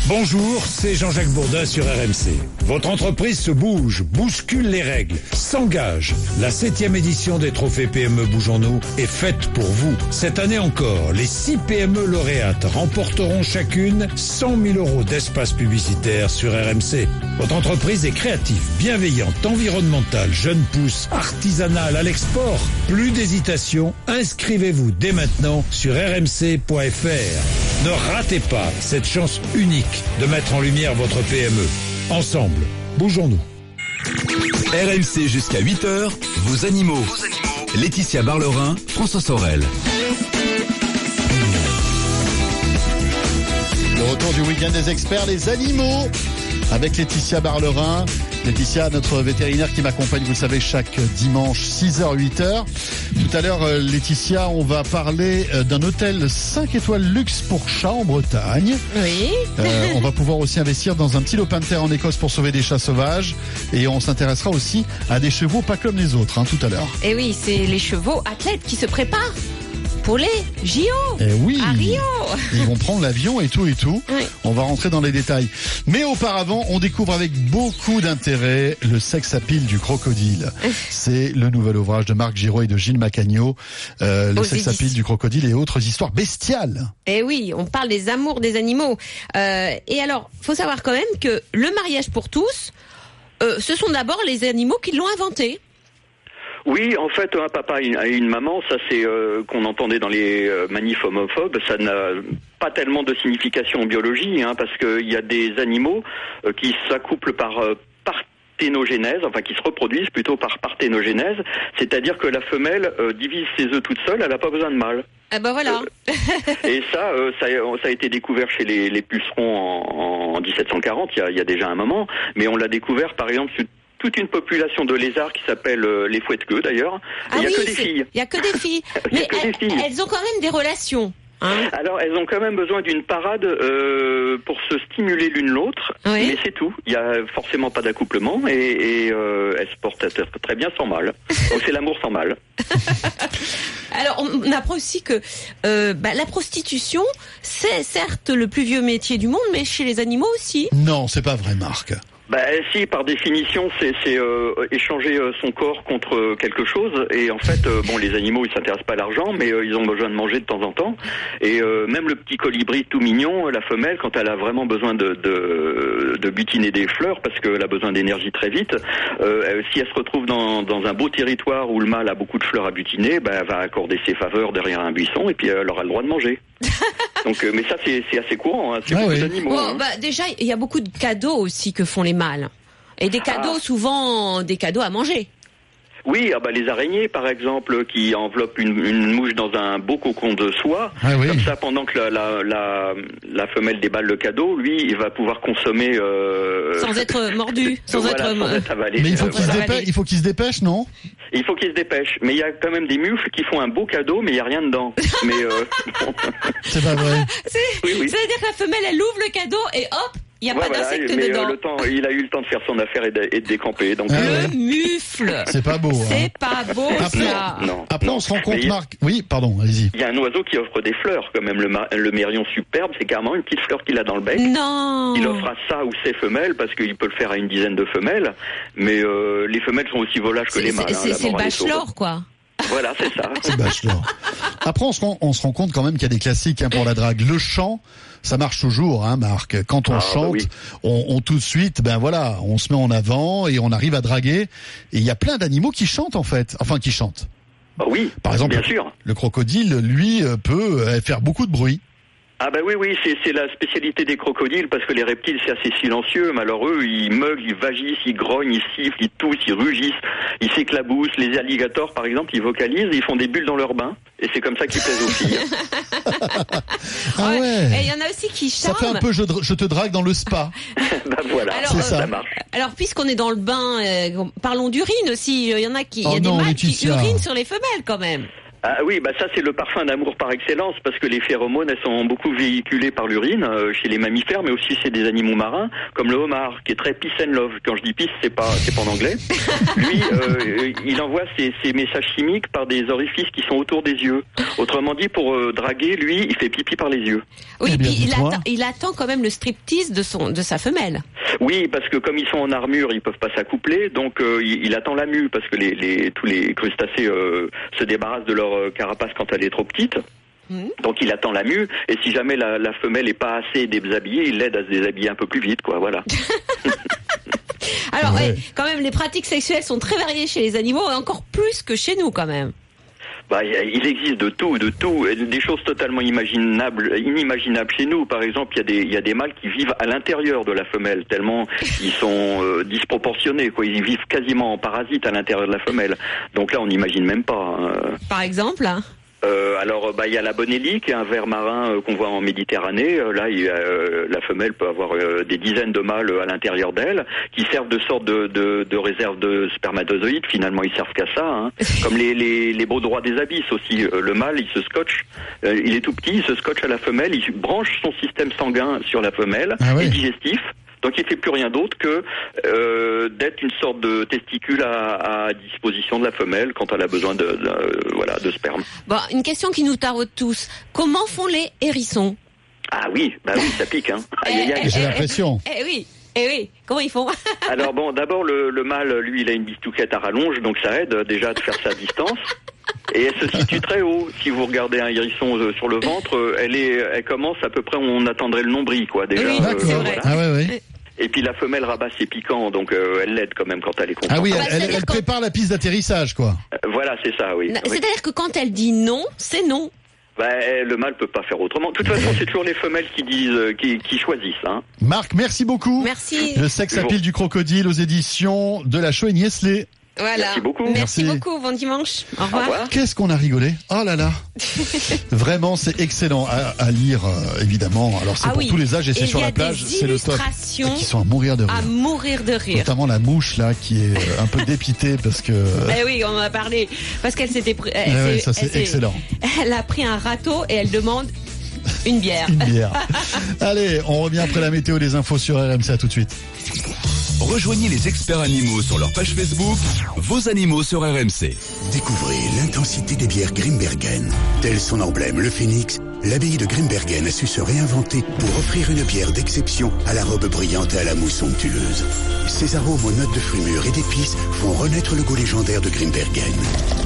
Bonjour, c'est Jean-Jacques Bourdin sur RMC. Votre entreprise se bouge, bouscule les règles, s'engage. La septième édition des trophées PME Bougeons-nous est faite pour vous. Cette année encore, les six PME lauréates remporteront chacune 100 000 euros d'espace publicitaire sur RMC. Votre entreprise est créative, bienveillante, environnementale, jeune pousse, artisanale, à l'export. Plus d'hésitation, inscrivez-vous dès maintenant sur rmc.fr. Ne ratez pas cette chance unique de mettre en lumière votre PME. Ensemble, bougeons-nous. RMC jusqu'à 8h, vos animaux. Laetitia Barlerin, François Sorel. Le retour du week-end des experts, les animaux, avec Laetitia Barlerin. Laetitia, notre vétérinaire qui m'accompagne, vous le savez, chaque dimanche 6h, 8h. Tout à l'heure, euh, Laetitia, on va parler euh, d'un hôtel 5 étoiles luxe pour chats en Bretagne. Oui. Euh, on va pouvoir aussi investir dans un petit lopin de terre en Écosse pour sauver des chats sauvages. Et on s'intéressera aussi à des chevaux pas comme les autres, hein, tout à l'heure. Et oui, c'est les chevaux athlètes qui se préparent pour les JO. Eh oui. À Rio. Ils vont prendre l'avion et tout et tout. Oui. On va rentrer dans les détails. Mais auparavant, on découvre avec beaucoup d'intérêt le sex appeal du crocodile. C'est le nouvel ouvrage de Marc Giraud et de Gilles Macagno. Euh, le Aux sex appeal éditions. du crocodile et autres histoires bestiales. Et oui, on parle des amours des animaux. Euh, et alors, faut savoir quand même que le mariage pour tous, euh, ce sont d'abord les animaux qui l'ont inventé. Oui, en fait, un papa et une, maman, ça c'est euh, qu'on entendait dans les euh, manifs homophobes, ça n'a pas tellement de signification en biologie, hein, parce qu'il y a des animaux euh, qui s'accouplent par euh, parthénogénèse, enfin qui se reproduisent plutôt par parthénogénèse, c'est-à-dire que la femelle euh, divise ses œufs toute seule, elle n'a pas besoin de mâle. Ah ben voilà. Et ça, euh, ça, ça a été découvert chez les, les pucerons en, en 1740, il y, a, il y a déjà un moment, mais on l'a découvert par exemple sur toute une population de lézards qui s'appelle euh, les fouettes-queues d'ailleurs. Ah il n'y a oui, que des filles. Il y a que des filles. Mais des elles, filles. elles ont quand même des relations. hein. Alors, elles ont quand même besoin d'une parade euh, pour se stimuler l'une l'autre, Oui. mais c'est tout. Il y a forcément pas d'accouplement et, et euh, elles se portent très- très bien sans mal. Donc c'est l'amour sans mal. Alors, on apprend aussi que euh, bah, la prostitution, c'est certes le plus vieux métier du monde, mais chez les animaux aussi. Non, c'est pas vrai, Marc. Bah si, par définition, c'est euh, échanger euh, son corps contre euh, quelque chose. Et en fait, bon, les animaux, ils s'intéressent pas à l'argent, mais ils ont besoin de manger de temps en temps. Et même le petit colibri tout mignon, la femelle, quand elle a vraiment besoin de, de, butiner des fleurs, parce qu'elle a besoin d'énergie très vite, si elle se retrouve dans, un beau territoire où le mâle a beaucoup de fleurs à butiner, bah, elle va accorder ses faveurs derrière un buisson, et puis elle aura le droit de manger. Donc, euh, mais ça, c'est assez courant. Hein, c'est Ah beaucoup oui. d'animaux. Bon, hein. bah, déjà, il y a beaucoup de cadeaux aussi que font les mâles. Et des cadeaux, Ah. souvent des cadeaux à manger. Oui, ah bah les araignées, par exemple, qui enveloppent une, une mouche dans un beau cocon de soie. Ah oui. Comme ça, pendant que la, la, la, la femelle déballe le cadeau, lui, il va pouvoir consommer... euh, Sans être mordu, sans voilà, être... sans être avalé. Mais il faut Euh, qu'il se voilà. dépêche, il faut qu'il se dépêche, non? Il faut qu'il se dépêche. Mais il y a quand même des mufles qui font un beau cadeau, mais il n'y a rien dedans. mais euh. C'est pas vrai. Oui, oui. C'est-à-dire que la femelle, elle ouvre le cadeau et hop, il n'y a Ouais, pas voilà, d'insectes euh, le temps, il a eu le temps de faire son affaire et de, et de décamper. Donc, Ah euh, Le mufle. C'est pas beau. hein. C'est pas beau, Après- ça. non. Après, on se rend compte, Marc. Oui, pardon, allez-y. Il y a un oiseau qui offre des fleurs, quand même, le, ma- le mérion superbe, c'est carrément une petite fleur qu'il a dans le bec. Non. Il offre à ça ou ses femelles, parce qu'il peut le faire à une dizaine de femelles, mais euh, les femelles sont aussi volages que les mâles. c'est- hein, le bachelor, quoi. Voilà, c'est ça. C'est bachelor. Après, on se, rend, on se rend compte quand même qu'il y a des classiques hein, pour la drague. Le chant, ça marche toujours, hein, Marc. Quand on Ah, bah chante, oui. on, on tout de suite, ben voilà, on se met en avant et on arrive à draguer. Et il y a plein d'animaux qui chantent en fait, enfin qui chantent. Ah oui, Par exemple, bien sûr. le crocodile, lui, euh, peut euh, faire beaucoup de bruit. Ah bah oui, oui, c'est c'est la spécialité des crocodiles, parce que les reptiles, c'est assez silencieux, mais alors eux, ils meuglent, ils vagissent, ils grognent, ils sifflent, ils toussent, ils rugissent, ils s'éclaboussent. Les alligators, par exemple, ils vocalisent, ils font des bulles dans leur bain, et c'est comme ça qu'ils plaisent aux filles. Ah Et ouais. il y en a aussi qui Ça fait un peu je, te drague dans le spa. bah voilà, Alors, C'est euh, ça. ça marche. Alors, puisqu'on est dans le bain, euh, parlons d'urine aussi. Il y en a qui, il y Oh a des non, mâles Laetitia. qui urinent sur les femelles quand même. Ah oui, bah ça c'est le parfum d'amour par excellence parce que les phéromones elles sont beaucoup véhiculées par l'urine euh, chez les mammifères, mais aussi chez des animaux marins comme le homard qui est très peace and love. Quand je dis peace, c'est pas c'est pas en anglais. Lui, euh, il envoie ses, ses messages chimiques par des orifices qui sont autour des yeux. Autrement dit, pour euh, draguer, lui, il fait pipi par les yeux. Oui, Eh bien, puis il, attend, il attend quand même le striptease de son de sa femelle. Oui, parce que comme ils sont en armure, ils peuvent pas s'accoupler, donc euh, il, il attend la mue parce que les, les tous les crustacés euh, se débarrassent de leur euh, carapace quand elle est trop petite. Donc il attend la mue et si jamais la, la femelle est pas assez déshabillée, il l'aide à se déshabiller un peu plus vite, quoi. Voilà. Alors, ouais, quand même, les pratiques sexuelles sont très variées chez les animaux et encore plus que chez nous, quand même. Bah, il existe de tout, de tout, des choses totalement imaginables, inimaginables chez nous. Par exemple, il y a des, il y a des mâles qui vivent à l'intérieur de la femelle, tellement ils sont euh, disproportionnés, quoi. Ils vivent quasiment en parasite à l'intérieur de la femelle. Donc là, on n'imagine même pas. hein. Par exemple, hein. Euh, alors, bah, il y a la bonelli, qui est un ver marin euh, qu'on voit en Méditerranée. Euh, là, il y a, euh, la femelle peut avoir euh, des dizaines de mâles euh, à l'intérieur d'elle, qui servent de sorte de, de, de réserve de spermatozoïdes. Finalement, ils servent qu'à ça. hein. Comme les, les, les beaux droits des abysses aussi. Euh, le mâle, il se scotche. Euh, il est tout petit, il se scotche à la femelle. Il branche son système sanguin sur la femelle Ah ouais. et digestif. Donc il fait plus rien d'autre que euh, d'être une sorte de testicule à, à disposition de la femelle quand elle a besoin de, de- euh, voilà de sperme. Bon, une question qui nous taraude tous. Comment font les hérissons? Ah oui, bah oui, ça pique, hein. Aïe, aïe, aïe. J'ai l'impression. Eh oui, eh oui. Comment ils font? Alors bon, d'abord le, le mâle, lui, il a une bistouquette à rallonge, donc ça aide euh, déjà de faire sa distance. Et elle se situe très haut. Si vous regardez un hérisson euh, sur le ventre, euh, elle est, elle commence à peu près où on attendrait le nombril, quoi. Déjà. Oui, euh, c'est vrai. voilà. Ah ouais, ouais. Et puis la femelle rabat ses piquants, donc euh, elle l'aide quand même quand elle est contente. Ah oui, Ah bah, elle, elle- c'est-à-dire elle quand- prépare la piste d'atterrissage, quoi. Euh, Voilà, c'est ça, oui. C'est-à-dire que quand elle dit non, c'est non. Bah, le mâle peut pas faire autrement. De toute façon, c'est toujours les femelles qui disent, qui, qui choisissent. Hein. Marc, merci beaucoup. Merci. Le sexe à pile du crocodile aux éditions de la Chaux et Niesley. Voilà. Merci beaucoup. Merci, Merci. beaucoup. Bon dimanche. Au revoir. Qu'est-ce qu'on a rigolé Oh là là Vraiment, c'est excellent à, à lire, euh, évidemment. Alors, c'est Ah pour oui. tous les âges et Et c'est sur la plage, c'est le top. illustrations Qui sont à mourir de rire. À mourir de rire. Notamment la mouche, là, qui est euh, un peu dépitée parce que... Eh oui, on en a parlé. Parce qu'elle s'était Eh ouais, s'est- ça, c'est excellent. Elle a pris un râteau et elle demande une bière. Une bière. Allez, on revient après la météo des infos sur RMC. À tout de suite. Rejoignez les experts animaux sur leur page Facebook, vos animaux sur RMC. Découvrez l'intensité des bières Grimbergen. Tel son emblème, le phénix, l'abbaye de Grimbergen a su se réinventer pour offrir une bière d'exception à la robe brillante et à la mousse somptueuse. Ses arômes aux notes de fruits mûrs et d'épices font renaître le goût légendaire de Grimbergen.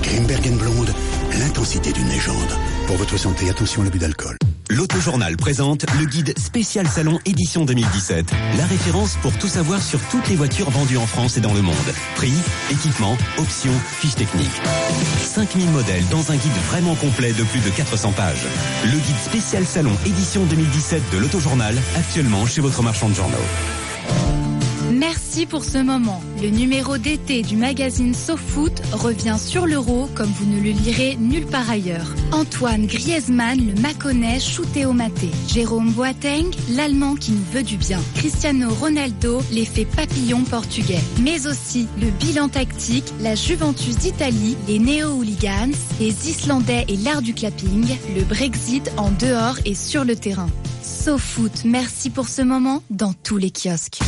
Grimbergen blonde, l'intensité d'une légende. Pour votre santé, attention à l'abus d'alcool. L'Autojournal présente le guide spécial salon édition 2017. La référence pour tout savoir sur toutes les voitures vendues en France et dans le monde. Prix, équipement, options, fiches techniques. 5000 modèles dans un guide vraiment complet de plus de 400 pages. Spécial salon édition 2017 de l'Autojournal, actuellement chez votre marchand de journaux. Merci pour ce moment. Le numéro d'été du magazine SoFoot revient sur l'euro comme vous ne le lirez nulle part ailleurs. Antoine Griezmann, le Maconnais shooté au maté. Jérôme Boateng, l'Allemand qui nous veut du bien. Cristiano Ronaldo, l'effet papillon portugais. Mais aussi le bilan tactique, la Juventus d'Italie, les néo-hooligans, les Islandais et l'art du clapping, le Brexit en dehors et sur le terrain. SoFoot, merci pour ce moment dans tous les kiosques.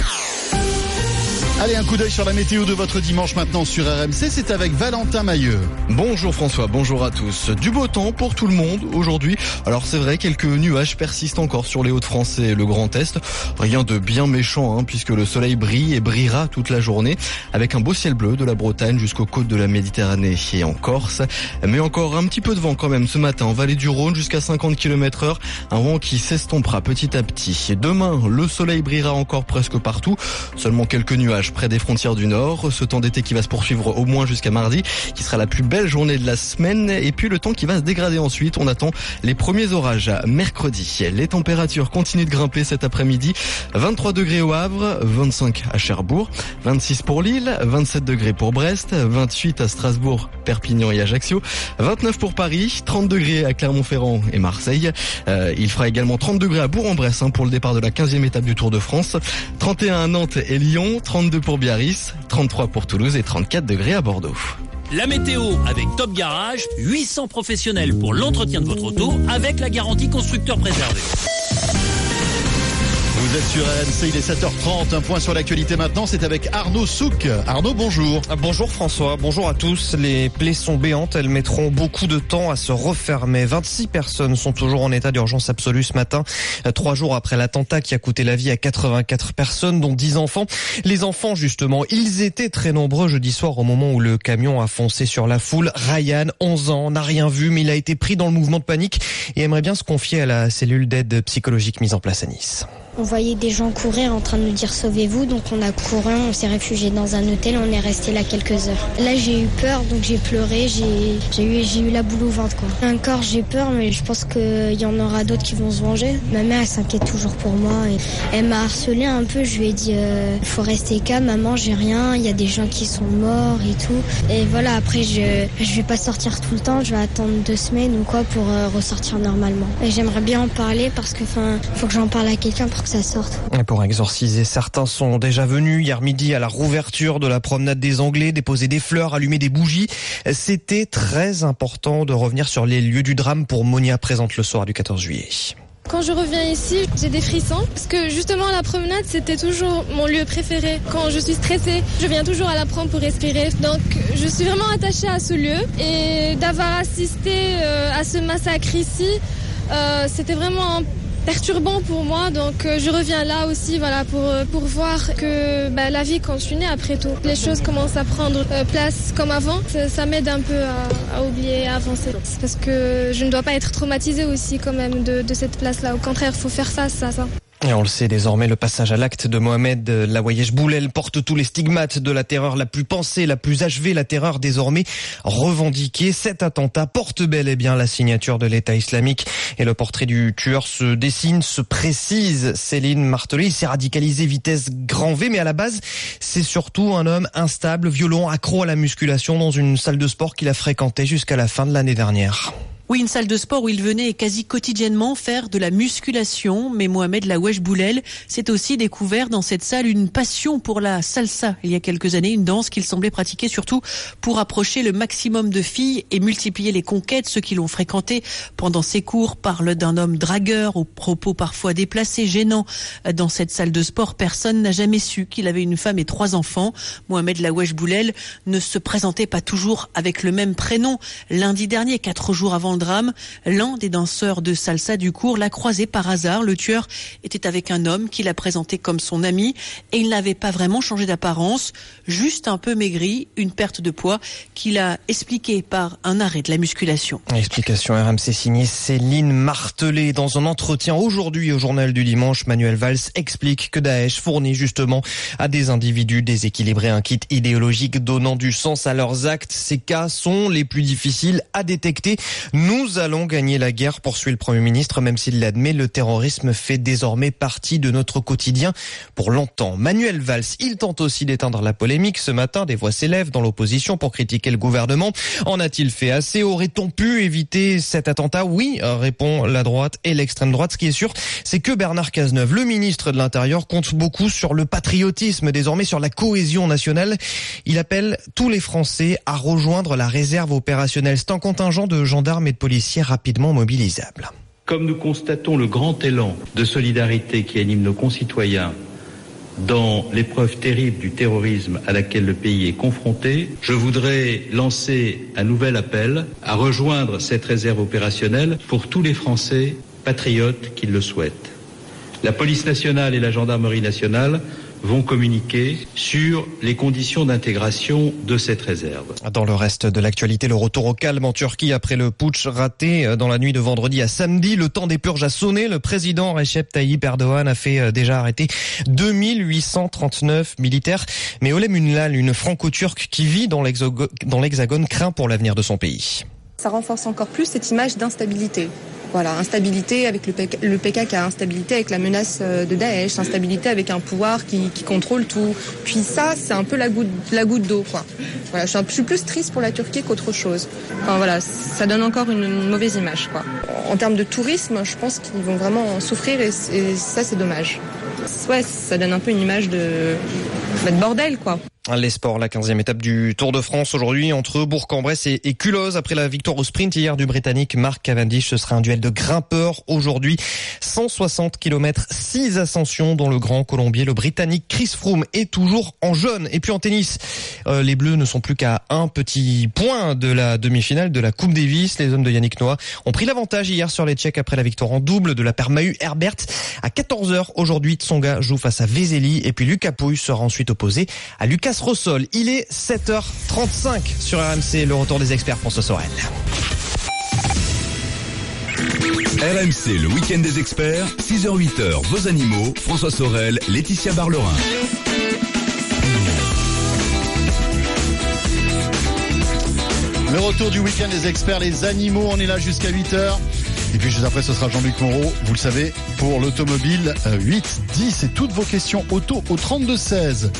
Allez, un coup d'œil sur la météo de votre dimanche maintenant sur RMC. C'est avec Valentin Mailleux. Bonjour François, bonjour à tous. Du beau temps pour tout le monde aujourd'hui. Alors c'est vrai, quelques nuages persistent encore sur les Hauts-de-France et le Grand Est. Rien de bien méchant hein, puisque le soleil brille et brillera toute la journée avec un beau ciel bleu de la Bretagne jusqu'aux côtes de la Méditerranée et en Corse. Mais encore un petit peu de vent quand même ce matin en vallée du Rhône jusqu'à 50 km heure. Un vent qui s'estompera petit à petit. Demain, le soleil brillera encore presque partout. Seulement quelques nuages près des frontières du Nord. Ce temps d'été qui va se poursuivre au moins jusqu'à mardi, qui sera la plus belle journée de la semaine. Et puis le temps qui va se dégrader ensuite. On attend les premiers orages mercredi. Les températures continuent de grimper cet après-midi. 23 degrés au Havre, 25 à Cherbourg, 26 pour Lille, 27 degrés pour Brest, 28 à Strasbourg, Perpignan et Ajaccio, 29 pour Paris, 30 degrés à Clermont-Ferrand et Marseille. Euh, il fera également 30 degrés à Bourg-en-Bresse hein, pour le départ de la 15e étape du Tour de France, 31 à Nantes et Lyon, 32 pour Biarritz, 33 pour Toulouse et 34 degrés à Bordeaux. La météo avec Top Garage, 800 professionnels pour l'entretien de votre auto avec la garantie constructeur préservé. Vous sur RMC, il est 7h30. Un point sur l'actualité maintenant, c'est avec Arnaud Souk. Arnaud, bonjour. Bonjour François, bonjour à tous. Les plaies sont béantes, elles mettront beaucoup de temps à se refermer. 26 personnes sont toujours en état d'urgence absolue ce matin, trois jours après l'attentat qui a coûté la vie à 84 personnes, dont 10 enfants. Les enfants, justement, ils étaient très nombreux jeudi soir au moment où le camion a foncé sur la foule. Ryan, 11 ans, n'a rien vu, mais il a été pris dans le mouvement de panique et aimerait bien se confier à la cellule d'aide psychologique mise en place à Nice. On voyait des gens courir en train de nous dire sauvez-vous, donc on a couru, on s'est réfugié dans un hôtel, on est resté là quelques heures. Là j'ai eu peur, donc j'ai pleuré, j'ai eu, eu la boule au ventre quoi. Encore j'ai peur, mais je pense qu'il y en aura d'autres qui vont se venger. Ma mère elle s'inquiète toujours pour moi et elle m'a harcelé un peu. Je lui ai dit euh, faut rester calme, maman j'ai rien, il y a des gens qui sont morts et tout. Et voilà après je je vais pas sortir tout le temps, je vais attendre deux semaines ou quoi pour euh, ressortir normalement. Et j'aimerais bien en parler parce que enfin faut que j'en parle à quelqu'un que ça sorte. Et pour exorciser, certains sont déjà venus hier midi à la rouverture de la promenade des Anglais, déposer des fleurs, allumer des bougies. C'était très important de revenir sur les lieux du drame pour Monia présente le soir du 14 juillet. Quand je reviens ici, j'ai des frissons parce que justement la promenade c'était toujours mon lieu préféré. Quand je suis stressée, je viens toujours à la prendre pour respirer. Donc je suis vraiment attachée à ce lieu et d'avoir assisté euh, à ce massacre ici, euh, c'était vraiment un perturbant pour moi. Donc euh, je reviens là aussi voilà, pour, euh, pour voir que bah, la vie continue après tout. Les choses commencent à prendre euh, place comme avant. Ça, ça m'aide un peu à, à oublier, à avancer. Parce que je ne dois pas être traumatisée aussi quand même de, de cette place-là. Au contraire, il faut faire face à ça. Et on le sait désormais, le passage à l'acte de Mohamed Lawayesh Boulel porte tous les stigmates de la terreur la plus pensée, la plus achevée, la terreur désormais revendiquée. Cet attentat porte bel et bien la signature de l'État islamique et le portrait du tueur se dessine, se précise. Céline Martelet s'est radicalisé vitesse grand V, mais à la base, c'est surtout un homme instable, violent, accro à la musculation dans une salle de sport qu'il a fréquentée jusqu'à la fin de l'année dernière. Oui, une salle de sport où il venait quasi quotidiennement faire de la musculation. Mais Mohamed Lawesh Boulel s'est aussi découvert dans cette salle une passion pour la salsa. Il y a quelques années, une danse qu'il semblait pratiquer surtout pour approcher le maximum de filles et multiplier les conquêtes. Ceux qui l'ont fréquenté pendant ses cours parlent d'un homme dragueur aux propos parfois déplacés, gênants. Dans cette salle de sport, personne n'a jamais su qu'il avait une femme et trois enfants. Mohamed Lawesh Boulel ne se présentait pas toujours avec le même prénom. Lundi dernier, quatre jours avant le drame, l'un des danseurs de salsa du cours l'a croisé par hasard. Le tueur était avec un homme qu'il a présenté comme son ami et il n'avait pas vraiment changé d'apparence, juste un peu maigri, une perte de poids qu'il a expliqué par un arrêt de la musculation. Explication RMC signée Céline Martelet. Dans un entretien aujourd'hui au journal du dimanche, Manuel Valls explique que Daesh fournit justement à des individus déséquilibrés un kit idéologique donnant du sens à leurs actes. Ces cas sont les plus difficiles à détecter. Allons gagner la guerre, poursuit le Premier ministre, même s'il l'admet, le terrorisme fait désormais partie de notre quotidien pour longtemps. Manuel Valls, il tente aussi d'éteindre la polémique. Ce matin, des voix s'élèvent dans l'opposition pour critiquer le gouvernement. En a-t-il fait assez? Aurait-on pu éviter cet attentat? Oui, répond la droite et l'extrême droite. Ce qui est sûr, c'est que Bernard Cazeneuve, le ministre de l'Intérieur, compte beaucoup sur le patriotisme, désormais sur la cohésion nationale. Il appelle tous les Français à rejoindre la réserve opérationnelle. C'est un contingent de gendarmes et policiers rapidement mobilisables. Comme nous constatons le grand élan de solidarité qui anime nos concitoyens dans l'épreuve terrible du terrorisme à laquelle le pays est confronté, je voudrais lancer un nouvel appel à rejoindre cette réserve opérationnelle pour tous les Français patriotes qui le souhaitent. La police nationale et la gendarmerie nationale vont communiquer sur les conditions d'intégration de cette réserve. Dans le reste de l'actualité, le retour au calme en Turquie après le putsch raté dans la nuit de vendredi à samedi. Le temps des purges a sonné. Le président Recep Tayyip Erdogan a fait déjà arrêter 2839 militaires. Mais Olem Ünlal, une franco-turque qui vit dans l'hexagone, craint pour l'avenir de son pays. Ça renforce encore plus cette image d'instabilité. Voilà, instabilité avec le, PK, le PKK, instabilité avec la menace de Daesh, instabilité avec un pouvoir qui, contrôle tout. Puis ça, c'est un peu la goutte, la goutte d'eau, quoi. Voilà, je suis, plus triste pour la Turquie qu'autre chose. Enfin voilà, ça donne encore une, mauvaise image, quoi. En termes de tourisme, je pense qu'ils vont vraiment souffrir et, et ça, c'est dommage. Ouais, ça donne un peu une image de, bah, de bordel, quoi. Les sports, la 15e étape du Tour de France aujourd'hui entre Bourg-en-Bresse et, et Culose après la victoire au sprint hier du Britannique Mark Cavendish. Ce sera un duel de grimpeurs aujourd'hui. 160 km, 6 ascensions dans le Grand Colombier. Le Britannique Chris Froome est toujours en jaune. Et puis en tennis, euh, les Bleus ne sont plus qu'à un petit point de la demi-finale de la Coupe Davis. Les hommes de Yannick Noah ont pris l'avantage hier sur les Tchèques après la victoire en double de la paire Mahu Herbert. À 14h aujourd'hui, Tsonga joue face à Vezeli et puis Lucas Pouille sera ensuite opposé à Lucas Rossol. Il est 7h35 sur RMC, le retour des experts François Sorel. RMC, le week-end des experts, 6h-8h, vos animaux, François Sorel, Laetitia Barlerin. Le retour du week-end des experts, les animaux, on est là jusqu'à 8h. Et puis juste après, ce sera Jean-Luc Moreau, vous le savez, pour l'automobile euh, 8, 10 et toutes vos questions auto au 32-16.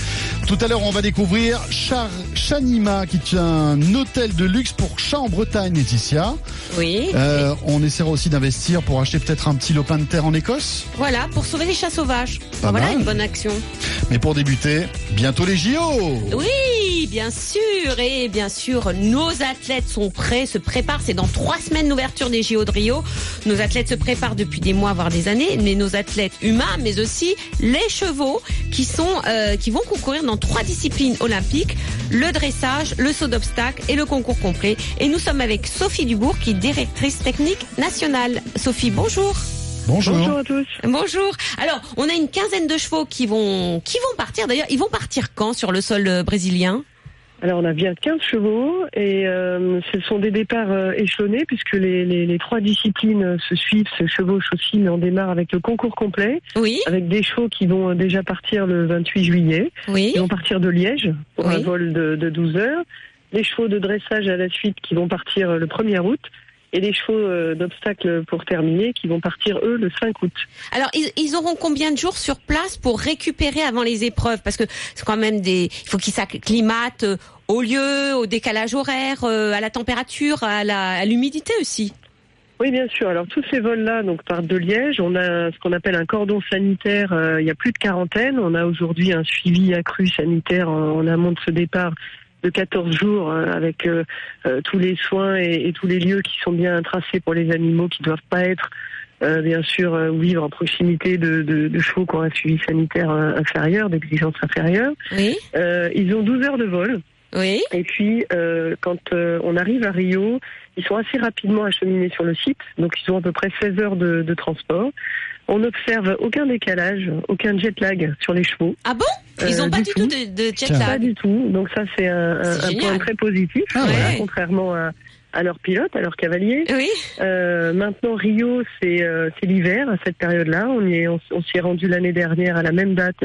Tout à l'heure, on va découvrir Char Chanima, qui est un hôtel de luxe pour chats en Bretagne, Laetitia. Oui. Euh, on essaiera aussi d'investir pour acheter peut-être un petit lopin de terre en Écosse. Voilà, pour sauver les chats sauvages. Pas voilà mal. une bonne action. Mais pour débuter, bientôt les JO Oui, bien sûr. Et bien sûr, nos athlètes sont prêts, se préparent. C'est dans trois semaines l'ouverture des JO de Rio. Nos athlètes se préparent depuis des mois, voire des années. Mais nos athlètes humains, mais aussi les chevaux, qui sont, euh, qui vont concourir dans trois disciplines olympiques le dressage, le saut d'obstacle et le concours complet. Et nous sommes avec Sophie Dubourg, qui est directrice technique nationale. Sophie, bonjour. Bonjour. Bonjour à tous. Bonjour. Alors, on a une quinzaine de chevaux qui vont qui vont partir. D'ailleurs, ils vont partir quand sur le sol brésilien? Alors on a bien 15 chevaux et euh, ce sont des départs euh, échelonnés puisque les, les, les trois disciplines euh, se suivent, se chevauchent aussi, mais on démarre avec le concours complet. Oui. Avec des chevaux qui vont déjà partir le 28 juillet. Oui. Ils vont partir de Liège pour Oui. un vol de, de 12 heures. Les chevaux de dressage à la suite qui vont partir le 1er août. Et les chevaux euh, d'obstacle pour terminer qui vont partir eux le 5 août. Alors, ils, ils auront combien de jours sur place pour récupérer avant les épreuves? Parce que c'est quand même des. Il faut qu'ils s'acclimatent euh, au lieu, au décalage horaire, euh, à la température, à la- à l'humidité aussi. Oui, bien sûr. Alors tous ces vols-là donc partent de Liège. On a ce qu'on appelle un cordon sanitaire. euh, il y a plus de quarantaine. On a aujourd'hui un suivi accru sanitaire en, en amont de ce départ de 14 jours euh, avec euh, euh, tous les soins et, et tous les lieux qui sont bien tracés pour les animaux qui doivent pas être euh, bien sûr euh, ou vivre en proximité de, de, de chevaux qui ont un suivi sanitaire euh, inférieur, d'exigence inférieure. Oui. Euh, ils ont 12 heures de vol. Oui. Et puis, euh, quand euh, on arrive à Rio, ils sont assez rapidement acheminés sur le site. Donc, ils ont à peu près 16 heures de, de transport. On n'observe aucun décalage, aucun jet lag sur les chevaux. Ah bon? Ils Euh, n'ont pas du du tout de, de jet Pas lag. du tout. Donc, ça, c'est un, point très positif. Ah ouais. Contrairement à, à leurs pilotes, à leurs cavaliers. Oui. Euh, maintenant, Rio, c'est euh, c'est l'hiver à cette période-là. On y est, on, s'y est rendu l'année dernière à la même date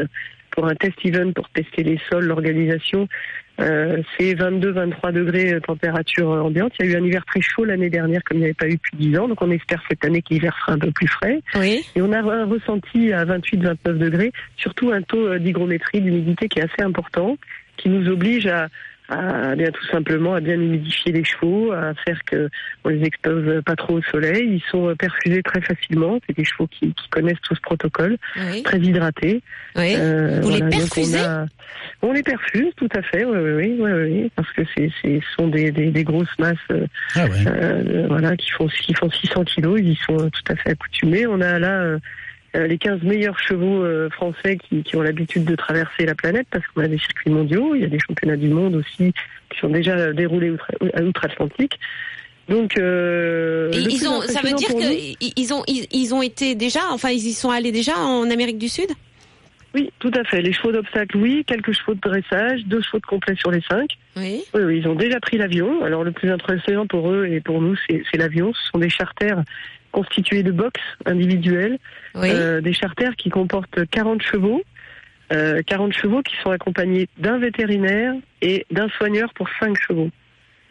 pour un test event pour tester les sols, l'organisation. Euh, c'est 22-23 degrés euh, température euh, ambiante. Il y a eu un hiver très chaud l'année dernière comme il n'y avait pas eu depuis 10 ans. Donc on espère cette année que l'hiver sera un peu plus frais. Oui. Et on a un ressenti à 28-29 degrés, surtout un taux euh, d'hygrométrie, d'humidité qui est assez important, qui nous oblige à, à bien tout simplement à bien humidifier les chevaux, à faire que on les expose pas trop au soleil. Ils sont euh, perfusés très facilement. C'est des chevaux qui, qui connaissent tout ce protocole, Oui. très hydratés. Oui. Euh, Vous les donc perfusez? on, a- on les perfuse, tout à fait, oui, oui, oui, oui, oui, parce que c'est, c'est, ce sont des, des, des grosses masses, euh, euh, voilà, qui font, qui font 600 kilos, ils y sont euh, tout à fait accoutumés. On a là les 15 meilleurs chevaux euh, français qui, qui ont l'habitude de traverser la planète, parce qu'on a des circuits mondiaux, il y a des championnats du monde aussi qui sont déjà déroulés outre, à outre-Atlantique. Donc, euh, ils ont, ça veut dire qu'ils ils ont, ils, ils ont été déjà, enfin, ils y sont allés déjà en Amérique du Sud? Oui, tout à fait. Les chevaux d'obstacle, oui. Quelques chevaux de dressage, deux chevaux de complet sur les cinq. Oui. Oui, oui, ils ont déjà pris l'avion. Alors, le plus impressionnant pour eux et pour nous, c'est c'est l'avion. Ce sont des charters constitués de box individuels. Oui. Euh, des charters qui comportent 40 chevaux. Euh, 40 chevaux qui sont accompagnés d'un vétérinaire et d'un soigneur pour 5 chevaux.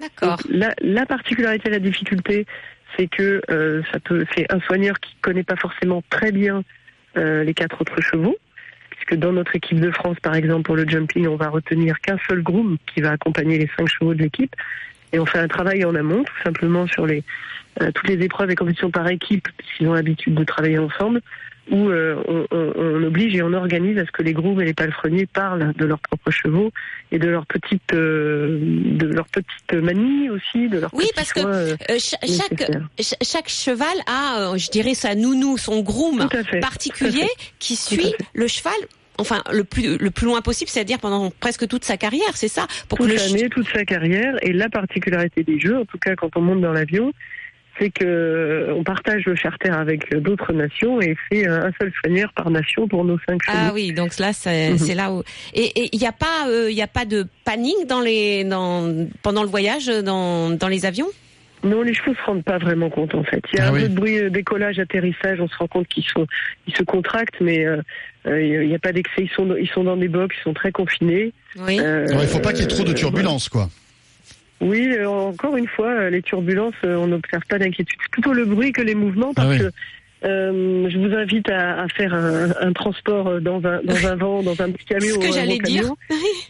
D'accord. La, la particularité, la difficulté, c'est que euh, ça peut, c'est un soigneur qui connaît pas forcément très bien euh, les quatre autres chevaux, puisque dans notre équipe de France, par exemple, pour le jumping, on va retenir qu'un seul groom qui va accompagner les cinq chevaux de l'équipe. Et on fait un travail en amont, tout simplement sur les toutes les épreuves et compétitions par équipe, puisqu'ils ont l'habitude de travailler ensemble, où euh, on, on- on oblige et on organise à ce que les grooms et les palefreniers parlent de leurs propres chevaux et de leurs petites euh, de leurs petites manies aussi, de leurs Oui, parce que euh, euh, cha- chaque, cheval a, euh, je dirais, sa nounou, son groom particulier qui suit le cheval. Enfin, le plus le plus loin possible, c'est-à-dire pendant presque toute sa carrière, c'est ça, pour que toute le ch- l'année, toute sa carrière. Et la particularité des jeux, en tout cas quand on monte dans l'avion, c'est que euh, on partage le charter avec euh, d'autres nations et c'est euh, un seul soigneur par nation pour nos cinq chevaux. Ah oui, donc là c'est Mhm. là où et il n'y a pas il y a pas de panique dans les dans pendant le voyage dans dans les avions? Non, les chevaux se rendent pas vraiment compte en fait. Il y a Ah un oui. peu de bruit euh, décollage, atterrissage, on se rend compte qu'ils sont, ils se contractent, mais euh, euh, il n'y a pas d'excès. Ils sont, ils sont dans des box, ils sont très confinés. Oui. Euh, il faut pas qu'il y ait trop de turbulences, quoi. Oui, euh, encore une fois, euh, les turbulences, euh, on n'observe pas d'inquiétude. C'est plutôt le bruit que les mouvements, parce Ah oui. que euh, je vous invite à, à faire un, un transport dans un, dans un vent, dans un petit camion Ce que j'allais dire.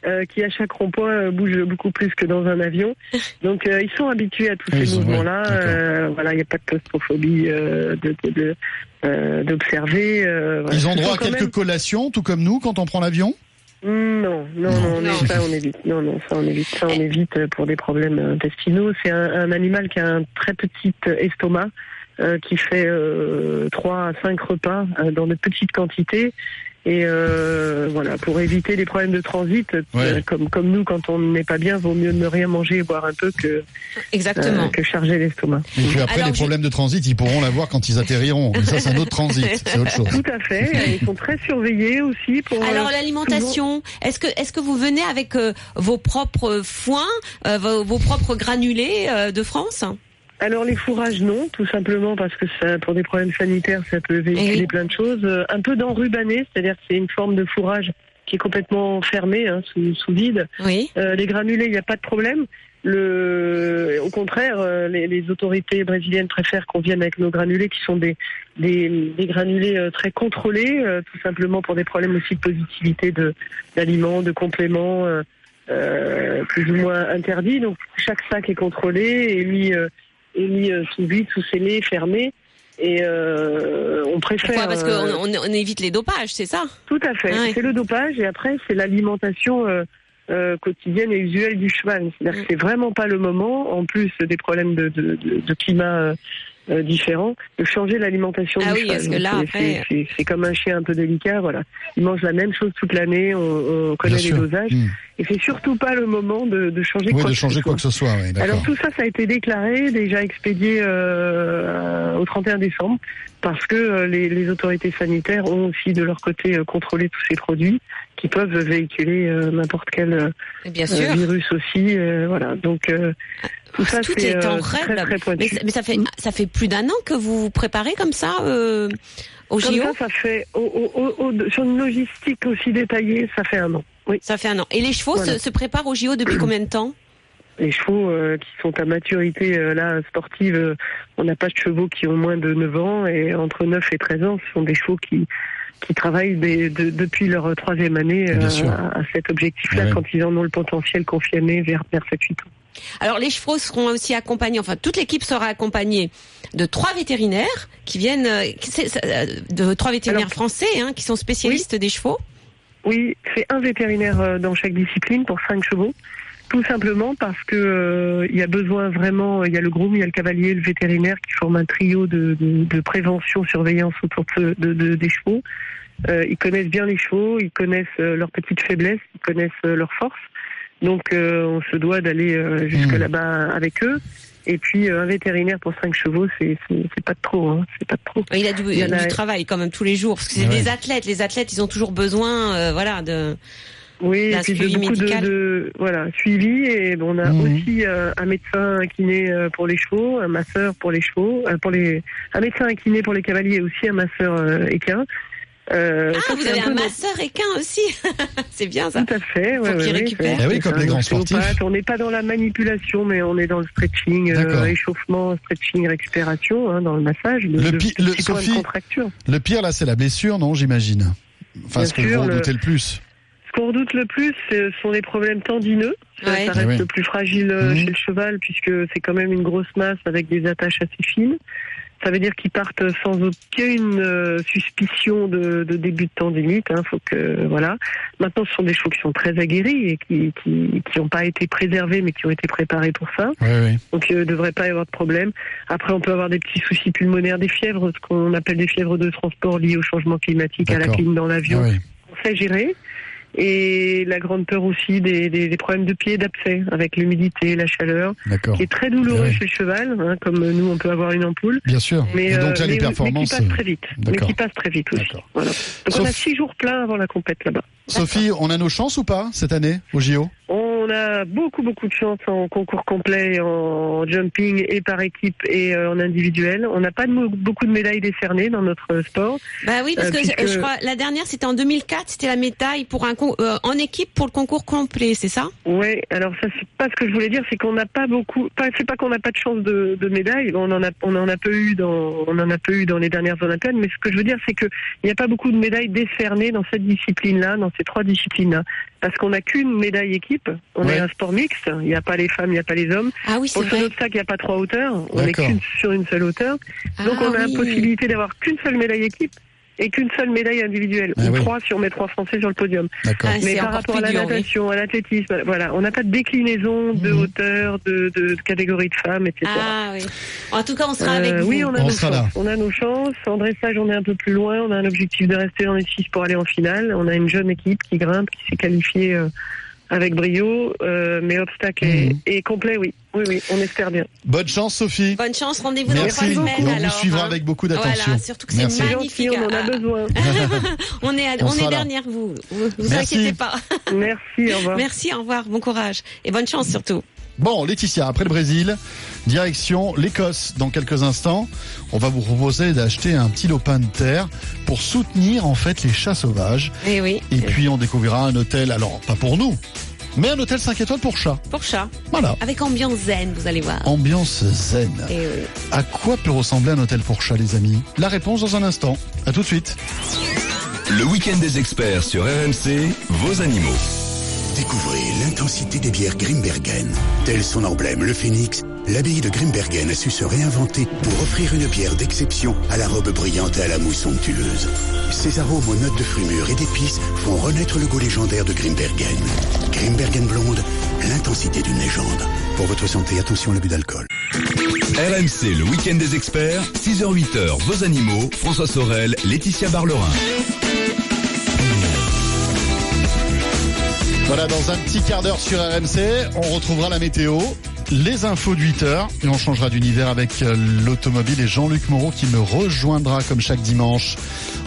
euh, qui à chaque rond-point bouge beaucoup plus que dans un avion. Donc euh, ils sont habitués à tous Oui, ces mouvements-là. Euh, voilà, il n'y a pas de claustrophobie euh, de, de, de, euh, d'observer. euh, voilà. Ils ont droit à quelques même- collations, tout comme nous, quand on prend l'avion? Non, non, non, Non. ça on évite. Non, non, ça on évite. Ça on évite euh, pour des problèmes intestinaux. C'est un, un animal qui a un très petit estomac euh, qui fait euh, 3 à 5 repas euh, dans de petites quantités. Et euh, voilà, pour éviter les problèmes de transit, euh, Ouais. comme comme nous, quand on n'est pas bien, vaut mieux ne rien manger et boire un peu que Exactement. euh, que charger l'estomac. Et puis après, Alors, les je- problèmes de transit, ils pourront l'avoir quand ils atterriront. Mais ça, c'est un autre transit, c'est autre chose. Tout à fait. Ils sont très surveillés aussi pour. euh, Alors l'alimentation, est-ce que est-ce que vous venez avec euh, vos propres foins, euh, vos, vos propres granulés euh, de France? Alors les fourrages non, tout simplement parce que ça, pour des problèmes sanitaires, ça peut véhiculer Eh oui. plein de choses. Euh, Un peu d'enrubané, c'est-à-dire que c'est une forme de fourrage qui est complètement fermée, hein, sous, sous vide. Oui. Euh, les granulés, il n'y a pas de problème. Le, au contraire, euh, les, les autorités brésiliennes préfèrent qu'on vienne avec nos granulés, qui sont des des, des granulés euh, très contrôlés, euh, tout simplement pour des problèmes aussi de positivité de d'aliments, de compléments. euh, euh, plus ou moins interdits. Donc chaque sac est contrôlé et mis, euh, est mis euh, sous vide, sous scellé, fermé. Et euh, on préfère. Pourquoi? Parce euh, qu'on on, on évite les dopages, c'est ça? Tout à fait. Ouais. C'est le dopage et après c'est l'alimentation euh, euh, quotidienne et usuelle du cheval. C'est-à-dire que c'est vraiment pas le moment, en plus des problèmes de, de, de, de climat euh, différents, de changer l'alimentation Ah du oui, cheval. parce que Donc, là, c'est- après- c'est- c'est- c'est comme un chien un peu délicat. Voilà, il mange la même chose toute l'année. On, on connaît Bien les sûr. dosages Hmm. et c'est surtout pas le moment de, de changer Oui, quoi de que changer ce quoi soit. que ce soit, oui, Alors tout ça, ça a été déclaré, déjà expédié euh, au 31 décembre, parce que euh, les, les autorités sanitaires ont aussi de leur côté euh, contrôlé tous ces produits qui peuvent véhiculer euh, n'importe quel euh, Bien euh, sûr. virus aussi. euh, voilà, donc euh, tout ça Tout est en euh, très règle. très mais, pointu. mais ça fait ça fait plus d'un an que vous vous préparez comme ça euh, au Comme JO. ça, ça fait au, au- au- au- sur une logistique aussi détaillée, ça fait un an. Oui. Ça fait un an. Et les chevaux Voilà. se, se préparent au JO depuis combien de temps? Les chevaux euh, qui sont à maturité euh, là sportive, euh, on n'a pas de chevaux qui ont moins de 9 ans et entre 9 et 13 ans, ce sont des chevaux qui qui travaillent des- de- depuis leur troisième année euh, à, à cet objectif-là Ouais. quand ils en ont le potentiel confirmé vers, vers 7-8 ans. Alors les chevaux seront aussi accompagnés, enfin toute l'équipe sera accompagnée de trois vétérinaires qui viennent, euh, euh, de trois vétérinaires Alors- français hein, qui sont spécialistes des chevaux. Oui, c'est un vétérinaire euh, dans chaque discipline pour cinq chevaux. Tout simplement parce que euh, il y a besoin vraiment, il y a le groom, il y a le cavalier, le vétérinaire qui forment un trio de, de, de prévention, surveillance autour de, de- de- des chevaux. Euh, ils connaissent bien les chevaux, ils connaissent leurs petites faiblesses, ils connaissent leurs forces. Donc euh, on se doit d'aller euh, jusque Mmh. là-bas avec eux. Et puis euh, un vétérinaire pour cinq chevaux, c'est c'est c'est pas de trop, hein, c'est pas de trop. Il a du, Il y en a- du travail quand même tous les jours parce que c'est Ouais. des athlètes. Les athlètes, ils ont toujours besoin, euh, voilà, de. Oui, et puis de beaucoup de, médical. de- voilà suivi et bon, on a Mhm. aussi euh, un médecin un kiné euh, pour les chevaux, un masseur pour les chevaux, euh, pour les un médecin un kiné pour les cavaliers et aussi un masseur euh, équin. Euh, Ah, vous c'est avez un masseur équin aussi. c'est bien ça. Tout à fait, ouais, Faut ouais, récupère. Eh oui, comme les grands sportifs. On n'est pas dans la manipulation, mais on est dans le stretching, euh, échauffement, stretching, récupération, hein, dans le massage. Le pi- le- Sophie, contracture. Le pire, là, c'est la blessure, non, j'imagine Enfin, Bien ce que vous sûr, le- redoutez le plus. Ce qu'on redoute le plus, ce sont les problèmes tendineux. Ça, Ouais. ça reste oui. le plus fragile Mhm. chez le cheval puisque c'est quand même une grosse masse avec des attaches assez fines. Ça veut dire qu'ils partent sans aucune euh, suspicion de, de début de tendinite. Hein, faut que voilà. Maintenant, ce sont des chevaux qui sont très aguerris et qui qui qui n'ont pas été préservés, mais qui ont été préparés pour ça. Oui, oui. Donc, il ne devrait pas y avoir de problème. Après, on peut avoir des petits soucis pulmonaires, des fièvres, ce qu'on appelle des fièvres de transport liées au changement climatique, à la clim dans l'avion. Ah oui. On sait gérer. Et la grande peur aussi des, des, des problèmes de pied et d'abcès, avec l'humidité, la chaleur, qui est très douloureux oui. chez le cheval, hein, comme nous, on peut avoir une ampoule. Bien sûr. Mais, Et donc euh, là, les mais- mais performances. qui passe euh, très vite. Mais qui passe très vite aussi. Voilà. Donc on a six jours pleins avant la compète là-bas. Sophie, on a nos chances ou pas cette année au JO On a beaucoup beaucoup de chance en concours complet, en jumping et par équipe et euh, en individuel. On n'a pas de, beaucoup de médailles décernées dans notre sport. Bah oui, parce Euh, que puisque- je crois la dernière c'était en 2004, c'était la médaille pour un euh, en équipe pour le concours complet, c'est ça? Ouais, alors ça c'est pas ce que je voulais dire, c'est qu'on n'a pas beaucoup, pas, c'est pas qu'on n'a pas de chance de, de médailles, on en a, on en a peu eu dans, on en a peu eu dans les dernières Olympiades, mais ce que je veux dire c'est que il n'y a pas beaucoup de médailles décernées dans cette discipline-là, dans ces trois disciplines-là, parce qu'on n'a qu'une médaille équipe, on Ouais. est un sport mixte, il n'y a pas les femmes, il n'y a pas les hommes. Ah oui, Pour vrai. obstacle, il n'y a pas trois hauteurs, on est D'accord. qu'une sur une seule hauteur, donc Ah on a oui. la possibilité d'avoir qu'une seule médaille équipe. Et qu'une seule médaille individuelle, Ah ou oui. trois si on met trois Français sur le podium. D'accord. Ah, Mais par rapport à la dur, oui. natation, à l'athlétisme, voilà, on n'a pas de déclinaison de Mhm. hauteur, de, de, de catégorie de femmes, etc. Ah oui. En tout cas, on sera Euh, avec vous. oui, on a On nos sera là. chances. On a nos chances. En dressage, on est un peu plus loin. On a un objectif de rester dans les six pour aller en finale. On a une jeune équipe qui grimpe, qui s'est qualifiée euh, avec brio. Euh, mais obstacle est, Mhm. est complet, oui. Oui, oui, on espère bien. Bonne chance, Sophie. Bonne chance, rendez-vous dans trois semaines on vous suivra hein. avec beaucoup d'attention. Voilà, surtout que c'est magnifique. Gentil, on en a besoin. on est, à- On est là. derrière vous. Vous, vous Merci. inquiétez pas. Merci, au revoir. Merci, au revoir, bon courage et bonne chance surtout. Bon, Laetitia, après le Brésil, direction l'Écosse dans quelques instants. On va vous proposer d'acheter un petit lopin de terre pour soutenir en fait les chats sauvages. Et oui. Et puis on découvrira un hôtel, alors pas pour nous, mais un hôtel 5 étoiles pour chats. Pour chat. Voilà. Avec ambiance zen, vous allez voir. Ambiance zen. Et oui. À quoi peut ressembler un hôtel pour chat, les amis? La réponse dans un instant. À tout de suite. Le week-end des experts sur RMC, vos animaux. Découvrez l'intensité des bières Grimbergen. Tel son emblème, le phénix, l'abbaye de Grimbergen a su se réinventer pour offrir une bière d'exception à la robe brillante et à la mousse somptueuse. Ses arômes aux notes de fruits mûrs et d'épices font renaître le goût légendaire de Grimbergen. Grimbergen blonde, l'intensité d'une légende. Pour votre santé, attention à l'abus d'alcool. RMC, le week-end des experts, 6h-8h, vos animaux, François Sorel, Laetitia Barlerin. Voilà, dans un petit quart d'heure sur RMC, on retrouvera la météo, les infos de 8 heures et on changera d'univers avec euh, l'automobile et Jean-Luc Moreau qui me rejoindra comme chaque dimanche.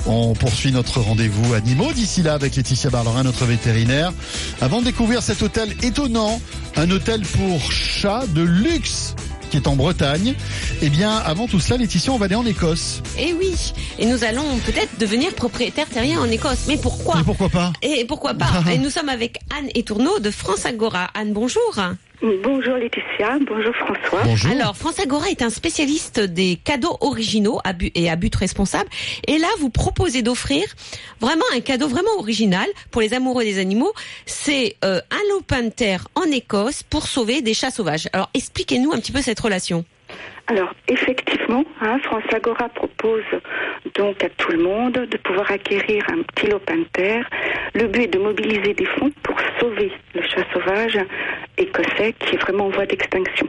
On poursuit notre rendez-vous animaux d'ici là avec Laetitia Barlerin, notre vétérinaire. Avant de découvrir cet hôtel étonnant, un hôtel pour chats de luxe qui est en Bretagne. Eh bien, avant tout cela, Laetitia, on va aller en Écosse. Et oui. Et nous allons peut-être devenir propriétaires terriens en Écosse. Mais pourquoi? Mais pourquoi pas? Et pourquoi pas? Et nous sommes avec Anne Etourneau de France Agora. Anne, bonjour. Bonjour Laetitia, bonjour François. Alors, France Agora est un spécialiste des cadeaux originaux à but et à but responsable. Et là, vous proposez d'offrir vraiment un cadeau vraiment original pour les amoureux des animaux. C'est euh, un lopin de terre en Écosse pour sauver des chats sauvages. Alors, expliquez-nous un petit peu cette relation. Alors effectivement, hein, France Agora propose donc à tout le monde de pouvoir acquérir un petit lopin de terre. Le but est de mobiliser des fonds pour sauver le chat sauvage écossais qui est vraiment en voie d'extinction.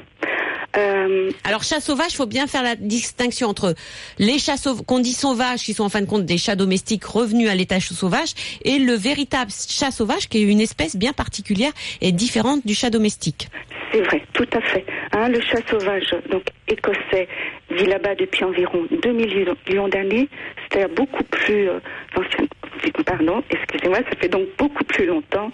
Euh, Alors, chat sauvage, faut bien faire la distinction entre les chats sauv- qu'on dit sauvages, qui sont en fin de compte des chats domestiques revenus à l'état sauvage, et le véritable chat sauvage, qui est une espèce bien particulière et différente du chat domestique. C'est vrai, tout à fait. Hein, le chat sauvage, donc écossais, vit là-bas depuis environ 2 millions d'années, c'est-à-dire beaucoup plus euh, ancien. Pardon, excusez-moi, ça fait donc beaucoup plus longtemps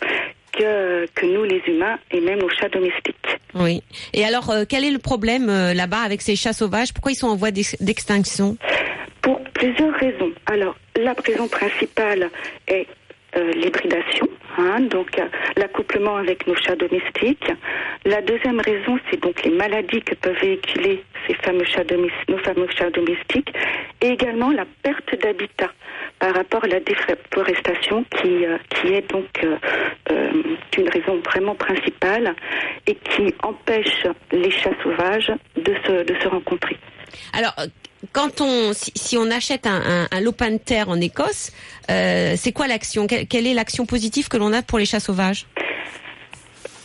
que, que nous, les humains, et même nos chats domestiques. Oui. Et alors, euh, quel est le problème euh, là-bas avec ces chats sauvages? Pourquoi ils sont en voie d'ex- d'extinction? Pour plusieurs raisons. Alors, la raison principale est euh, l'hybridation, hein, donc euh, l'accouplement avec nos chats domestiques. La deuxième raison, c'est donc les maladies que peuvent véhiculer ces fameux chats nos fameux chats domestiques, et également la perte d'habitat par rapport à la déforestation qui, euh, qui est donc euh, une raison vraiment principale et qui empêche les chats sauvages de se, de se rencontrer. Alors, quand on, si, on achète un, un, lopin de terre en Écosse, euh, c'est quoi l'action? Quelle, quelle est l'action positive que l'on a pour les chats sauvages?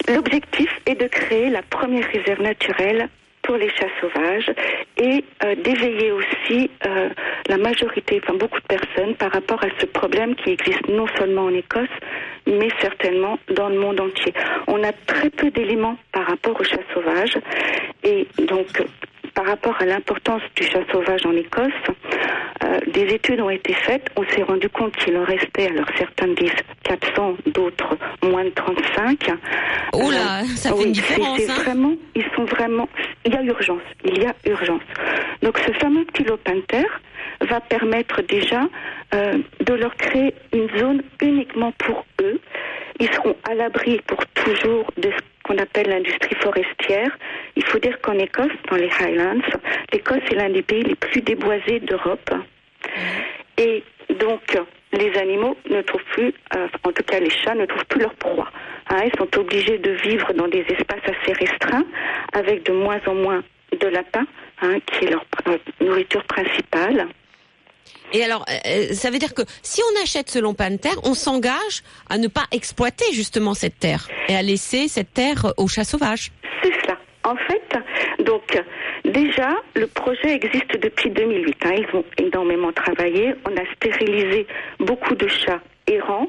L'objectif est de créer la première réserve naturelle pour les chats sauvages et euh, d'éveiller aussi euh, la majorité, enfin beaucoup de personnes par rapport à ce problème qui existe non seulement en Écosse, mais certainement dans le monde entier. On a très peu d'éléments par rapport aux chats sauvages et donc par rapport à l'importance du chat sauvage en Écosse, euh, des études ont été faites. On s'est rendu compte qu'il en restait, alors certains disent 400, d'autres moins de 35. Oh là, ça fait une différence, c'est- c'est hein. vraiment, ils sont vraiment, il y a urgence, il y a urgence. Donc ce fameux petit lopin de terre va permettre déjà euh, de leur créer une zone uniquement pour eux. Ils seront à l'abri pour toujours de ce qu'on appelle l'industrie forestière. Il faut dire qu'en Écosse, dans les Highlands, l'Écosse est l'un des pays les plus déboisés d'Europe. Et donc, les animaux ne trouvent plus, euh, en tout cas les chats ne trouvent plus leur proie. Hein, ils sont obligés de vivre dans des espaces assez restreints, avec de moins en moins de lapins, hein, qui est leur euh, nourriture principale. Et alors, euh, ça veut dire que si on achète ce lopin de terre, on s'engage à ne pas exploiter justement cette terre et à laisser cette terre aux chats sauvages. C'est cela. En fait, donc déjà, le projet existe depuis 2008. hein. Ils ont énormément travaillé. On a stérilisé beaucoup de chats errants.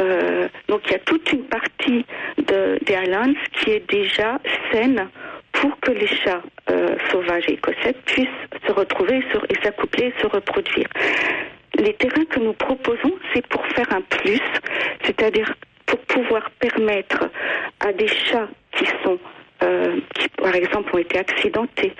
Euh, donc il y a toute une partie de, des Highlands qui est déjà saine pour que les chats euh, sauvages et écossais puissent se retrouver et s'accoupler et se reproduire. Les terrains que nous proposons, c'est pour faire un plus, c'est-à-dire pour pouvoir permettre à des chats qui sont euh, qui par exemple ont été accidentés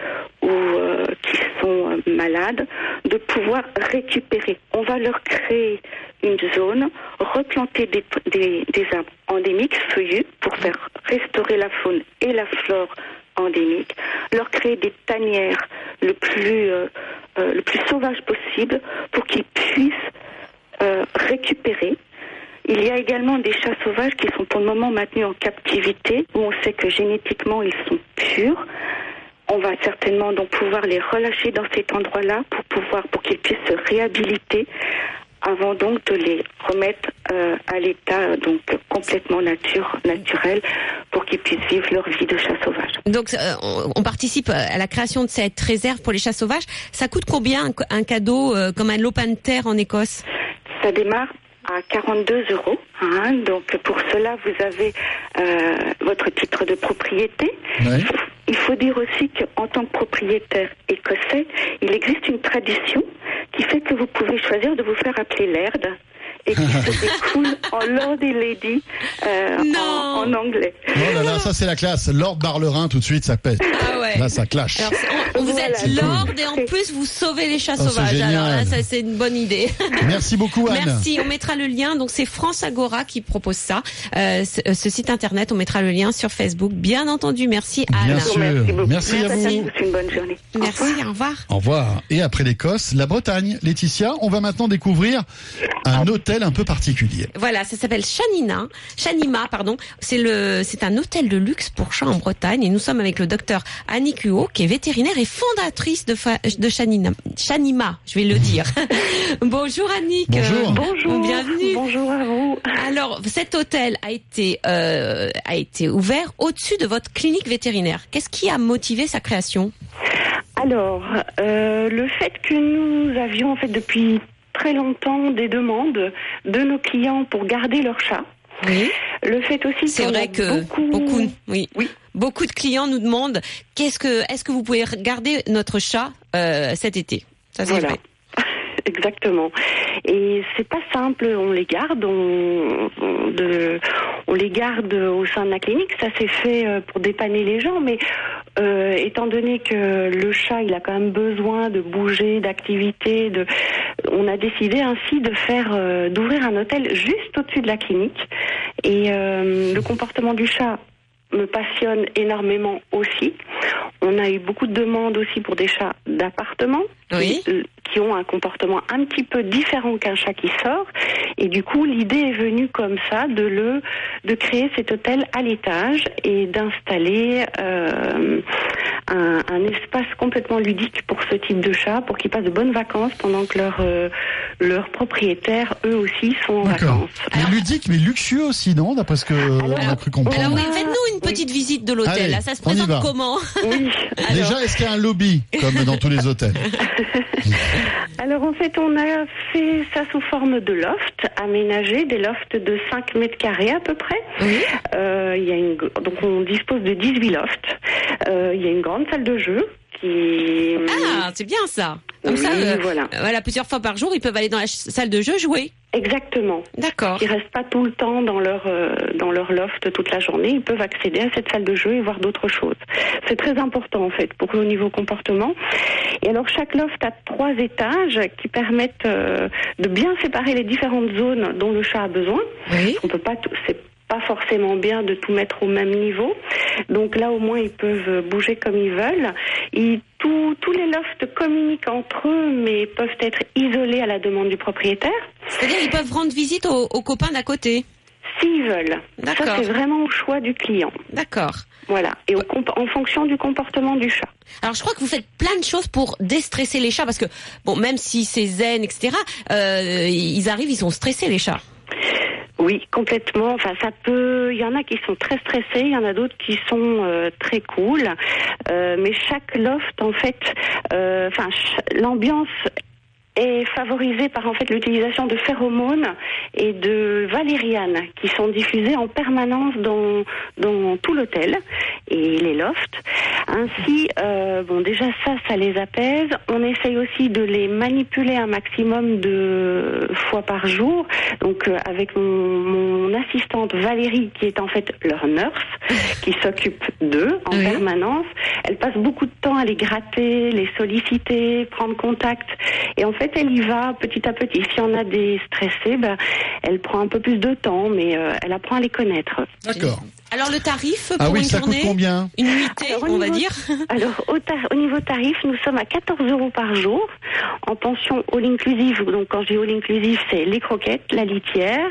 ou euh, qui sont euh, malades, de pouvoir récupérer. On va leur créer une zone, replanter des, des, des arbres endémiques feuillus pour faire restaurer la faune et la flore endémique, leur créer des tanières le plus, euh, euh, le plus sauvage possible pour qu'ils puissent euh, récupérer il y a également des chats sauvages qui sont pour le moment maintenus en captivité, où on sait que génétiquement ils sont purs. On va certainement donc pouvoir les relâcher dans cet endroit-là pour pouvoir pour qu'ils puissent se réhabiliter avant donc de les remettre euh, à l'état euh, donc complètement nature naturel pour qu'ils puissent vivre leur vie de chat sauvage. Donc, euh, on, on participe à la création de cette réserve pour les chats sauvages. Ça coûte combien un, un cadeau euh, comme un lopin de terre en Écosse? Ça démarre à 42 euros. hein. donc pour cela, vous avez euh, votre titre de propriété. Il faut dire aussi qu'en tant que propriétaire écossais, il existe une tradition qui fait que vous pouvez choisir de vous faire appeler Laird et qui se découle en Lord et Lady euh, en, en anglais. Oh là là, ça c'est la classe. Lord Barlerin, tout de suite, ça pète. Ah ouais. Là, ça clash. Alors, c'est- on- vous êtes lord et en plus vous sauvez les chats Oh, c'est sauvages. génial. Alors là, ça c'est une bonne idée. Merci beaucoup, Anne. Merci. On mettra le lien. Donc c'est France Agora qui propose ça. Euh, ce, ce site internet, on mettra le lien sur Facebook. Bien entendu. Merci Anne. Bien sûr. Merci beaucoup. Merci à vous. tous une bonne journée. Merci. Au revoir. Au revoir. Et après l'Écosse, la Bretagne. Laetitia, on va maintenant découvrir un hôtel un peu particulier. Voilà, ça s'appelle Chanina, Chanima, pardon. C'est le, c'est un hôtel de luxe pour chats en Bretagne et nous sommes avec le docteur Annick Huot, qui est vétérinaire et fondatrice de, fa- de Chanina, Chanima, je vais le dire. Bonjour Annick. Bonjour. Euh, Bonjour. Bienvenue. Bonjour à vous. Alors, cet hôtel a été, euh, a été ouvert au-dessus de votre clinique vétérinaire. Qu'est-ce qui a motivé sa création? Alors, euh, le fait que nous avions en fait depuis très longtemps des demandes de nos clients pour garder leur chat. Oui. Le fait aussi C'est vrai que beaucoup, beaucoup, oui. beaucoup de clients nous demandent qu'est-ce que, est-ce que vous pouvez garder notre chat euh, cet été? Ça c'est Voilà. vrai. Exactement. Et c'est pas simple, on les garde, on, on- de, on les garde au sein de la clinique, ça s'est fait euh, pour dépanner les gens, mais euh, étant donné que le chat, il a quand même besoin de bouger, d'activité, de, on a décidé ainsi de faire, euh, d'ouvrir un hôtel juste au-dessus de la clinique. Et euh, le comportement du chat me passionne énormément aussi. On a eu beaucoup de demandes aussi pour des chats d'appartement Oui. qui, euh, qui ont un comportement un petit peu différent qu'un chat qui sort. Et du coup, l'idée est venue comme ça de le de créer cet hôtel à l'étage et d'installer euh, un, un espace complètement ludique pour ce type de chat, pour qu'ils passent de bonnes vacances pendant que leurs euh, leurs propriétaires, eux aussi, sont en vacances. Mais ludique, mais luxueux aussi, non D'après ce qu'on a cru comprendre. Alors oui, faites-nous une petite visite de l'hôtel. Là, ça se présente comment Oui. Déjà, est-ce qu'il y a un lobby, comme dans tous les hôtels Alors en fait, on a fait ça sous forme de loft, aménagé, des lofts de 5 mètres carrés à peu près. Euh, il y a une, donc on dispose de 18 lofts. Euh, il y a une grande salle de jeu qui... Ah, c'est bien ça. Comme Oui, ça, euh, voilà. euh, voilà, plusieurs fois par jour, ils peuvent aller dans la salle de jeu jouer. Exactement. D'accord. Ils restent pas tout le temps dans leur euh, dans leur loft toute la journée. Ils peuvent accéder à cette salle de jeu et voir d'autres choses. C'est très important en fait pour au niveau comportement. Et alors chaque loft a trois étages qui permettent euh, de bien séparer les différentes zones dont le chat a besoin. On peut pas tout- c'est pas forcément bien de tout mettre au même niveau. Donc là, au moins, ils peuvent bouger comme ils veulent. Ils- tous- tous les lofts communiquent entre eux, mais peuvent être isolés à la demande du propriétaire. C'est-à-dire ils peuvent rendre visite aux, aux copains d'à côté. S'ils veulent. D'accord. Ça, c'est vraiment au choix du client. D'accord. Voilà. Et au en fonction du comportement du chat. Alors je crois que vous faites plein de choses pour déstresser les chats parce que bon même si c'est zen etc euh, ils arrivent ils sont stressés les chats. Oui, complètement. Enfin, ça peut. Il y en a qui sont très stressés, il y en a d'autres qui sont euh, très cool. Euh, mais chaque loft, en fait, euh, enfin, l'ambiance est favorisée par en fait l'utilisation de phéromones et de valériane qui sont diffusées en permanence dans dans tout l'hôtel et les lofts. Ainsi, euh, bon déjà ça, ça les apaise. On essaye aussi de les manipuler un maximum de fois par jour. Donc euh, avec mon, mon assistante Valérie qui est en fait leur nurse qui s'occupe d'eux en permanence. Elle passe beaucoup de temps à les gratter, les solliciter, prendre contact. Et en fait, elle y va petit à petit. Si on a des stressés, ben, elle prend un peu plus de temps, mais euh, elle apprend à les connaître. D'accord. Alors le tarif Ah pour oui, une ça coûte combien Une nuitée Alors, on va dire. Alors, au, ta- au niveau tarif, nous sommes à 14 euros par jour en pension all inclusive. Donc, quand je dis all inclusive, c'est les croquettes, la litière,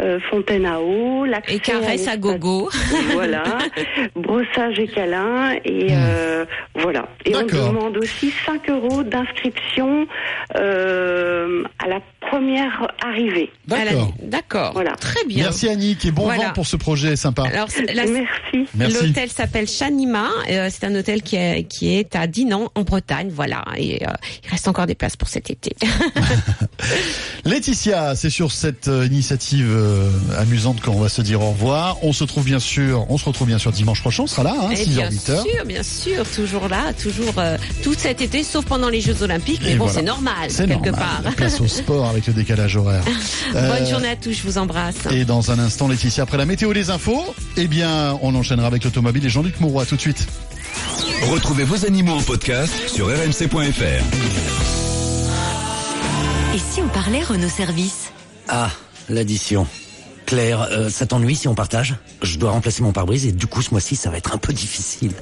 euh, fontaine à eau, l'accès Et caresse à gogo. Voilà, brossage et câlin, et euh, voilà. Et on demande aussi 5 euros d'inscription euh, à la première arrivée. D'accord. D'accord. Voilà. Très bien. Merci Annick et bon Voilà. vent pour ce projet sympa. Alors, c'est- la- Merci. Merci. L'hôtel s'appelle Chanima. euh, c'est un hôtel qui est, qui est à Dinan, en Bretagne. Voilà. Et euh, il reste encore des places pour cet été. Laetitia, c'est sur cette euh, initiative euh, amusante qu'on va se dire au revoir. On se trouve bien sûr, on se retrouve bien sûr dimanche prochain, on sera là, hein, Et 6h, bien 8h. sûr, bien sûr, toujours là, toujours euh, tout cet été, sauf pendant les Jeux Olympiques. Mais Et bon, voilà. c'est normal, C'est quelque normal. part. Place au sport avec le décalage horaire. Bonne Euh, journée à tous, je vous embrasse. Et dans un instant, Laetitia, après la météo des infos, eh bien, on enchaînera avec l'automobile et Jean-Luc Mouroy tout de suite. Retrouvez vos animaux en podcast sur rmc.fr. Et si on parlait Renault Service? Ah, l'addition. Claire, euh, ça t'ennuie si on partage? Je dois remplacer mon pare-brise et du coup ce mois-ci ça va être un peu difficile.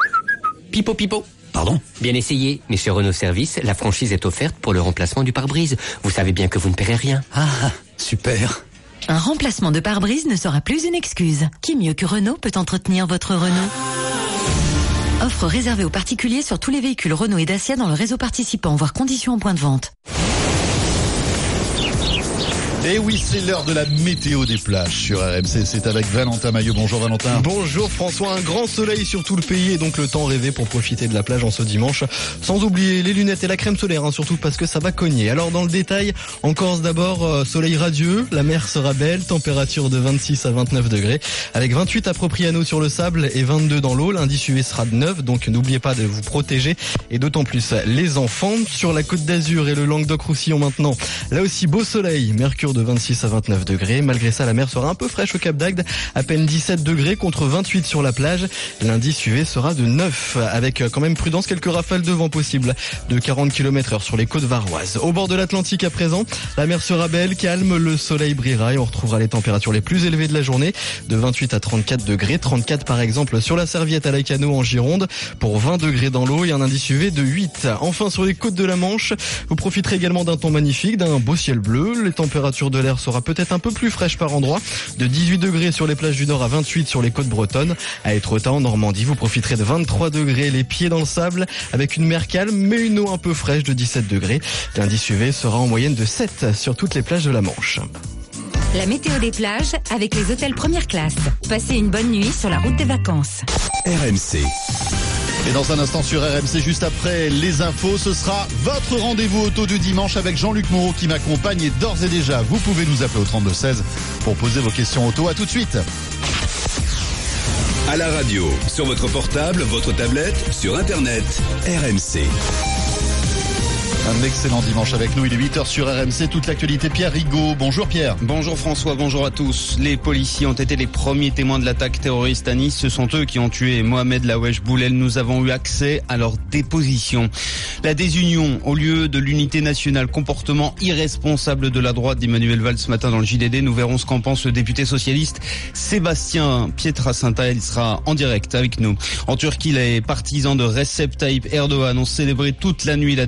Pipo pipo. Pardon? Bien essayé, mais chez Renault Service, la franchise est offerte pour le remplacement du pare-brise. Vous savez bien que vous ne paierez rien. Ah, super. Un remplacement de pare-brise ne sera plus une excuse. Qui mieux que Renault peut entretenir votre Renault? Offre réservée aux particuliers sur tous les véhicules Renault et Dacia dans le réseau participant, voire conditions en point de vente. Et oui, c'est l'heure de la météo des plages sur RMC. C'est avec Valentin Maillot. Bonjour Valentin. Bonjour François, un grand soleil sur tout le pays et donc le temps rêvé pour profiter de la plage en ce dimanche. Sans oublier les lunettes et la crème solaire, hein, surtout parce que ça va cogner. Alors dans le détail, en Corse d'abord, euh, soleil radieux, la mer sera belle, température de 26 à 29 degrés, avec 28 à Propriano sur le sable et 22 dans l'eau. L'indice UV sera de 9, donc n'oubliez pas de vous protéger et d'autant plus les enfants. Sur la côte d'Azur et le Languedoc-Roussillon maintenant, là aussi beau soleil, mercure de 26 à 29 degrés. Malgré ça, la mer sera un peu fraîche au Cap d'Agde, à peine 17 degrés contre 28 sur la plage. Lundi UV sera de 9 avec quand même prudence quelques rafales de vent possibles de 40 km heure sur les côtes varoises. Au bord de l'Atlantique à présent, la mer sera belle, calme, le soleil brillera et on retrouvera les températures les plus élevées de la journée de 28 à 34 degrés, 34 par exemple sur la serviette à Laicano en Gironde pour 20 degrés dans l'eau et un indice UV de 8. Enfin sur les côtes de la Manche, vous profiterez également d'un temps magnifique, d'un beau ciel bleu. Les températures de l'air sera peut-être un peu plus fraîches par endroit, de 18 degrés sur les plages du Nord à 28 sur les côtes bretonnes. À Étretat en Normandie, vous profiterez de 23 degrés, les pieds dans le sable avec une mer calme mais une eau un peu fraîche de 17 degrés. L'indice UV sera en moyenne de 7 sur toutes les plages de la Manche. La météo des plages avec les hôtels première classe. Passez une bonne nuit sur la route des vacances. RMC. Et dans un instant sur RMC, juste après les infos, ce sera votre rendez-vous auto du dimanche avec Jean-Luc Moreau qui m'accompagne. Et d'ores et déjà, vous pouvez nous appeler au 3216 pour poser vos questions auto. À tout de suite. À la radio, sur votre portable, votre tablette, sur Internet, RMC. Un excellent dimanche avec nous. Il est 8h sur RMC. Toute l'actualité. Pierre Rigaud. Bonjour Pierre. Bonjour François. Bonjour à tous. Les policiers ont été les premiers témoins de l'attaque terroriste à Nice. Ce sont eux qui ont tué Mohamed Lawesh Boulel. Nous avons eu accès à leur déposition. La désunion au lieu de l'unité nationale. Comportement irresponsable de la droite d'Emmanuel Valls ce matin dans le JDD. Nous verrons ce qu'en pense le député socialiste Sébastien Pietrasanta. Il sera en direct avec nous. En Turquie, les partisans de Recep Tayyip Erdogan ont célébré toute la nuit la